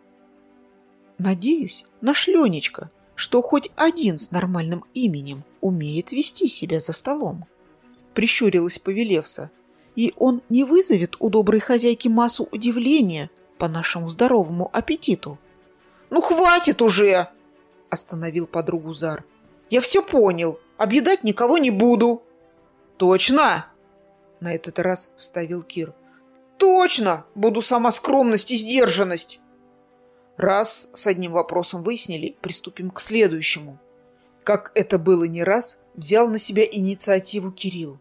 «Надеюсь, наш Ленечка, что хоть один с нормальным именем умеет вести себя за столом», — прищурилась Повелевса. «И он не вызовет у доброй хозяйки массу удивления по нашему здоровому аппетиту». «Ну, хватит уже!» — остановил подругу Зар. «Я все понял. Объедать никого не буду». «Точно!» — на этот раз вставил Кир. Точно! Буду сама скромность и сдержанность. Раз с одним вопросом выяснили, приступим к следующему. Как это было не раз, взял на себя инициативу Кирилл.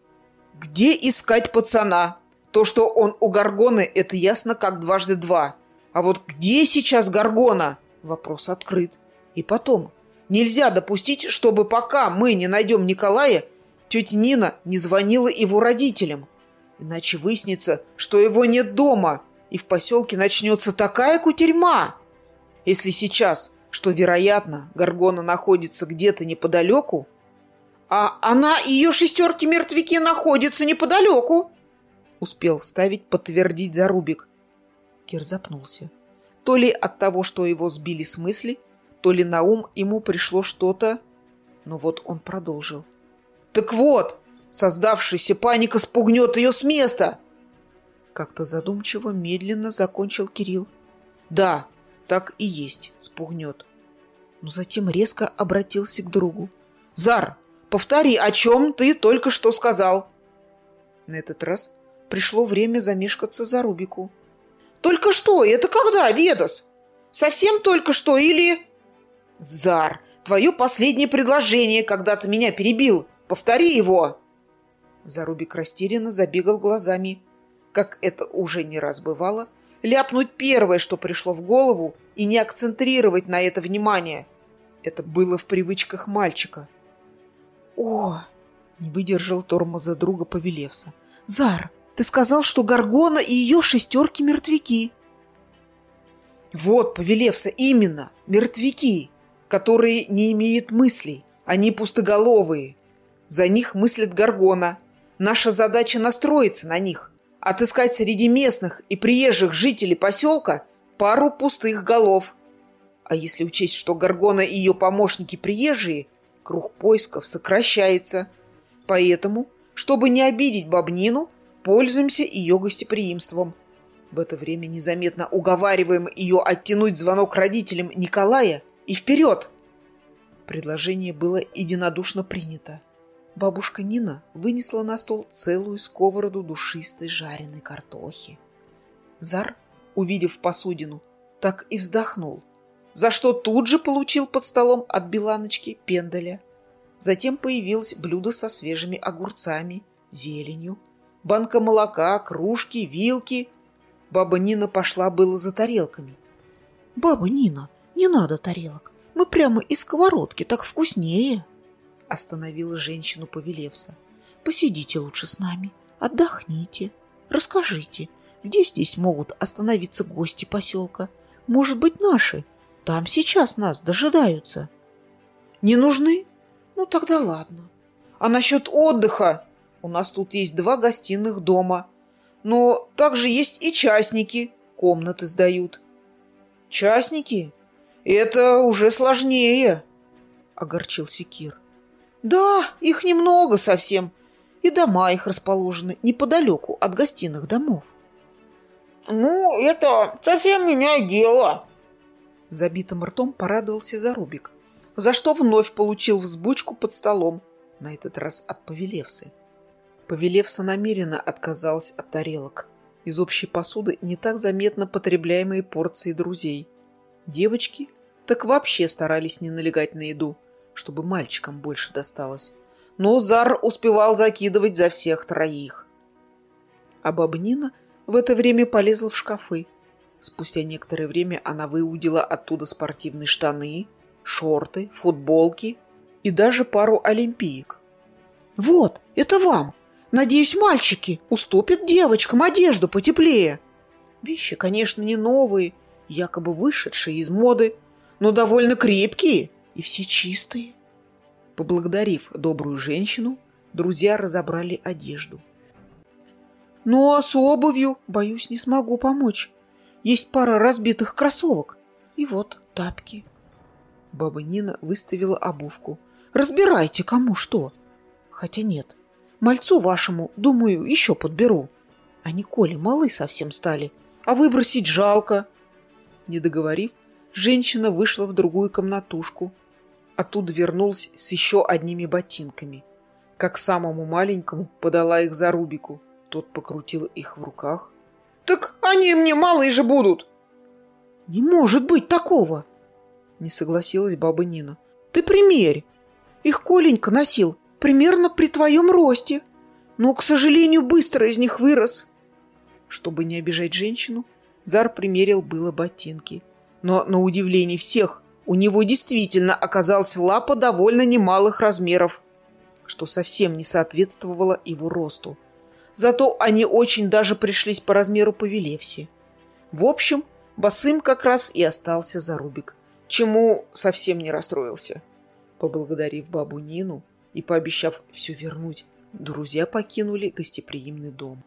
Где искать пацана? То, что он у Гаргоны, это ясно как дважды два. А вот где сейчас Гаргона? Вопрос открыт. И потом, нельзя допустить, чтобы пока мы не найдем Николая, тетя Нина не звонила его родителям. Иначе выяснится, что его нет дома, и в поселке начнется такая кутерьма. Если сейчас, что вероятно, Гаргона находится где-то неподалеку, а она и ее шестерки-мертвяки находятся неподалеку, успел вставить подтвердить Зарубик. Кир запнулся. То ли от того, что его сбили с мысли, то ли на ум ему пришло что-то, но вот он продолжил. «Так вот, Создавшаяся паника спугнет ее с места. Как-то задумчиво, медленно закончил Кирилл. Да, так и есть, спугнет. Но затем резко обратился к другу. Зар, повтори, о чем ты только что сказал. На этот раз пришло время замешкаться за Рубику. Только что? Это когда, Ведас? Совсем только что или... Зар, твое последнее предложение, когда ты меня перебил. Повтори его. Зарубик растерянно забегал глазами. Как это уже не раз бывало, ляпнуть первое, что пришло в голову, и не акцентрировать на это внимание. Это было в привычках мальчика. «О!» — не выдержал тормоза друга Повелевса. «Зар, ты сказал, что Гаргона и ее шестерки мертвяки». «Вот, Повелевса, именно, мертвяки, которые не имеют мыслей, они пустоголовые. За них мыслит Гаргона, Наша задача настроиться на них, отыскать среди местных и приезжих жителей поселка пару пустых голов. А если учесть, что Гаргона и ее помощники приезжие, круг поисков сокращается. Поэтому, чтобы не обидеть Бабнину, пользуемся ее гостеприимством. В это время незаметно уговариваем ее оттянуть звонок родителям Николая и вперед. Предложение было единодушно принято. Бабушка Нина вынесла на стол целую сковороду душистой жареной картохи. Зар, увидев посудину, так и вздохнул, за что тут же получил под столом от Беланочки пендаля. Затем появилось блюдо со свежими огурцами, зеленью, банка молока, кружки, вилки. Баба Нина пошла было за тарелками. «Баба Нина, не надо тарелок. Мы прямо из сковородки, так вкуснее!» Остановила женщину Повелевса. «Посидите лучше с нами, отдохните, расскажите, где здесь могут остановиться гости поселка? Может быть, наши? Там сейчас нас дожидаются». «Не нужны? Ну тогда ладно. А насчет отдыха? У нас тут есть два гостиных дома. Но также есть и частники, комнаты сдают». «Частники? Это уже сложнее», — огорчился Кир. «Да, их немного совсем, и дома их расположены неподалеку от гостиных домов». «Ну, это совсем меняет дело», — забитым ртом порадовался Зарубик, за что вновь получил взбучку под столом, на этот раз от Повелевсы. Повелевса намеренно отказалась от тарелок. Из общей посуды не так заметно потребляемые порции друзей. Девочки так вообще старались не налегать на еду, чтобы мальчикам больше досталось. Но Зар успевал закидывать за всех троих. А бабнина в это время полезла в шкафы. Спустя некоторое время она выудила оттуда спортивные штаны, шорты, футболки и даже пару олимпиек. «Вот, это вам!» Надеюсь, мальчики уступят девочкам одежду потеплее. Вещи, конечно, не новые, якобы вышедшие из моды, но довольно крепкие и все чистые. Поблагодарив добрую женщину, друзья разобрали одежду. Ну, а с обувью, боюсь, не смогу помочь. Есть пара разбитых кроссовок. И вот тапки. Баба Нина выставила обувку. Разбирайте, кому что. Хотя нет, Мальцу вашему, думаю, еще подберу. А Николе малы совсем стали, а выбросить жалко. Не договорив, женщина вышла в другую комнатушку. Оттуда вернулась с еще одними ботинками. Как самому маленькому подала их за Рубику. Тот покрутил их в руках. «Так они мне малые же будут!» «Не может быть такого!» Не согласилась баба Нина. «Ты примерь! Их Коленька носил, примерно при твоем росте, но, к сожалению, быстро из них вырос. Чтобы не обижать женщину, Зар примерил было ботинки. Но, на удивление всех, у него действительно оказалась лапа довольно немалых размеров, что совсем не соответствовало его росту. Зато они очень даже пришлись по размеру по Велевсе. В общем, босым как раз и остался Зарубик, чему совсем не расстроился. Поблагодарив бабу Нину, и, пообещав все вернуть, друзья покинули гостеприимный дом.